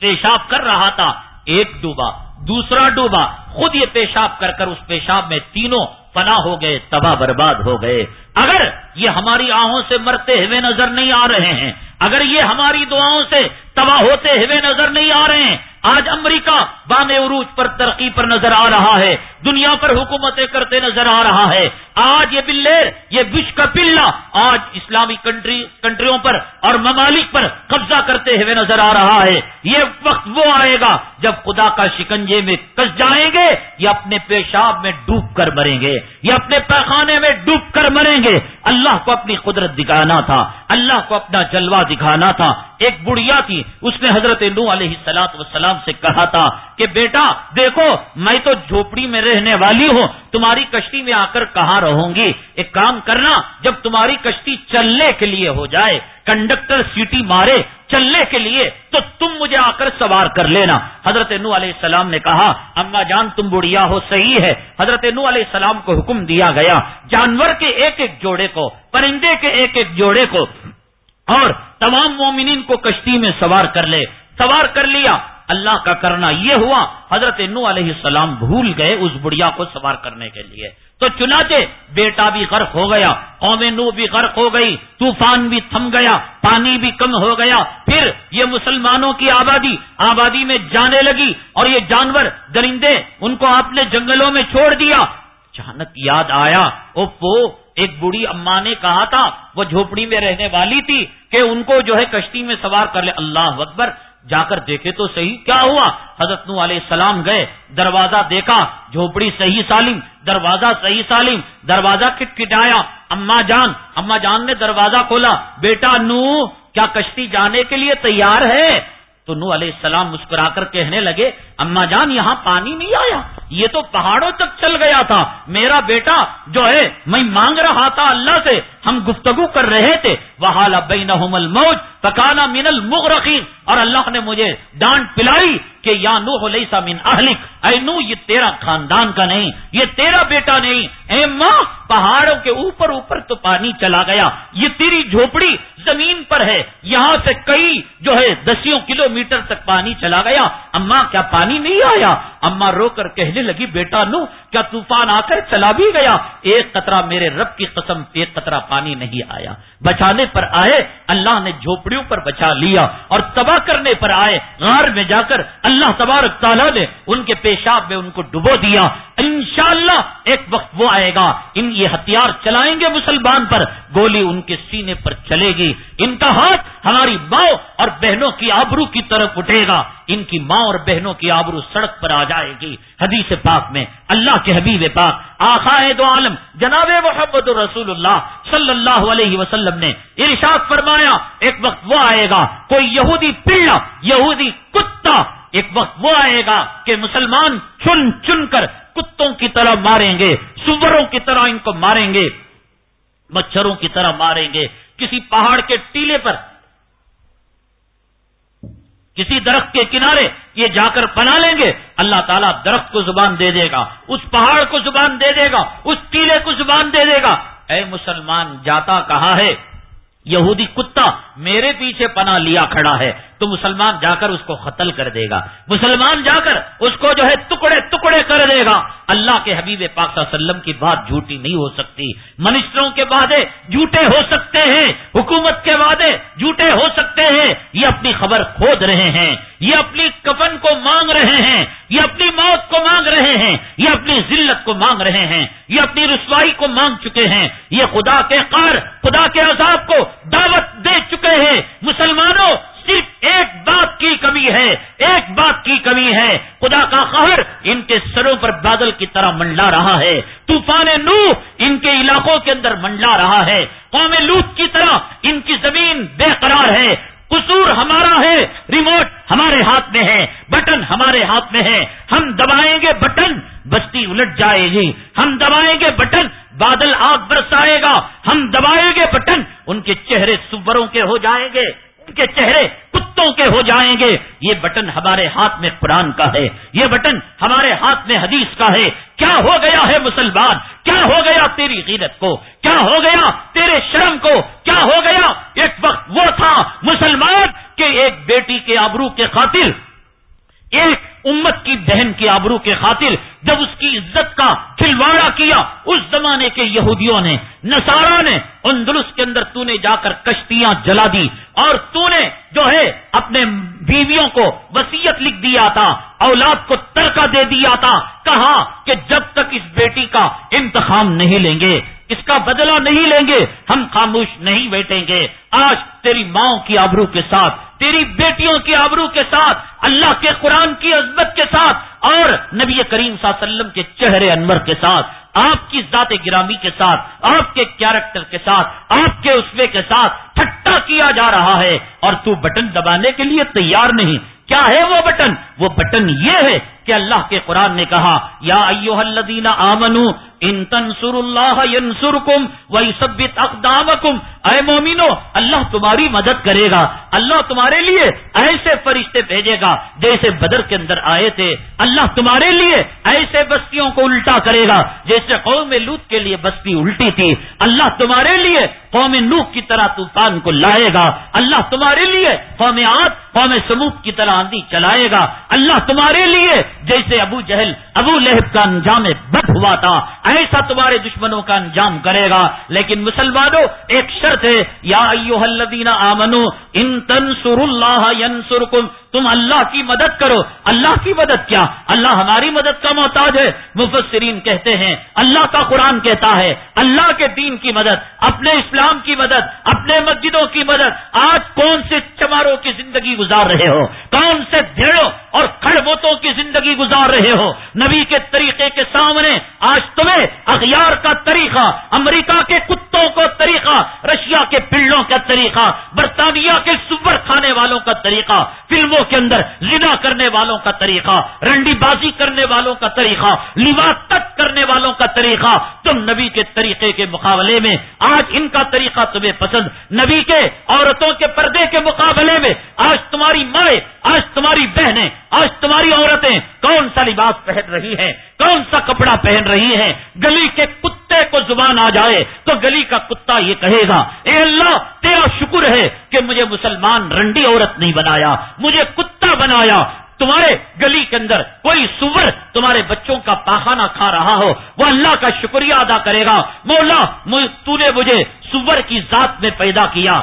پیشاب کر رہا تھا، ایک ڈوبا، دوسرا ڈوبا، خود یہ پیشاب کر کر اس پیشاب میں تینوں فنا ہو گئے، تباہ برباد ہو گئے۔ اگر یہ ہماری آہوں سے مرتے ہوئے نظر نہیں آ رہے ہیں، اگر یہ ہماری دعاؤں سے تباہ ہوتے ہوئے نظر نہیں آ رہے ہیں، آج امریکہ بام عروج پر ترقی پر نظر آ رہا ہے، دنیا پر حکومتیں کرتے نظر آ رہا ہے۔ آج یہ بلیر یہ وش کا پلہ آج اسلامی کنٹری، کنٹریوں پر اور ممالک پر قبضہ کرتے ہوئے نظر آ رہا ہے۔ یہ وقت وہ آئے گا جب خدا کا شکنجے میں کس جائیں گے یا اپنے پیشاب میں ڈوب کر مریں گے۔ یا اپنے پیخانے میں ڈوب کر مریں گے۔ اللہ کو اپنی قدرت دکھانا تھا، اللہ کو اپنا جلوہ دکھانا تھا۔ ایک بڑھیا تھی، اس نے حضرت نو علیہ سلاط وسلام سے کہا تھا کہ بیٹا، دیکھو، میں تو جھوپڑی میں رہنے والی ہوں، تمہاری کشتی میں آ کر کہاں رہوں گی؟ ایک کام کرنا، جب تمہاری کشتی چلنے کے لیے ہو جائے کنڈکٹر سیٹی مارے چلنے کے لیے تو تم مجھے آ کر سوار کر لینا حضرت نو علیہ السلام نے کہا اما جان تم بڑھیا ہو صحیح ہے حضرت نو علیہ السلام کو حکم دیا گیا جانور کے ایک ایک جوڑے کو پرندے کے ایک ایک جوڑے کو اور تمام مومنین کو کشتی میں سوار کر لے سوار کر لیا اللہ کا کرنا یہ ہوا، حضرت نو علیہ السلام بھول گئے اس بڑھیا کو سوار کرنے کے لیے۔ تو چنانچہ بیٹا بھی غرق ہو گیا، قوم نو بھی غرق ہو گئی، طوفان بھی تھم گیا، پانی بھی کم ہو گیا، پھر یہ مسلمانوں کی آبادی آبادی میں جانے لگی اور یہ جانور، درندے، ان کو آپ نے جنگلوں میں چھوڑ دیا۔ اچانک یاد آیا او پو ایک بڑی اما نے کہا تھا، وہ جھوپڑی میں رہنے والی تھی کہ ان کو جو ہے کشتی میں سوار کر لے۔ اللہ اکبر جا کر دیکھے تو صحیح، کیا ہوا؟ حضرت نو علیہ السلام گئے، دروازہ دیکھا، جھوپڑی صحیح سالم، دروازہ صحیح سالم، دروازہ کٹ کٹایا اما جان اما جان نے دروازہ کھولا، بیٹا نو کیا کشتی جانے کے لیے تیار ہے؟ تو نو علیہ السلام مسکرا کر کہنے لگے اما جان، یہاں پانی نہیں آیا۔ یہ تو پہاڑوں تک چل گیا تھا۔ میرا بیٹا جو ہے، میں مانگ رہا تھا اللہ سے، ہم گفتگو کر رہے تھے۔ وہ بین الموج پکانا من المغرقین اور اللہ نے مجھے ڈانٹ پلائی کہ یا نو لیسا من اہلک اے نو یہ تیرا خاندان کا نہیں، یہ تیرا بیٹا نہیں۔ اے ماں پہاڑوں کے اوپر اوپر تو پانی چلا گیا۔ یہ تیری جھوپڑی زمین پر ہے۔ یہاں سے کئی جو ہے دسیوں کلو میٹر تک پانی چلا گیا۔ اما کیا پانی نہیں آیا؟ اما رو کر کہنے لگی، بیٹا، نو، کیا طوفان آ کر چلا بھی گیا؟ ایک قطرہ میرے رب کی قسم، ایک قطرہ پانی نہیں آیا۔ بچانے پر آئے، اللہ نے جھوپڑیوں پر بچا لیا۔ اور تباہ کرنے پر آئے، غار میں جا کر اللہ تبارک تعالیٰ نے ان کے پیشاب میں ان کو ڈبو دیا۔ انشاءاللہ ایک وقت وہ آئے گا۔ ان یہ ہتھیار چلائیں گے مسلمان پر، گولی ان کے سینے پر چلے گی۔ ان کا ہاتھ ہماری ماں اور بہنوں کی آبرو کی طرف اٹھے گا۔ ان کی ماں اور بہنوں کی آبرو سڑک پر آ جائے گی۔ حدیث پاک میں اللہ کے حبیب پاک آخائے دو عالم، جناب محمد رسول اللہ صلی اللہ علیہ وسلم نے ارشاد فرمایا، ایک وقت وہ آئے گا، کوئی یہودی پڑا یہودی کتا، ایک وقت وہ آئے گا کہ مسلمان چن چن کر کتوں کی طرح ماریں گے، سوروں کی طرح ان کو ماریں گے، مچھروں کی طرح ماریں گے، کسی پہاڑ کے ٹیلے پر، کسی درخت کے کنارے یہ جا کر بنا لیں گے، اللہ تعالیٰ درخت کو زبان دے دے گا، اس پہاڑ کو زبان دے دے گا، اس ٹیلے کو زبان دے دے گا۔ اے مسلمان، جاتا کہا ہے؟ یہودی کتا میرے پیچھے پناہ لیا کھڑا ہے۔ تو مسلمان جا کر اس کو قتل کر دے گا۔ مسلمان جا کر اس کو جو ہے ٹکڑے ٹکڑے کر دے گا۔ اللہ کے حبیب پاک صلی اللہ علیہ وسلم کی بات جھوٹی نہیں ہو سکتی۔ منسٹروں کے وعدے جھوٹے ہو سکتے ہیں۔ حکومت کے وعدے جھوٹے ہو سکتے ہیں۔ یہ اپنی خبر کھود رہے ہیں۔ یہ اپنی کفن کو مانگ رہے ہیں۔ یہ اپنی موت کو مانگ رہے ہیں۔ یہ اپنی ذلت کو مانگ رہے ہیں۔ یہ اپنی رسوائی کو مانگ چکے ہیں۔ یہ خدا کے قار، خدا کے عذاب کو دعوت دے چکے ہیں۔ مسلمانوں صرف ایک بات کی کمی ہے، ایک بات کی کمی ہے۔ خدا کا قہر ان کے سروں پر بادل کی طرح منڈلا رہا ہے۔ طوفان نو ان کے علاقوں کے اندر منڈلا رہا ہے۔ قوم لوت کی طرح ان کی زمین بے قرار ہے۔ قصور ہمارا ہے ریموٹ ہمارے ہاتھ میں ہے، بٹن ہمارے ہاتھ میں ہے۔ ہم دبائیں گے بٹن، بستی الٹ جائے گی۔ ہم دبائیں گے بٹن، بادل آگ برسائے گا۔ ہم دبائیں گے بٹن، ان کے چہرے سوروں کے ہو جائیں گے۔ کے چہرے کتوں کے ہو جائیں گے۔ یہ بٹن ہمارے ہاتھ میں قرآن کا ہے۔ یہ بٹن ہمارے ہاتھ میں حدیث کا ہے۔ کیا ہو گیا ہے مسلمان؟ کیا ہو گیا تیری غیرت کو؟ کیا ہو گیا تیرے شرم کو؟ کیا ہو گیا؟ ایک وقت وہ تھا مسلمان کہ ایک بیٹی کے آبرو کے خاطر ایک امت کی بہن کی آبرو کے خاطر جب اس کی عزت کا کھلواڑا کیا، اس زمانے کے یہودیوں نے نسارا نے اندلس کے اندر تو نے جا کر کشتیاں جلا دی اور تو نے جو ہے اپنے بیویوں کو وسیعت لکھ دیا تھا۔ اولاد کو ترکہ دے دیا تھا، کہا کہ جب تک اس بیٹی کا انتخاب نہیں لیں گے، اس کا بدلہ نہیں لیں گے، ہم خاموش نہیں بیٹھیں گے۔ آج تیری ماؤں کی آبرو کے ساتھ، تیری بیٹیوں کی آبرو کے ساتھ، اللہ کے قرآن کی عزت کے ساتھ، اور نبی کریم صلی اللہ علیہ وسلم کے چہرے انور کے ساتھ، آپ کی ذات گرامی کے ساتھ، آپ کے کیریکٹر کے ساتھ، آپ کے اسوے کے ساتھ ٹھٹا کیا جا رہا ہے۔ اور تو بٹن دبانے کے لیے تیار نہیں۔ کیا ہے وہ بٹن؟ وہ بٹن یہ ہے کہ اللہ کے قرآن نے کہا، یا ایوہ الذین آمنو، ان تنسر اللہ ینسرکم ویثبت اقدامکم۔ اے مومنو، اللہ تمہاری مدد کرے گا۔ اللہ تمہارے لیے ایسے فرشتے بھیجے گا جیسے بدر کے اندر آئے تھے۔ اللہ تمہارے لیے ایسے بستیوں کو الٹا کرے گا جیسے قوم لوت کے لیے بستی الٹی تھی۔ اللہ تمہارے لیے قوم نوح کی طرح طوفان کو لائے گا۔ اللہ تمہارے لیے قوم آت قوم سموت کی طرح آندھی چلائے گا۔ اللہ تمہارے لیے جیسے ابو جہل، ابو لہب کا انجام بد ہوا تھا، ایسا تمہارے دشمنوں کا انجام کرے گا۔ لیکن مسلمانوں، ایک شرط ہے، یا ایو الذین آمنو ان تنصر اللہ ینصرکم، تم اللہ کی مدد کرو۔ اللہ کی مدد کیا؟ اللہ ہماری مدد کا محتاج ہے۔ مفسرین کہتے ہیں، اللہ کا قرآن کہتا ہے، اللہ کے دین کی مدد، اپنے اسلام کی مدد، اپنے مسجدوں کی مدد۔ آج کون سے چماروں کی زندگی گزار رہے ہو؟ کون سے بھیڑوں اور کھڑبوتوں کی زندگی گزار رہے ہو؟ نبی کے طریقے کے سامنے آج تمہیں اخیار کا طریقہ، امریکہ کے کتوں کو طریقہ، رشیا کے پلوں کا طریقہ، برطانیہ کے سور کھانے والوں کا طریقہ، فلموں کے اندر زنا کرنے والوں کا طریقہ، رنڈی بازی کرنے والوں کا طریقہ تک کرنے والوں کا طریقہ۔ تم نبی کے طریقے کے مقابلے میں، آج ان کا طریقہ تمہیں پسند۔ نبی کے، عورتوں کے پردے کے مقابلے میں، آج تمہاری مائیں، آج تمہاری بہنیں، آج تمہاری عورتیں کون سا لباس پہن رہی ہیں؟ کون سا کپڑا پہن رہی ہیں؟ گلی کے کتے کو زبان آ جائے تو گلی کا کتا یہ کہے گا، اے اللہ تیرا شکر ہے کہ مجھے مسلمان رنڈی عورت نہیں بنایا، مجھے کتا بنایا، تمہارے گلی کے اندر کوئی سور تمہارے بچوں کا پاخانہ کھا رہا ہو، وہ اللہ کا شکریہ ادا کرے گا۔ مولا تو نے مجھے سور کی ذات میں پیدا کیا۔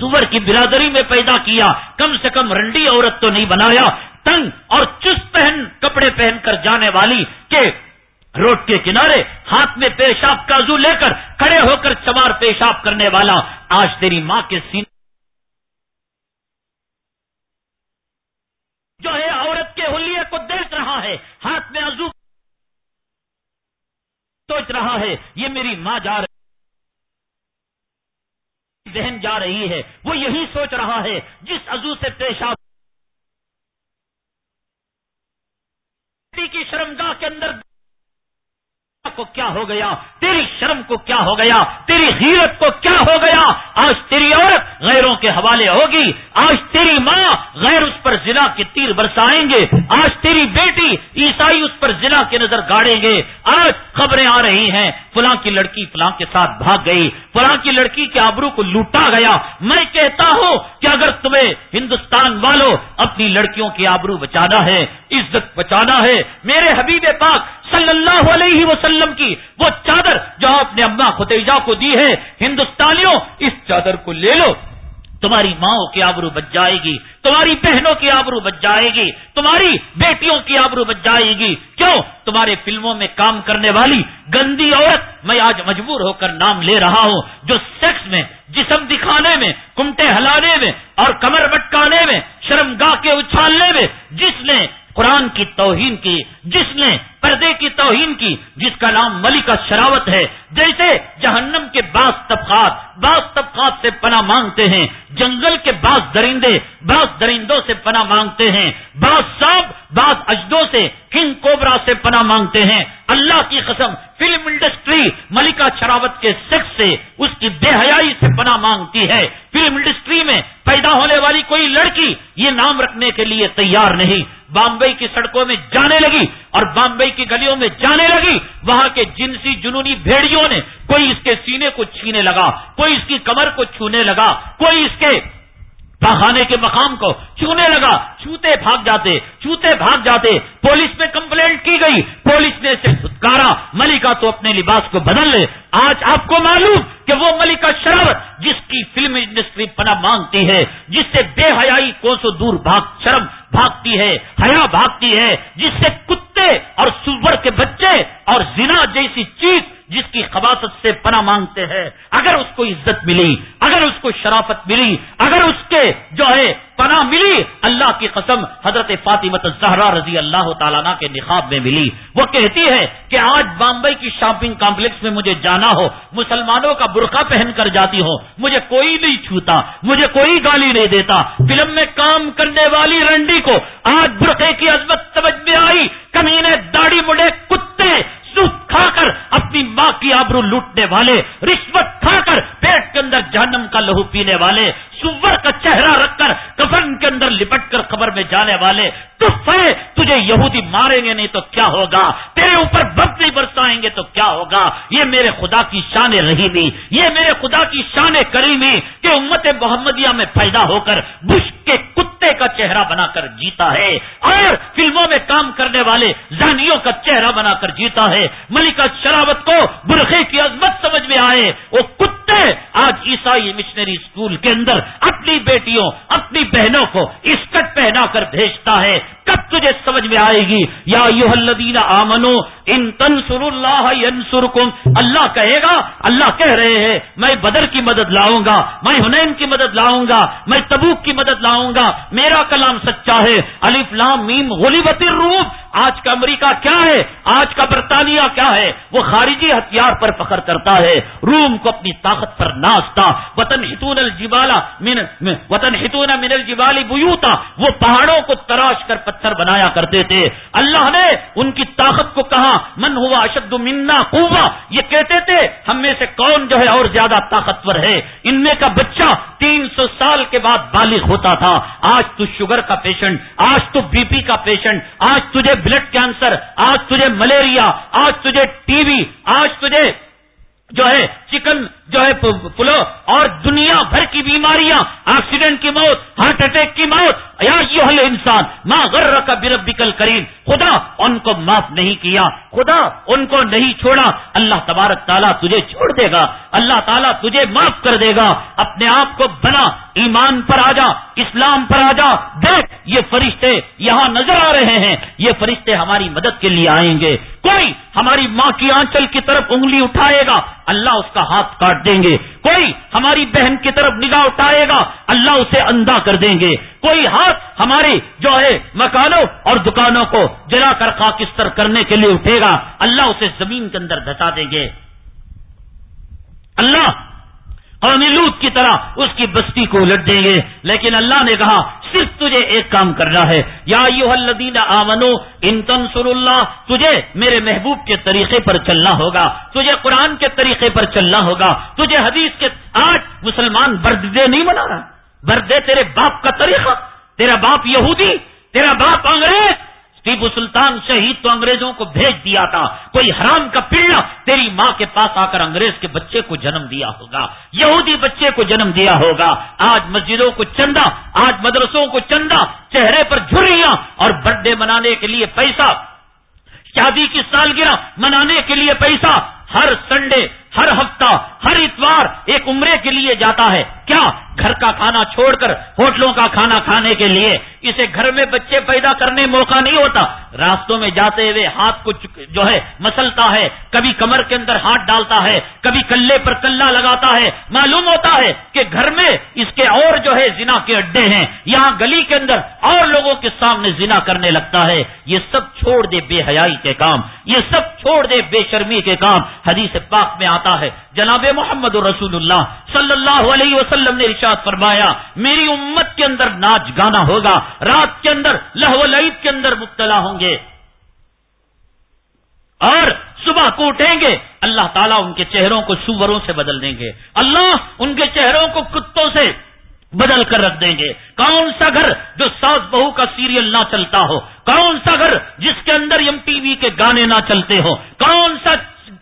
سور کی برادری میں پیدا کیا۔ کم سے کم رنڈی عورت تو نہیں بنایا۔ تنگ اور چست پہن کپڑے پہن کر جانے والی کہ روڈ کے کنارے ہاتھ میں پیشاب کازو لے کر کھڑے ہو کر چمار پیشاب کرنے والا آج تیری ماں کے سینے جو ہے عورت کے ہولیے کو دیکھ رہا ہے، ہاتھ میں عزو سوچ رہا ہے، یہ میری ماں جا رہی بہن جا رہی ہے، وہ یہی سوچ رہا ہے، جس عزو سے پیشاب کی شرمگاہ کے اندر کو کیا ہو گیا؟ تیری شرم کو کیا ہو گیا؟ تیری حیرت کو کیا ہو گیا؟ آج تیری عورت غیروں کے حوالے ہوگی۔ آج تیری ماں غیر اس پر ضلع کے تیر برسائیں گے۔ آج تیری بیٹی عیسائی اس پر ضلع کے نظر گاڑیں گے۔ آج خبریں آ رہی ہیں، فلاں کی لڑکی فلاں کے ساتھ بھاگ گئی۔ فلاں کی لڑکی کے آبرو کو لوٹا گیا۔ میں کہتا ہوں کہ اگر تمہیں ہندوستان والوں اپنی لڑکیوں کی آبرو بچانا ہے، عزت بچانا ہے، میرے حبیب پاک صلی اللہ علیہ وسلم کی وہ چادر جو آپ نے اما ختیجہ کو دی ہے، ہندوستانیوں، اس چادر کو لے لو۔ تمہاری ماؤں کی آبرو بچ جائے گی، تمہاری بہنوں کی آبرو بچ جائے گی، تمہاری بیٹیوں کی آبرو بچ جائے گی۔ کیوں؟ تمہارے فلموں میں کام کرنے والی گندی عورت میں آج مجبور ہو کر نام لے رہا ہوں، جو سیکس میں، جسم دکھانے میں، کمٹے ہلانے میں اور کمر بٹکانے میں شرم گاہ کے اچھالنے میں، جس نے قرآن کی توہین کی، جس نے پردے کی توہین کی، جس کا نام ملکہ شراوت ہے۔ جیسے جہنم کے بعض طبقات بعض طبقات سے پناہ مانگتے ہیں، جنگل کے بعض درندے، بعض درندوں سے پناہ مانگتے ہیں، بعض سانپ، بعض اجدوں سے کنگ کوبرا سے پناہ مانگتے ہیں۔ اللہ کی قسم، فلم انڈسٹری ملکہ شراوت کے سیکس سے اس کی بے حیائی سے پناہ مانگتی ہے۔ فلم انڈسٹری میں پیدا ہونے والی کوئی لڑکی یہ نام رکھنے کے لیے تیار نہیں۔ بامبئی کی سڑکوں میں جانے لگی اور بامبئی کی گلیوں میں جانے لگی۔ وہاں کے جنسی جنونی بھیڑیوں نے کوئی اس کے سینے کو چھینے لگا، کوئی اس کی کمر کو چھونے لگا، کوئی اس کے پاخانے کے مقام کو چونے لگا۔ چوتے بھاگ جاتے چوتے بھاگ جاتے۔ پولیس میں کمپلینٹ کی گئی۔ پولیس نے اسے دھتکارا ملکہ تو اپنے لباس کو بدل لے۔ آج آپ کو معلوم کہ وہ ملکہ شرارت جس کی فلم انڈسٹری پناہ مانگتی ہے، جس سے بے حیائی کو سو دور بھاگ، شرم بھاگتی ہے، حیا بھاگتی ہے، جس سے کتے اور سور کے بچے اور زنا جیسی چیز جس کی خباست سے پناہ مانگتے ہیں، اگر اس کو عزت ملی، اگر اس کو شرافت ملی، اگر اس کے جو ہے پناہ ملی، اللہ کی قسم حضرت فاطمت زہرا رضی اللہ تعالیٰ کے نخاب میں ملی۔ وہ کہتی ہے کہ آج بامبئی کی شاپنگ کمپلیکس میں مجھے جانا ہو، مسلمانوں کا برقع پہن کر جاتی ہو، مجھے کوئی نہیں چھوتا، مجھے کوئی گالی نہیں دیتا۔ فلم میں کام کرنے والی رنڈی کو آج برقعے کی عظمت سمجھ میں آئی کمی نے داڑھی مڑے کتے کھا کر اپنی ماں کی آبرو لوٹنے والے، رشوت کھا کر پیٹ کے اندر جہنم کا لہو پینے والے، سور کا چہرہ رکھ کر، کفن کے اندر لپٹ کر خبر میں جانے والے ہے تجھے یہودی ماریں گے نہیں تو کیا ہوگا؟ تیرے اوپر بم نہیں برسائیں گے تو کیا ہوگا؟ یہ میرے خدا کی شان رحیمی، یہ میرے خدا کی شان کریمی کہ امت محمدیہ میں پیدا ہو کر بش کے کتے کا چہرہ بنا کر جیتا ہے اور فلموں میں کام کرنے والے زانیوں کا چہرہ بنا کر جیتا ہے۔ ملکہ شراوت کو برخے کی عظمت سمجھ میں آئے۔ وہ کتے آج عیسائی مشنری اسکول کے اندر اپنی بیٹیوں، اپنی بہنوں کو اسکٹ پہنا کر بھیجتا ہے۔ کب تجھے سمجھ میں آئے گی؟ یا یو الدین آمنو، ان تنسر اللہ اللہ کہے گا، اللہ کہہ رہے ہیں، میں بدر کی مدد لاؤں گا، میں حنین کی مدد لاؤں گا، میں تبوک کی مدد لاؤں گا، میرا کلام سچا ہے۔ علی فلام میم غلیبت الروم آج کا امریکہ کیا ہے؟ آج کا برطانیہ کیا ہے؟ وہ خارجی ہتھیار پر فخر کرتا ہے۔ روم کو اپنی طاقت پر ناچتا وطن ہتون الجبالا من، وطن ہتون من الجبالی بوتا وہ پہاڑوں کو تراش کر پتھر بنایا کرتے تھے۔ اللہ نے ان کی طاقت کو کہا، من ہوا اشد منا قوا؟ یہ کہتے تھے، ہم میں سے کون جو ہے اور زیادہ طاقتور ہے؟ ان میں کا بچہ تین سو سال کے بعد بالغ ہوتا تھا۔ آج تو شوگر کا پیشنٹ، آج تو بی پی کا پیشنٹ، آج تجھے بلڈ کینسر، آج تجھے ملیریا، آج تجھے ٹی وی، آج تجھے جو ہے چکن، جو ہے پلو اور دنیا بھر کی بیماریاں ایکسیڈنٹ کی موت ہارٹ اٹیک کی موت، یا یہ انسان ماں غر کا برب بکل کریم خدا ان کو معاف نہیں کیا، خدا ان کو نہیں چھوڑا، اللہ تبارک تعالیٰ تجھے چھوڑ دے گا، اللہ تعالیٰ تجھے معاف کر دے گا، اپنے آپ کو بنا ایمان پر آ جا اسلام پر آ جا دیکھ، یہ فرشتے یہاں نظر آ رہے ہیں، یہ فرشتے ہماری مدد کے لیے آئیں گے۔ کوئی ہماری ماں کی آنچل کی طرف انگلی اٹھائے گا، اللہ اس کا ہاتھ کاٹ دیں گے۔ کوئی ہماری بہن کی طرف نگاہ اٹھائے گا، اللہ اسے اندھا کر دیں گے۔ کوئی ہاتھ ہماری جو ہے مکانوں اور دکانوں کو جلا کر خاکستر کرنے کے لیے اٹھے گا، اللہ اسے زمین کے اندر دھسا دیں گے۔ اللہ قومی لوت کی طرح اس کی بستی کو الٹ دیں گے۔ لیکن اللہ نے کہا، صرف تجھے ایک کام کرنا ہے۔ یا یو الدین آمنو، ان تنسر اللہ، تجھے میرے محبوب کے طریقے پر چلنا ہوگا۔ تجھے قرآن کے طریقے پر چلنا ہوگا۔ تجھے حدیث کے آج مسلمان برد دے نہیں بنا رہا۔ برد دے تیرے باپ کا طریقہ، تیرا باپ یہودی، تیرا باپ انگریز ٹیپو سلطان شہید تو انگریزوں کو بھیج دیا تھا۔ کوئی حرام کا پڑنا تیری ماں کے پاس آ کر انگریز کے بچے کو جنم دیا ہوگا۔ یہودی بچے کو جنم دیا ہوگا۔ آج مسجدوں کو چندہ، آج مدرسوں کو چندہ، چہرے پر جھریاں اور برتھ ڈے منانے کے لیے پیسہ۔ شادی کی سالگرہ منانے کے لیے پیسہ۔ ہر سنڈے ہر ہفتہ، ہر اتوار ایک عمرے کے لیے جاتا ہے۔ کیا گھر کا کھانا چھوڑ کر ہوٹلوں کا کھانا کھانے کے لیے اسے گھر میں بچے پیدا کرنے موقع نہیں ہوتا؟ راستوں میں جاتے ہوئے ہاتھ کو جو ہے، مسلتا ہے، کبھی کمر کے اندر ہاتھ ڈالتا ہے، کبھی کلے پر کلہ لگاتا ہے۔ معلوم ہوتا ہے کہ گھر میں اس کے اور جو ہے زنا کے اڈے ہیں۔ یہاں گلی کے اندر اور لوگوں کے سامنے زنا کرنے لگتا ہے۔ یہ سب چھوڑ دے بے حیائی کے کام۔ یہ سب چھوڑ دے بے شرمی کے کام۔ حدیث پاک میں آتا ہے۔ جناب محمد رسول اللہ صلی اللہ علیہ وسلم نے ارشاد فرمایا، میری امت کے اندر ناچ گانا ہوگا، رات کے اندر لہو لعید کے اندر مبتلا ہوں گے۔ اور صبح کو اٹھیں گے، اللہ تعالیٰ ان کے چہروں کو سوروں سے بدل دیں گے۔ اللہ ان کے چہروں کو کتوں سے بدل کر رکھ دیں گے۔ کون سا گھر جو ساس بہو کا سیریل نہ چلتا ہو؟ کون سا گھر جس کے اندر ایم ٹی وی کے گانے نہ چلتے ہو کون سا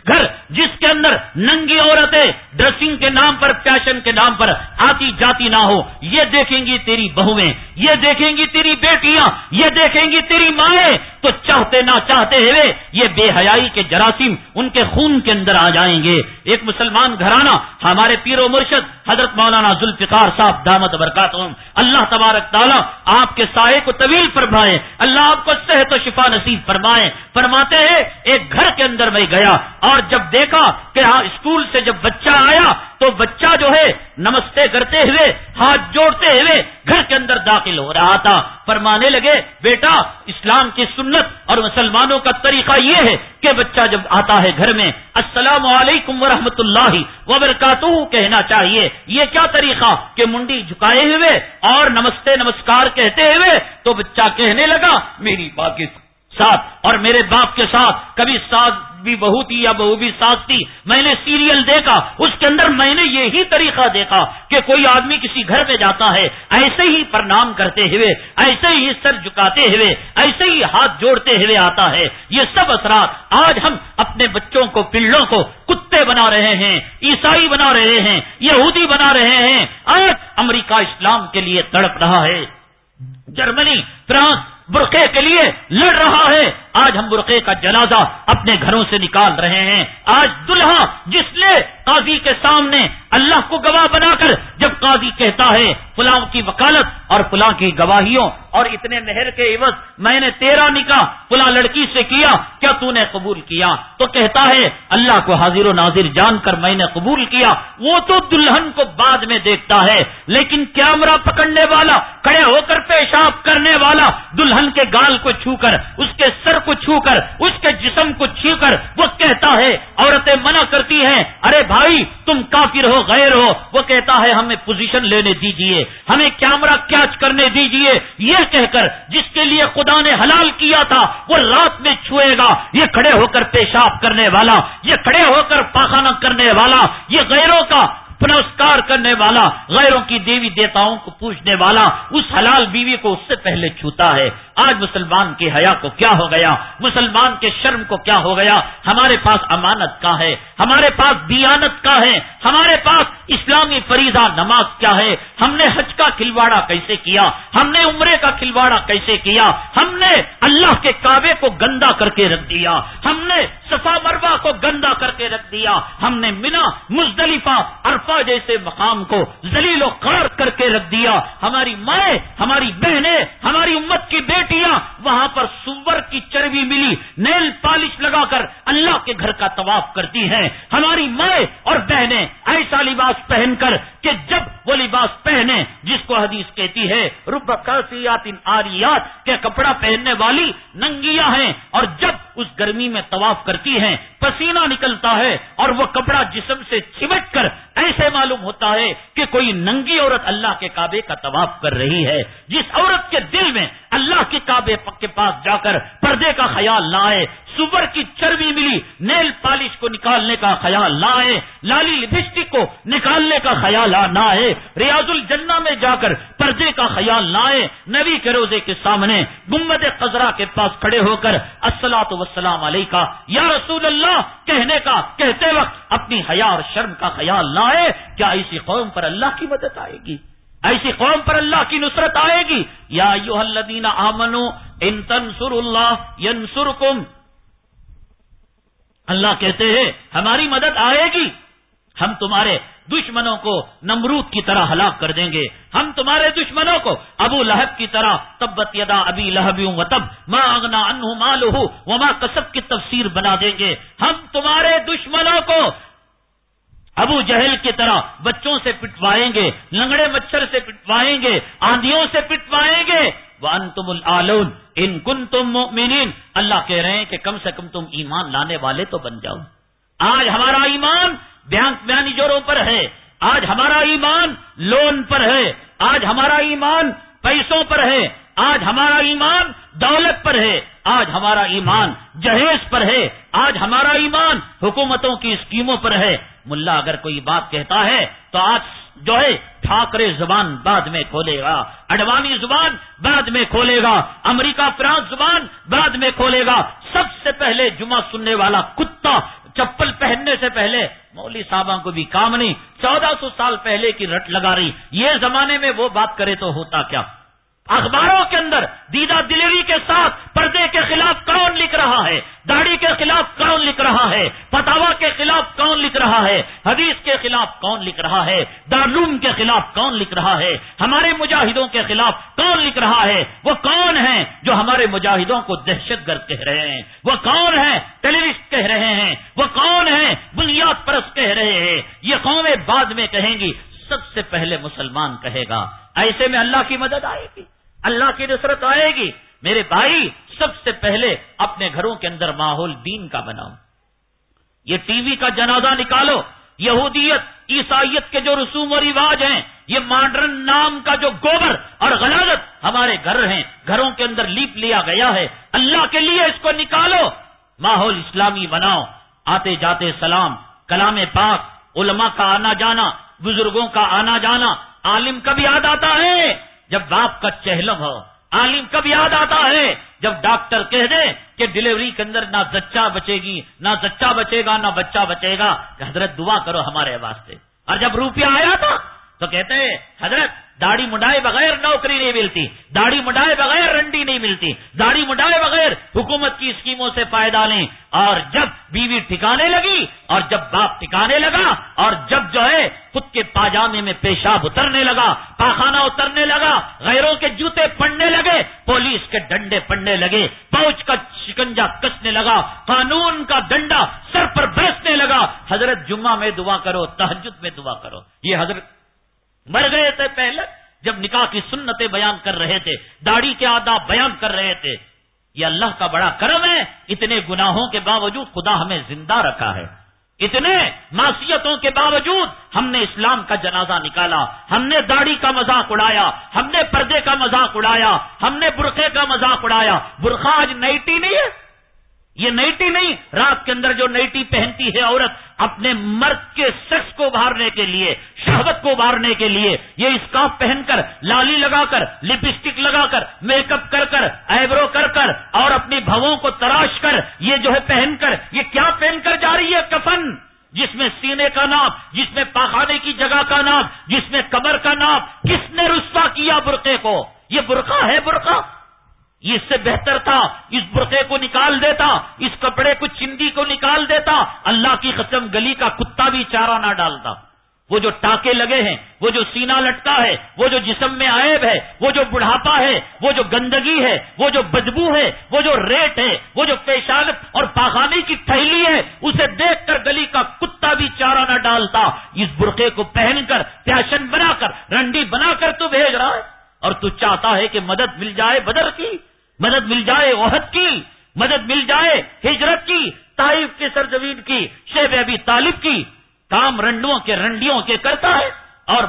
گھر جس کے اندر ننگی عورتیں ڈریسنگ کے نام پر، فیشن کے نام پر آتی جاتی نہ ہو۔ یہ دیکھیں گی تیری بہویں، یہ دیکھیں گی تیری بیٹیاں، یہ دیکھیں گی تیری مائیں۔ تو چاہتے نہ چاہتے ہوئے یہ بے حیائی کے جراثیم ان کے خون کے اندر آ جائیں گے۔ ایک مسلمان گھرانہ، ہمارے پیر و مرشد حضرت مولانا ذوالفقار صاحب، دامت برکات اللہ تبارک تعالیٰ آپ کے سائے کو طویل فرمائے، اللہ آپ کو صحت و شفا نصیب فرمائے۔ فرماتے ہیں، ایک گھر کے اندر میں گیا اور جب دیکھا کہ ہاں اسکول سے جب بچہ آیا تو بچہ جو ہے نمستے کرتے ہوئے، ہاتھ جوڑتے ہوئے گھر کے اندر داخل ہو رہا تھا۔ فرمانے لگے، بیٹا، اسلام کی سنت اور مسلمانوں کا طریقہ یہ ہے کہ بچہ جب آتا ہے گھر میں، السلام علیکم ورحمۃ اللہ وبرکاتہ، کہنا چاہیے۔ یہ کیا طریقہ؟ کہ منڈی جھکائے ہوئے اور نمستے نمسکار کہتے ہوئے تو بچہ کہنے لگا، میری باقی ساتھ اور میرے باپ کے ساتھ، کبھی ساتھ بھی بہو تھی یا بہو بھی ساتھ تھی، میں نے سیریل دیکھا، اس کے اندر میں نے یہی طریقہ دیکھا کہ کوئی آدمی کسی گھر میں جاتا ہے، ایسے ہی پرنام کرتے ہوئے، ایسے ہی سر جھکاتے ہوئے، ایسے ہی ہاتھ جوڑتے ہوئے آتا ہے۔ یہ سب اثرات آج ہم اپنے بچوں کو پلوں کو کتے بنا رہے ہیں، عیسائی بنا رہے ہیں، یہودی بنا رہے ہیں۔ آج امریکہ اسلام کے لیے تڑپ رہا ہے۔ جرمنی، فرانس برقعے کے لیے لڑ رہا ہے۔ آج ہم برقعے کا جنازہ اپنے گھروں سے نکال رہے ہیں۔ آج دلہا جس نے قاضی کے سامنے اللہ کو گواہ بنا کر جب قاضی کہتا ہے، فلاں کی وکالت اور فلاں کی گواہیوں اور اتنے مہر کے عوض میں نے تیرا نکاح فلاں لڑکی سے کیا کیا تو نے قبول کیا؟ تو کہتا ہے، اللہ کو حاضر و ناظر جان کر میں نے قبول کیا۔ وہ تو دلہن کو بعد میں دیکھتا ہے، لیکن کیمرہ پکڑنے والا، کھڑے ہو کر پیشاب کرنے والا دلہن کے گال کو چھو کر، اس کے سر کو چھو کر، اس کے جسم کو چھو کر وہ کہتا ہے، عورتیں منع کرتی ہیں، ارے بھائی، تم کافر ہو، غیر ہو، وہ کہتا ہے، ہمیں پوزیشن لینے دیجیے، ہمیں کیمرہ کیچ کرنے دیجیے، یہ کہہ کر، جس کے لیے خدا نے حلال کیا تھا، وہ رات میں چھوئے گا، یہ کھڑے ہو کر پیشاب کرنے والا، یہ کھڑے ہو کر پاخانہ کرنے والا، یہ غیروں کا پنسکار کرنے والا، غیروں کی دیوی دیوتاؤں کو پوچھنے والا، اس حلال بیوی کو اس سے پہلے چھوتا ہے۔ آج مسلمان کے حیا کو کیا ہو گیا؟ مسلمان کے شرم کو کیا ہو گیا؟ ہمارے پاس امانت کا ہے؟ ہمارے پاس دیانت کا ہے؟ ہمارے پاس اسلامی فریضہ نماز کیا ہے؟ ہم نے حج کا کھلواڑا کیسے کیا؟ ہم نے عمرے کا کھلواڑا کیسے کیا؟ ہم نے اللہ کے کعبے کو گندا کر کے رکھ دیا۔ ہم نے صفا مروا کو گندا کر کے رکھ دیا۔ ہم نے منا مزدلفہ عرفہ جیسے مقام کو زلیل و قرار کر کے رکھ دیا۔ ہماری مائیں، ہماری بہنیں، ہماری امت کی بیٹی وہاں پر سور کی چربی ملی، نیل پالش لگا کر اللہ کے گھر کا طواف کرتی ہیں۔ ہماری مائیں اور بہنیں ایسا لباس پہن کر کہ جب وہ لباس پہنے جس کو حدیث کہتی ہے، رب کاسیات آریات کے کپڑا پہننے والی ننگیاں ہیں اور جب اس گرمی میں طواف کرتی ہیں، پسینہ نکلتا ہے اور وہ کپڑا جسم سے چمٹ کر سے معلوم ہوتا ہے کہ کوئی ننگی عورت اللہ کے کعبے کا طواف کر رہی ہے، جس عورت کے دل میں اللہ کے کعبے کے پاس جا کر پردے کا خیال نہ آئے، سور کی چربی ملی، نیل پالش کو نکالنے کا خیال نہ آئے، لالی لپسٹک کو نکالنے کا خیال نہ آئے، ریاض الجنہ میں جا کر پردے کا خیال نہ آئے، نبی کے روزے کے سامنے گمبد قزرا کے پاس کھڑے ہو کر السلاۃ وسلام علیہ کا یا رسول اللہ، کہنے کا، کہتے وقت اپنی حیا اور شرم کا خیال نہ آئے، کیا ایسی قوم پر اللہ کی مدد آئے گی؟ ایسی قوم پر اللہ کی نصرت آئے گی۔ یا یو الدین آمنو ان تنسر اللہ ینسر اللہ کہتے ہیں، ہماری مدد آئے گی۔ ہم تمہارے دشمنوں کو نمرود کی طرح ہلاک کر دیں گے۔ ہم تمہارے دشمنوں کو ابو لہب کی طرح تبت یدا ابی لہب وطب ماں اگنا انہ مال وما کسب کی تفسیر بنا دیں گے۔ ہم تمہارے دشمنوں کو ابو جہل کی طرح بچوں سے پٹوائیں گے، لنگڑے مچھر سے پٹوائیں گے، آندھیوں سے پٹوائیں گے۔ وہ انتم العلون ان کن تم اللہ کہہ رہے ہیں کہ کم سے کم تم ایمان لانے والے تو بن جاؤ۔ آج ہمارا ایمان بیانی جوڑوں پر ہے۔ آج ہمارا ایمان لون پر ہے۔ آج ہمارا ایمان پیسوں پر ہے۔ آج ہمارا ایمان دولت پر ہے۔ آج ہمارا ایمان جہیز پر ہے۔ آج ہمارا ایمان حکومتوں کی اسکیموں پر ہے۔ ملا اگر کوئی بات کہتا ہے تو آج جو ہے ٹھاکرے زبان بعد میں کھولے گا، اڈوانی زبان بعد میں کھولے گا، امریکہ فرانس زبان بعد میں کھولے گا۔ سب سے پہلے جمعہ سننے والا کتا چپل پہننے سے پہلے مولوی صاحبہ کو بھی کام نہیں، چودہ سو سال پہلے کی رٹ لگا رہی۔ یہ زمانے میں وہ بات کرے تو ہوتا کیا؟ اخباروں کے اندر دیدہ دلیری کے ساتھ پردے کے خلاف کون لکھ رہا ہے، داڑھی کے خلاف کون لکھ رہا ہے، پتاوا کے خلاف کون لکھ رہا ہے، حدیث کے خلاف کون لکھ رہا ہے دارلوم کے خلاف کون لکھ رہا ہے، ہمارے مجاہدوں کے خلاف کون لکھ رہا ہے، وہ کون ہیں جو ہمارے مجاہدوں کو دہشت گرد کہہ رہے ہیں؟ وہ کون ہے ٹیلیویژن کہہ رہے ہیں؟ وہ کون ہے بنیاد پرست کہہ رہے ہیں؟ یہ قومیں بعد میں کہیں گی، سب سے پہلے مسلمان کہے گا۔ ایسے میں اللہ کی مدد آئے گی۔ اللہ کی نصرت آئے گی میرے بھائی، سب سے پہلے اپنے گھروں کے اندر ماحول دین کا بناؤ۔ یہ ٹی وی کا جنازہ نکالو۔ یہودیت، عیسائیت کے جو رسوم و رواج ہیں، یہ ماڈرن نام کا جو گوبر اور غلازت ہمارے گھر ہیں، گھروں کے اندر لیپ لیا گیا ہے۔ اللہ کے لیے اس کو نکالو۔ ماحول اسلامی بناؤ۔ آتے جاتے سلام، کلام پاک، علماء کا آنا جانا، بزرگوں کا آنا جانا، عالم کب یاد آتا ہے۔ جب باپ کا چہلم ہو، عالم کب یاد آتا ہے؟ جب ڈاکٹر کہہ دے کہ ڈلیوری کے اندر نہ زچہ بچے گی، نہ زچہ بچے گا، نہ بچہ بچے گا، کہ حضرت دعا کرو ہمارے واسطے۔ اور جب روپیہ آیا تھا تو کہتے ہیں حضرت، داڑھی مڈائے بغیر نوکری نہیں ملتی، داڑھی مڈائے بغیر رنڈی نہیں ملتی، داڑھی مڈائے بغیر حکومت کی اسکیموں سے فائدہ نہیں اور جب بیوی ٹھکانے لگی، اور جب باپ ٹھکانے لگا، اور جب جو ہے، خود کے پاجامے میں پیشاب اترنے لگا، پاخانہ اترنے لگا، غیروں کے جوتے پڑنے لگے، پولیس کے ڈنڈے پڑنے لگے پوچھ کا شکنجا کسنے لگا، قانون کا ڈنڈا سر پر برسنے لگا۔ حضرت جمعہ میں دعا کرو تحجد میں دعا کرو۔ یہ حضرت مر گئے تھے پہلے جب نکاح کی سنتیں بیان کر رہے تھے، داڑھی کے آداب بیان کر رہے تھے۔ یہ اللہ کا بڑا کرم ہے، اتنے گناہوں کے باوجود خدا ہمیں زندہ رکھا ہے۔ اتنے معصیتوں کے باوجود ہم نے اسلام کا جنازہ نکالا، ہم نے داڑھی کا مذاق اڑایا، ہم نے پردے کا مذاق اڑایا، ہم نے برقعے کا مذاق اڑایا۔ برقع آج نئیٹی نہیں ہے؟ یہ نئیٹی نہیں، رات کے اندر جو نئیٹی پہنتی ہے عورت اپنے مرد کے سیکس کو ابھارنے کے لیے شہبت کو ابھارنے کے لیے، یہ اسکاف پہن کر، لالی لگا کر، لپسٹک لگا کر، میک اپ کر کر، ایبرو کر کر، اور اپنی بھووں کو تراش کر، یہ جو ہے پہن کر، یہ کیا پہن کر جا رہی ہے کفن؟ جس میں سینے کا نام جس میں پاخانے کی جگہ کا نام جس میں کمر کا نام کس نے رسوا کیا برقعے کو؟ یہ برقع ہے برقع اس سے بہتر تھا، اس برقعے کو نکال دیتا، اس کپڑے کو چندی کو نکال دیتا، اللہ کی قسم گلی کا کتا بھی چارہ نہ ڈالتا۔ وہ جو ٹاکے لگے ہیں، وہ جو سینا لٹکا ہے، وہ جو جسم میں عائب ہے، وہ جو بڑھاپا ہے، وہ جو گندگی ہے، وہ جو بدبو ہے، وہ جو ریٹ ہے، وہ جو پیشان اور پاخانے کی تھیلی ہے، اسے دیکھ کر گلی کا کتا بھی چارہ نہ ڈالتا۔ اس برقعے کو پہن کر پیاشن بنا کر، رنڈی بنا کر تو بھیج رہا ہے۔ اور تو چاہتا ہے کہ مدد مل جائے بدر کی۔ مدد مل جائے عہد کی، مدد مل جائے ہجرت کی تائف کی سرزمین کی، شیب ابھی طالب کی، کام رنڈوں کے رنڈیوں کے کرتا ہے اور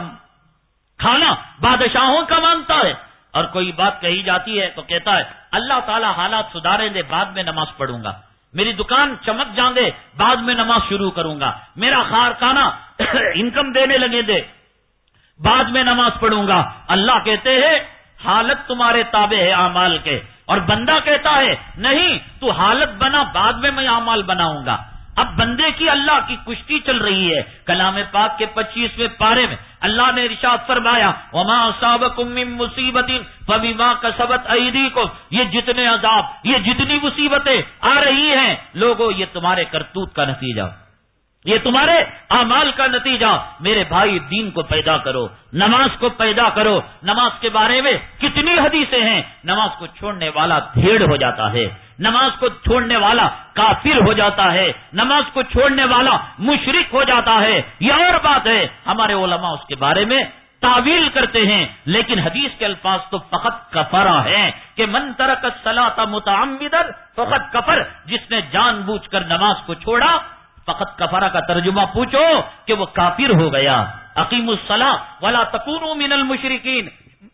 کھانا بادشاہوں کا مانگتا ہے۔ اور کوئی بات کہی جاتی ہے تو کہتا ہے، اللہ تعالیٰ حالات سدھاریں دے، بعد میں نماز پڑھوں گا۔ میری دکان چمک جان دے بعد میں نماز شروع کروں گا۔ میرا خارخانہ انکم دینے لگے دے، بعد میں نماز پڑھوں گا۔ اللہ کہتے ہیں حالت تمہارے تابع ہے اعمال کے۔ اور بندہ کہتا ہے، نہیں، تو حالت بنا، بعد میں میں امال بناؤں گا۔ اب بندے کی اللہ کی کشتی چل رہی ہے، کلام پاک کے پچیسویں پارے میں اللہ نے رشاد فرمایا، وما مصیبت ماں کا سبت عیدی کو یہ جتنے عذاب، یہ جتنی مصیبتیں آ رہی ہیں، لوگوں، یہ تمہارے کرتوت کا نتیجہ۔ یہ تمہارے اعمال کا نتیجہ میرے بھائی دین کو پیدا کرو، نماز کو پیدا کرو۔ نماز کے بارے میں کتنی حدیثیں ہیں۔ نماز کو چھوڑنے والا بھیڑ ہو جاتا ہے۔ نماز کو چھوڑنے والا کافر ہو جاتا ہے۔ نماز کو چھوڑنے والا مشرق ہو جاتا ہے۔ یہ اور بات ہے، ہمارے علماء اس کے بارے میں تعویل کرتے ہیں، لیکن حدیث کے الفاظ تو فقط کفرا ہے کہ من ترک سلا متعمدر فقط کفر، جس نے جان بوجھ کر نماز کو چھوڑا فقط کفارہ کا ترجمہ پوچھو کہ وہ کافر ہو گیا۔ عقیم الصلاح ولا تکون من المشرقین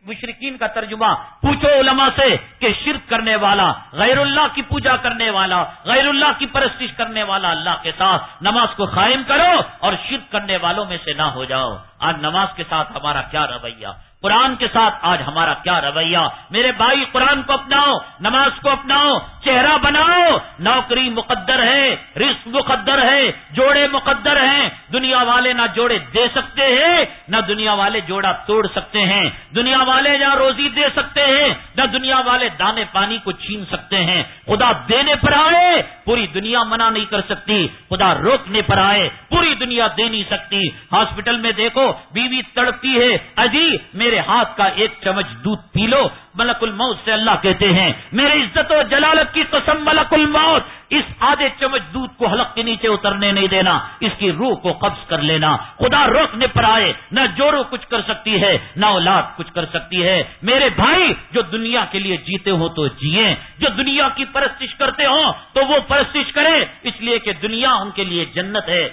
مشرقین کا ترجمہ پوچھو علماء سے کہ شرک کرنے والا، غیر اللہ کی پوجا کرنے والا، غیر اللہ کی پرستش کرنے والا اللہ کے ساتھ نماز کو قائم کرو اور شرک کرنے والوں میں سے نہ ہو جاؤ۔ آج نماز کے ساتھ ہمارا کیا رویہ؟ قرآن کے ساتھ آج ہمارا کیا رویہ؟ میرے بھائی، قرآن کو اپناؤ، نماز کو اپناؤ، چہرہ بناؤ، نوکری مقدر ہے، رزق مقدر ہے، جوڑے مقدر ہیں۔ دنیا والے نہ جوڑے دے سکتے ہیں، نہ دنیا والے جوڑا توڑ سکتے ہیں۔ دنیا والے نہ روزی دے سکتے ہیں، نہ دنیا والے دانے پانی کو چھین سکتے ہیں۔ خدا دینے پر آئے، پوری دنیا منع نہیں کر سکتی۔ خدا روکنے پر آئے، پوری دنیا دے نہیں سکتی۔ ہاسپٹل میں دیکھو، بیوی تڑپتی ہے اجی میرے میرے ہاتھ کا ایک چمچ دودھ پی لو۔ ملک الموت سے اللہ کہتے ہیں، میرے عزت و جلالت کی قسم ملک الموت۔ اس آدھے چمچ دودھ کو حلق کے نیچے اترنے نہیں دینا، اس کی روح کو قبض کر لینا۔ خدا روکنے پر آئے، نہ جورو کچھ کر سکتی ہے، نہ اولاد کچھ کر سکتی ہے۔ میرے بھائی، جو دنیا کے لیے جیتے ہو تو جیے جو دنیا کی پرستش کرتے ہوں تو وہ پرستش کرے اس لیے کہ دنیا ان کے لیے جنت ہے۔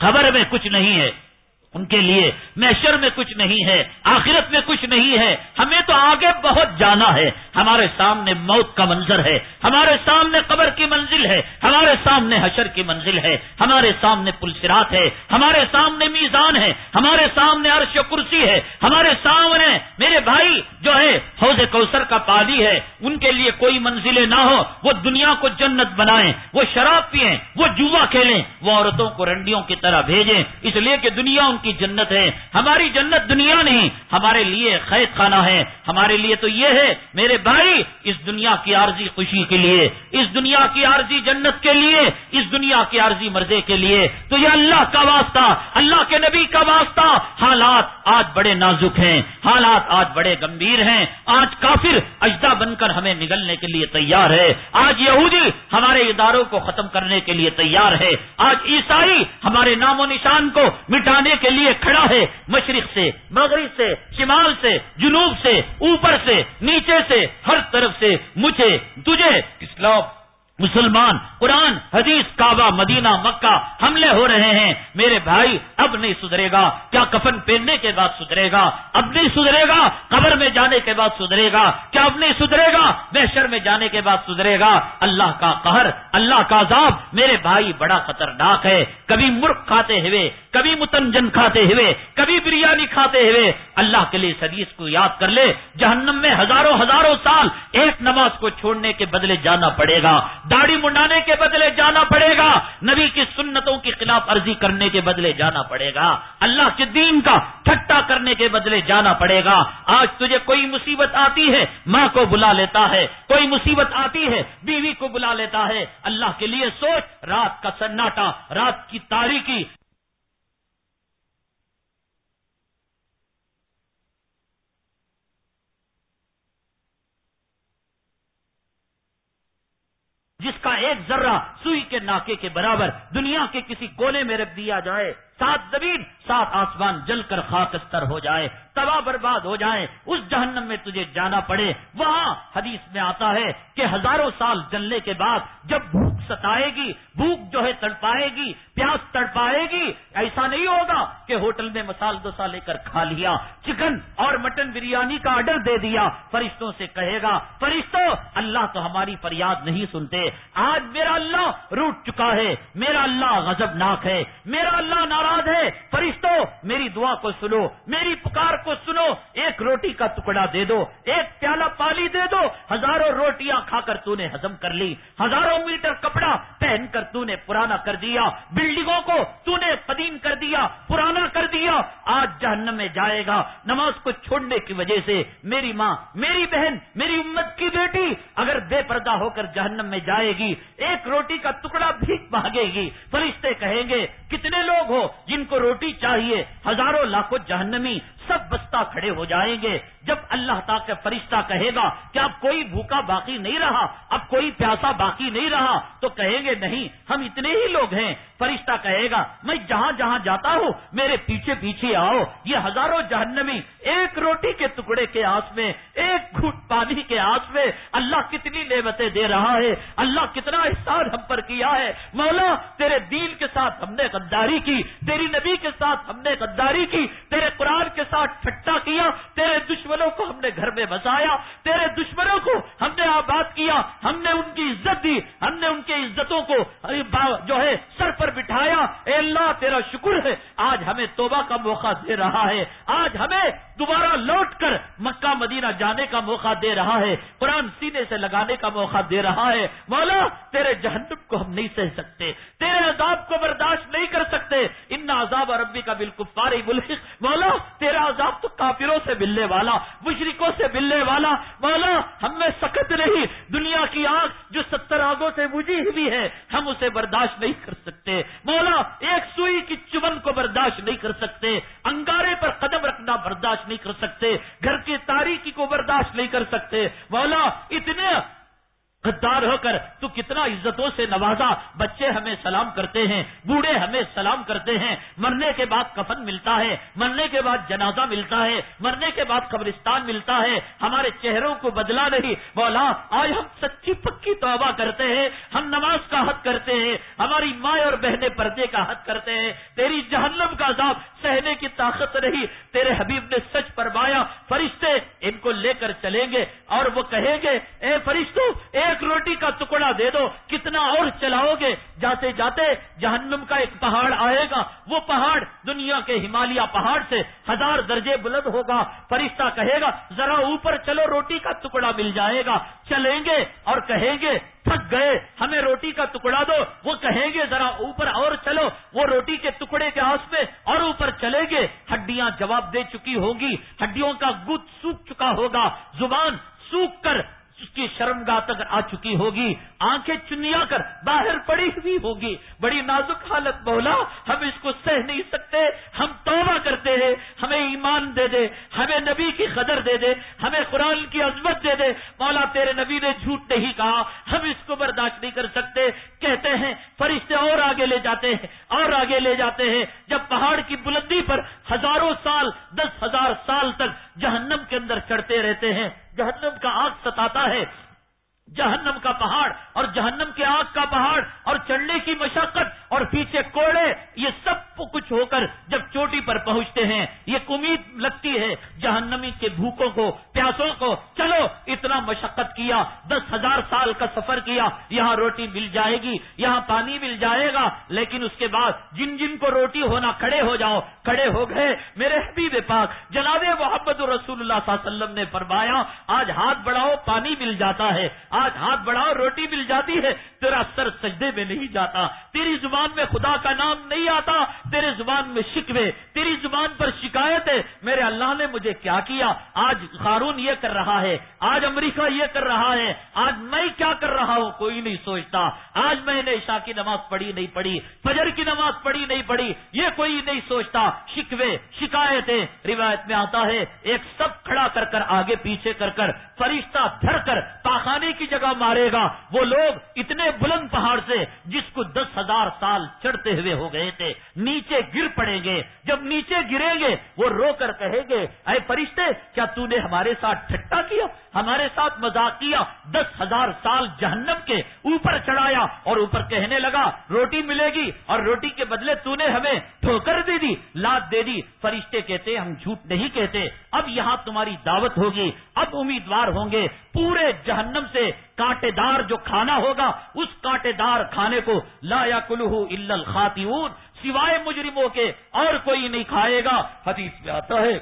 خبر میں کچھ نہیں ہے۔ ان کے لیے میشر میں کچھ نہیں ہے، آخرت میں کچھ نہیں ہے۔ ہمیں تو آگے بہت جانا ہے۔ ہمارے سامنے موت کا منظر ہے۔ ہمارے سامنے قبر کی منزل ہے۔ ہمارے سامنے حشر کی منزل ہے۔ ہمارے سامنے پلسرات ہے۔ ہمارے سامنے میزان ہے۔ ہمارے سامنے عرش و کرسی ہے۔ ہمارے سامنے میرے بھائی جو ہے، حوض کوثر کا پانی ہے۔ ان کے لیے کوئی منزلیں نہ ہو وہ دنیا کو جنت بنائیں۔ وہ شراب پیئیں وہ جوا کھیلیں۔ وہ عورتوں کو رنڈیوں کی طرح بھیجیں۔ اس لیے کہ دنیا ان کی جنت ہے، ہماری جنت دنیا نہیں، ہمارے لیے قید خانہ ہے۔ ہمارے لیے تو یہ ہے، میرے بھائی، اس دنیا کی عارضی خوشی کے لیے، اس دنیا کی عارضی جنت کے لیے، اس دنیا کی عارضی مرضے کے لیے۔ تو یہ اللہ کا واسطہ، اللہ کے نبی کا واسطہ۔ حالات آج بڑے نازک ہیں، حالات آج بڑے گمبھیر ہیں۔ آج کافر اجدا بن کر ہمیں نگلنے کے لیے تیار ہے۔ آج یہودی ہمارے اداروں کو ختم کرنے کے لیے تیار ہے۔ آج عیسائی ہمارے نام و نشان کو مٹانے کے لیے کھڑا ہے مشرق سے، مغرب سے، شمال سے، جنوب سے، اوپر سے، نیچے سے، ہر طرف سے، مجھے، تجھے، اسلام مسلمان، قرآن، حدیث، کعبہ، مدینہ، مکہ حملے ہو رہے ہیں۔ میرے بھائی، اب نہیں سدھرے گا۔ کیا کفن پہننے کے بعد سدھرے گا؟ اب نہیں سدھرے گا۔ قبر میں جانے کے بعد سدھرے گا۔ کیا اب نہیں سدھرے گا؟ محشر میں جانے کے بعد سدھرے گا۔ اللہ کا قہر، اللہ کا عذاب۔ میرے بھائی، بڑا خطرناک ہے۔ کبھی مرغ کھاتے ہوئے، کبھی متنجن کھاتے ہوئے، کبھی بریانی کھاتے ہوئے اللہ کے لیے حدیث کو یاد کر لے، جہنم میں ہزاروں ہزاروں سال ایک نماز کو چھوڑنے کے بدلے جانا پڑے گا، داڑھی منڈانے کے بدلے جانا پڑے گا، نبی کی سنتوں کی خلاف ارضی کرنے کے بدلے جانا پڑے گا، اللہ کے دین کا ٹھٹا کرنے کے بدلے جانا پڑے گا۔ آج تجھے کوئی مصیبت آتی ہے، ماں کو بلا لیتا ہے، کوئی مصیبت آتی ہے، بیوی کو بلا لیتا ہے۔ اللہ کے لیے سوچ، رات کا سناٹا، رات کی تاریخی جس کا ایک ذرہ سوئی کے ناکے کے برابر دنیا کے کسی کونے میں رکھ دیا جائے سات زمین، سات آسمان جل کر خاکستر ہو جائے، تباہ برباد ہو جائے اس جہنم میں تجھے جانا پڑے۔ وہاں حدیث میں آتا ہے کہ ہزاروں سال جلنے کے بعد جب بھوک ستائے گی، بھوک جو ہے تڑپائے گی، پیاس تڑپائے گی، ایسا نہیں ہوگا کہ ہوٹل میں مسال دوسا لے کر کھا لیا، چکن اور مٹن بریانی کا آرڈر دے دیا، فرشتوں سے کہے گا فرشتوں اللہ تو ہماری فریاد نہیں سنتے۔ آج میرا اللہ روٹ چکا ہے، میرا اللہ غزب ناک ہے، میرا اللہ ناراض ہے فرشتوں میری دعا کو سنو، میری پکار کو سنو، ایک روٹی کا ٹکڑا دے دو، ایک پیالہ پالی دے دو، ہزاروں روٹیاں کھا کر تو نے ہزم کر لی، ہزاروں میٹر کپڑا پہن کر تو نے پرانا کر دیا، بلڈنگوں کو تو نے قدیم کر دیا، پرانا کر دیا، آج جہنم میں جائے گا۔ نماز کو چھوڑنے کی وجہ سے میری ماں، میری بہن، میری امت کی بیٹی اگر بے پردہ ہو کر جہنم میں جائے گی، ایک روٹی کا ٹکڑا بھی مانگے گی۔ فرشتے کہیں گے، کتنے لوگ ہو؟ جن کو روٹی چاہیے ہزاروں لاکھوں جہنمی سب بستہ کھڑے ہو جائیں گے۔ جب اللہ تعالی کا فرشتہ کہے گا کہ اب کوئی بھوکا باقی نہیں رہا، اب کوئی پیاسا باقی نہیں رہا، تو کہیں گے نہیں، ہم اتنے ہی لوگ ہیں۔ فرشتہ کہے گا، میں جہاں جہاں جاتا ہوں، میرے پیچھے پیچھے آؤ۔ یہ ہزاروں جہنمی ایک روٹی کے ٹکڑے کے آس میں، ایک گھٹ پانی کے آس میں اللہ کتنی نعمتیں دے رہا ہے، اللہ کتنا احسان ہم پر کیا ہے۔ مولا، تیرے دین کے ساتھ ہم نے غداری کی، تیری نبی کے ساتھ ہم نے غداری کی، تیرے قرآن کے ساتھ ٹھٹا کیا، تیرے دشمنوں کو ہم نے گھر میں بسایا، تیرے دشمنوں کو ہم نے آباد کیا، ہم نے ان کی عزت دی، ہم نے ان کی عزتوں کو جو ہے سر پر بٹھایا۔ اے اللہ، تیرا شکر ہے، آج ہمیں توبہ کا موقع دے رہا ہے۔ آج ہمیں دوبارہ لوٹ کر مکہ مدینہ جانے کا موقع دے رہا ہے، قرآن سینے سے لگانے کا موقع دے رہا ہے۔ مولا، تیرے جہنم کو ہم نہیں سہ سکتے، تیرے عذاب کو برداشت نہیں کر سکتے۔ ان عذاب ربی کا بالکل فارغ مولا، تیرا عذاب تو کافروں سے ملنے والا، مشرکوں سے ملنے والا مولا ہم میں سخت نہیں، دنیا کی آگ جو ستر آگوں سے بجھی ہوئی ہے، ہم اسے برداشت نہیں کر سکتے۔ مولا، ایک سوئی کی چمن کو برداشت نہیں کر سکتے، انگارے پر قدم رکھنا برداشت نہیں کر سکتے، گھر کی تاریخی کو برداشت نہیں کر سکتے۔ مولا، اتنے غدار ہو کر تو کتنا عزتوں سے نوازا، بچے ہمیں سلام کرتے ہیں، بوڑھے ہمیں سلام کرتے ہیں، مرنے کے بعد کفن ملتا ہے، مرنے کے بعد جنازہ ملتا ہے، مرنے کے بعد قبرستان ملتا ہے، ہمارے چہروں کو بدلا نہیں بولا آج ہم سچی پکی توبہ کرتے ہیں، ہم نماز کا حد کرتے ہیں، ہماری ماں اور بہنیں پردے کا حد کرتے ہیں، تیری جہنم کا عذاب سہنے کی طاقت نہیں، تیرے حبیب نے سچ پروایا فرشتے ان کو لے کر چلیں گے اور وہ کہیں گے، اے فرشتوں اے ایک روٹی کا ٹکڑا دے دو، کتنا اور چلاؤ گے؟ جاتے جاتے جہنم کا ایک پہاڑ آئے گا۔ وہ پہاڑ دنیا کے ہمالیہ پہاڑ سے ہزار درجے بلند ہوگا۔ فرشتہ کہے گا، ذرا اوپر چلو، روٹی کا ٹکڑا مل جائے گا۔ چلیں گے اور کہیں گے، تھک گئے، ہمیں روٹی کا ٹکڑا دو۔ وہ کہیں گے، ذرا اوپر اور چلو۔ وہ روٹی کے ٹکڑے کے آس میں اور اوپر چلیں گے۔ ہڈیاں جواب دے چکی ہوگی ہڈیوں کا گت سوکھ چکا ہوگا۔ زبان سوکھ کر اس کی شرمگاہ تک آ چکی ہوگی۔ آنکھیں چنیا کر باہر پڑی ہوئی ہوگی۔ بڑی نازک حالت بولا ہم اس کو سہ نہیں سکتے، ہم توبہ کرتے ہیں۔ ہمیں ایمان دے دے، ہمیں نبی کی قدر دے دے، ہمیں قرآن کی عظمت دے دے۔ مولا، تیرے نبی نے جھوٹ نہیں کہا۔ ہم اس کو برداشت نہیں کر سکتے۔ کہتے ہیں، فرشتے اور آگے لے جاتے ہیں، اور آگے لے جاتے ہیں۔ جب پہاڑ کی بلندی پر ہزاروں سال، دس ہزار سال تک جہنم کے اندر چڑھتے رہتے ہیں، جہنم کا آگ ستاتا ہے۔ جہنم کا پہاڑ اور جہنم کے آگ کا پہاڑ اور چڑھنے کی مشقت اور پیچھے کوڑے، یہ سب کچھ ہو کر جب چوٹی پر پہنچتے ہیں، یہ امید لگتی ہے، جہنمی کے بھوکوں کو، پیاسوں کو، چلو اتنا مشقت کیا، دس ہزار سال کا سفر کیا، یہاں روٹی مل جائے گی، یہاں پانی مل جائے گا، لیکن اس کے بعد جن جن کو روٹی ہونا کھڑے ہو جاؤ، کھڑے ہو گئے، میرے حبیب پاک، جناب محمد رسول اللہ صلی اللہ علیہ وسلم نے فرمایا، آج ہاتھ بڑھاؤ، پانی مل جاتا ہے۔ آج ہاتھ بڑھاؤ، روٹی مل جاتی ہے، تیرا سر سجدے میں نہیں جاتا۔ تیری زبان میں خدا کا نام نہیں آتا، تیرے زبان میں شکوے، تیری زبان پر شکایت ہے۔ میرے اللہ نے مجھے کیا کیا؟ آج خارون یہ کر رہا ہے، آج امریکہ یہ کر رہا ہے، آج میں کیا کر رہا ہوں؟ کوئی نہیں سوچتا۔ آج میں نے عشاء کی نماز پڑھی نہیں پڑھی، فجر کی نماز پڑھی نہیں پڑھی، یہ کوئی نہیں سوچتا۔ شکوے شکایتیں روایت میں آتا ہے، ایک سب کھڑا کر کر، آگے پیچھے کر کر، فرشتہ دھر کر، پاخانے کی جگہ مارے گا۔ وہ لوگ اتنے بلند پہاڑ سے جس کو دس ہزار سال چڑھتے ہوئے ہو گئے تھے، نیچے گر پڑیں گے۔ جب نیچے گریں گے، وہ رو کر کہیں گے، اے فرشتے، کیا تو نے ہمارے ساتھ ٹھٹا کیا؟ ہمارے ساتھ مزاق کیا؟ دس ہزار سال جہنم کے اوپر چڑھایا اور اوپر کہنے لگا، روٹی ملے گی اور روٹی کے بدلے تو نے ہمیں ٹھوکر دے دی لاد دے دی۔ فرشتے کہتے، ہم جھوٹ نہیں کہتے۔ اب یہاں تمہاری دعوت ہوگی۔ اب امیدوار ہوں گے۔ پورے جہنم سے کانٹے دار جو کھانا ہوگا، اس کانٹے دار کھانے کو لا یا کلو الخاطیون سوائے مجرموں کے اور کوئی نہیں کھائے گا۔ حدیث میں آتا ہے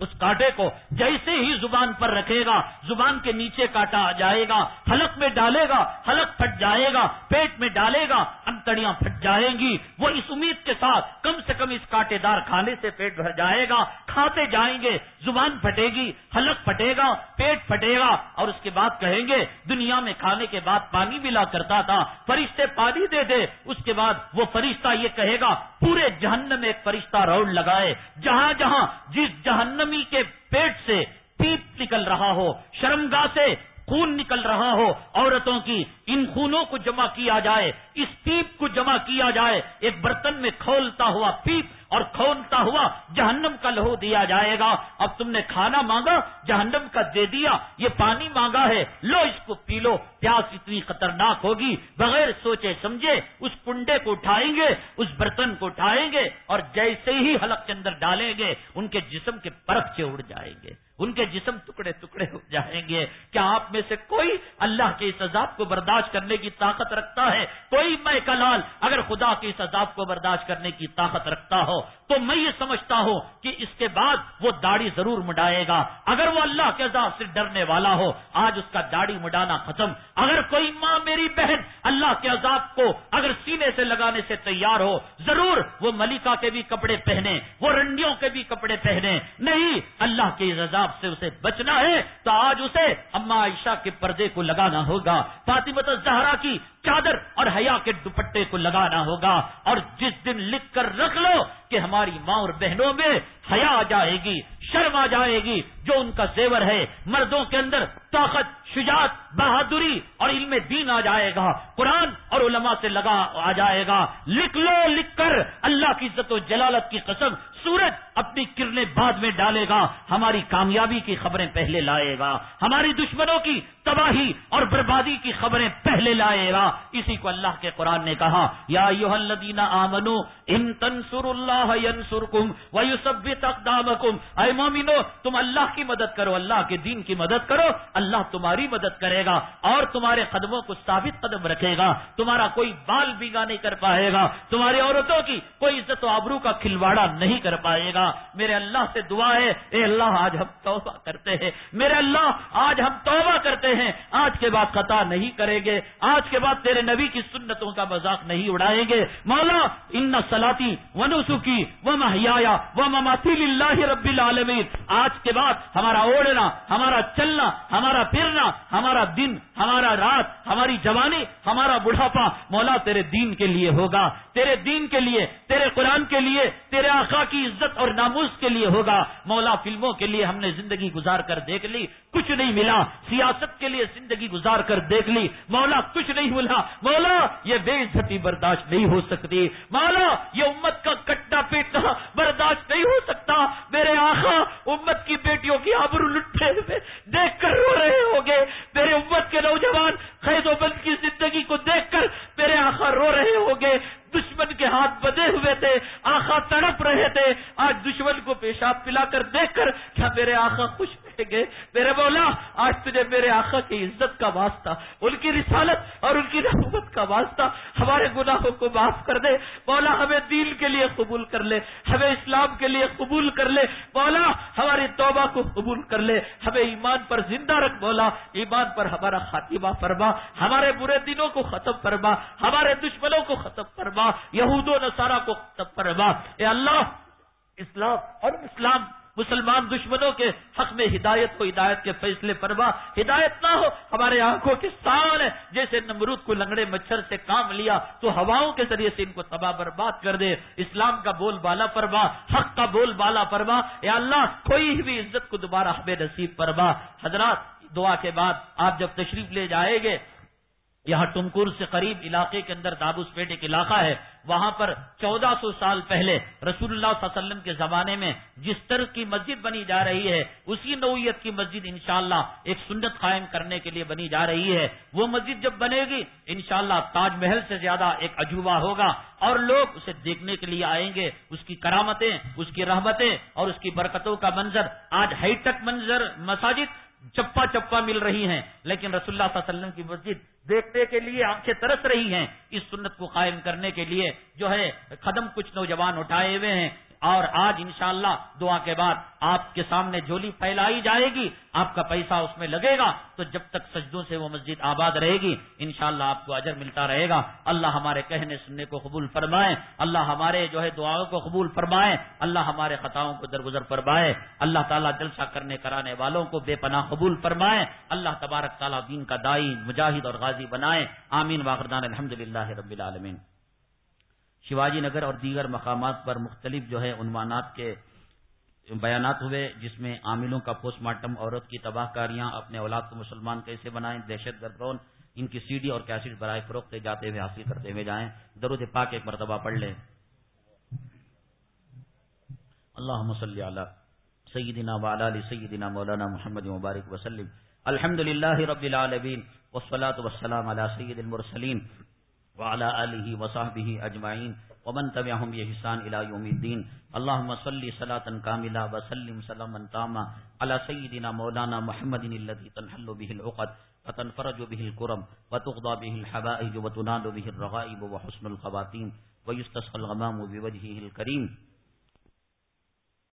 اس کاٹے کو جیسے ہی زبان پر رکھے گا، زبان کے نیچے کاٹا آ جائے گا، حلق میں ڈالے گا، حلق پھٹ جائے گا، پیٹ میں ڈالے گا، انتڑیاں پھٹ جائیں گی۔ وہ اس امید کے ساتھ کم سے کم اس کاٹے دار کھانے سے پیٹ بھر جائے گا، کھاتے جائیں گے، زبان پھٹے گی، حلق پھٹے گا، پیٹ پھٹے گا۔ اور اس کے بعد کہیں گے، دنیا میں کھانے کے بعد پانی ملا کرتا تھا، فرشتے پانی دے دے۔ اس کے بعد وہ فرشتہ یہ کہے گا پورے جہنم میں ایک فرشتہ راؤنڈ لگائے، جہاں جہاں جس جہنمی کے پیٹ سے پیپ نکل رہا ہو شرمگاہ سے خون نکل رہا ہو، عورتوں کی ان خونوں کو جمع کیا جائے، اس پیپ کو جمع کیا جائے، ایک برتن میں کھولتا ہوا پیپ اور کھولتا ہوا جہنم کا لہو دیا جائے گا۔ اب تم نے کھانا مانگا، جہنم کا دے دیا، یہ پانی مانگا ہے، لو اس کو پی لو، پیاس اتنی خطرناک ہوگی۔ بغیر سوچے سمجھے، اس کنڈے کو اٹھائیں گے، اس برتن کو اٹھائیں گے اور جیسے ہی حلق کے اندر ڈالیں گے، ان کے جسم کے پرکھ سے اڑ جائیں گے۔ ان کے جسم ٹکڑے ٹکڑے ہو جائیں گے۔ کیا آپ میں سے کوئی اللہ کے اس عذاب کو برداشت کرنے کی طاقت رکھتا ہے؟ کوئی میں کلال اگر خدا کے اس عذاب کو برداشت کرنے کی طاقت رکھتا ہو تو میں یہ سمجھتا ہوں کہ اس کے بعد وہ داڑھی ضرور مڈائے گا۔ اگر وہ اللہ کے عذاب سے ڈرنے والا ہو، آج اس کا داڑھی مڈانا ختم۔ اگر کوئی ماں میری بہن اللہ کے عذاب کو اگر سینے سے لگانے سے تیار ہو، ضرور وہ ملکہ کے بھی کپڑے پہنے، وہ رنڈیوں کے بھی کپڑے پہنے۔ نہیں، اللہ کے عذاب سے اسے بچنا ہے تو آج اسے اما عائشہ کے پردے کو لگانا ہوگا فاطمت زہرا کی چادر اور حیا کے دوپٹے کو لگانا ہوگا۔ اور جس دن لکھ کر رکھ لو کہ ہماری ماں اور بہنوں میں حیا آ جائے گی، شرم آ جائے گی، جو ان کا زیور ہے، مردوں کے اندر طاقت، شجاعت، بہادری اور علم دین آ جائے گا، قرآن اور علماء سے لگا آ جائے گا۔ لکھ لو، لکھ کر، اللہ کی عزت و جلالت کی قسم، سورج اپنی کرنیں بعد میں ڈالے گا، ہماری کامیابی کی خبریں پہلے لائے گا، ہماری دشمنوں کی تباہی بربادی کی خبریں پہلے لائے گا اسی کو اللہ کے قرآن نے کہا، یا آمنو، ان تنسر اللہ اے مومنو، تم اللہ کی مدد کرو، اللہ کے دین کی مدد کرو، اللہ تمہاری مدد کرے گا اور تمہارے قدموں کو ثابت قدم رکھے گا۔ تمہارا کوئی بال بیگا نہیں کر پائے گا۔ تمہاری عورتوں کی کوئی عزت و آبرو کا کھلواڑا نہیں کر پائے گا۔ میرے اللہ سے دعا ہے، اے اللہ، آج ہم توبہ کرتے ہیں۔ میرے اللہ، آج ہم توبہ کرتے ہیں۔ آج کے بعد خطا نہیں کریں گے۔ آج کے بعد تیرے نبی کی سنتوں کا مذاق نہیں اڑائیں گے۔ مولا، ان سلاتی و نسخی و محیا و مماثل اللہ رب العالمین آج کے بعد ہمارا اوڑھنا، ہمارا چلنا، ہمارا پھرنا، ہمارا دن، ہمارا رات، ہماری جوانی، ہمارا بڑھاپا مولا تیرے دین کے لیے ہوگا۔ تیرے دین کے لیے، تیرے قرآن کے لیے، تیرے آقا کی عزت اور ناموز کے لیے ہوگا۔ مولا، فلموں کے لیے ہم نے زندگی گزار کر دیکھ لی، کچھ نہیں ملا۔ سیاست کے لیے زندگی گزار کر دیکھ لی۔ مولا، کچھ نہیں ملا مولا، یہ بے عزتی برداشت نہیں ہو سکتی۔ مولا، یہ امت کا کٹا پیٹنا برداشت نہیں ہو سکتا۔ میرے آخا امت کی بیٹیوں کی آبرو لٹے ہوئے دیکھ کر رو رہے ہوگے میرے امت کے نوجوان خید و بند کی زندگی کو دیکھ کر میرے آخا رو رہے ہوگے دشمن کے ہاتھ بدے ہوئے تھے۔ آخا تڑپ رہے تھے۔ آج دشمن کو پیشاب پلا کر دیکھ کر کیا میرے آخا خوش رہیں گے۔ میرے بولا آج تجھے میرے آخا کی عزت کا واسطہ، ان کی رسالت اور ان کی رحمت کا واسطہ ہمارے گناہوں کو معاف کر دے۔ بولا ہمیں دین کے لیے قبول کر لے، ہمیں اسلام کے لیے قبول کر لے۔ بولا ہماری توبہ کو قبول کر لے۔ ہمیں ایمان پر زندہ رکھ بولا ایمان پر ہمارا خاتمہ فرما۔ ہمارے برے دنوں کو ختم فرما۔ ہمارے دشمنوں کو ختم فرما۔ یہود و نصارہ کو فرما۔ اے اللہ، اسلام اور اسلام مسلمان دشمنوں کے حق میں ہدایت کو ہدایت کے فیصلے فرما ہدایت نہ ہو، ہمارے آنکھوں کے سامنے جیسے نمرود کو لنگڑے مچھر سے کام لیا تو ہواؤں کے ذریعے سے ان کو تباہ برباد کر دے۔ اسلام کا بول بالا فرما حق کا بول بالا فرما یا اللہ، کوئی بھی عزت کو دوبارہ ہمیں نصیب فرما حضرات، دعا کے بعد آپ جب تشریف لے جائیں گے، یہاں ٹمکور سے قریب علاقے کے اندر دابوس پیٹ ایک علاقہ ہے۔ وہاں پر چودہ سو سال پہلے رسول اللہ صلی اللہ علیہ وسلم کے زمانے میں جس طرح کی مسجد بنی جا رہی ہے، اسی نوعیت کی مسجد انشاءاللہ ایک سنت قائم کرنے کے لیے بنی جا رہی ہے۔ وہ مسجد جب بنے گی، انشاءاللہ تاج محل سے زیادہ ایک عجوبہ ہوگا اور لوگ اسے دیکھنے کے لیے آئیں گے۔ اس کی کرامتیں، اس کی رحمتیں اور اس کی برکتوں کا منظر۔ آج ہائی ٹیک منظر مساجد چپا چپا مل رہی ہیں۔ لیکن رسول اللہ صلی اللہ علیہ وسلم کی مسجد دیکھنے کے لیے آنکھیں ترس رہی ہیں۔ اس سنت کو قائم کرنے کے لیے جو ہے، قدم کچھ نوجوان اٹھائے ہوئے ہیں۔ اور آج انشاءاللہ دعا کے بعد آپ کے سامنے جولی پھیلائی جائے گی، آپ کا پیسہ اس میں لگے گا، تو جب تک سجدوں سے وہ مسجد آباد رہے گی، انشاءاللہ آپ کو اجر ملتا رہے گا۔ اللہ ہمارے کہنے سننے کو قبول فرمائے، اللہ ہمارے جو ہے دعاؤں کو قبول فرمائے، اللہ ہمارے خطاؤں کو درگزر فرمائے۔ اللہ تعالیٰ جلسہ کرنے کرانے والوں کو بے پناہ قبول فرمائے۔ اللہ تبارک تعالیٰ دین کا دائی، مجاہد اور غازی بنائے۔ آمین۔ واغردان الحمد للہ رب العالمین۔ شیواجی نگر اور دیگر مقامات پر مختلف جو ہے عنوانات کے بیانات ہوئے، جس میں عاملوں کا پوسٹ مارٹم، عورت کی تباہ کاریاں، اپنے اولاد کو مسلمان کیسے بنائیں، دہشت گرد رون ان کی سی ڈی اور کیسٹ برائے فروخت جاتے ہوئے حاصل کرتے ہوئے جائیں۔ درود پاک ایک مرتبہ پڑھ لیں۔ اللہ مسلی علی سیدنا وعلا علی سیدنا مولانا محمد مبارک وسلم۔ الحمد للہ رب العالمین والصلاة والسلام علی سید المرسلین۔ وعلى آله وصحبه أجمعين. ومن تبعهم بإحسان إلى يوم الدين. اللهم صل صلاة كاملة وسلم سلاما تاما على سيدنا مولانا محمد الذي تنحل به العقد وتنفرج به الكرم وتغضى به الحبائج وتنال به الرغائب وحسن الخواتيم. ويستسقى الغمام بوجهه الكريم.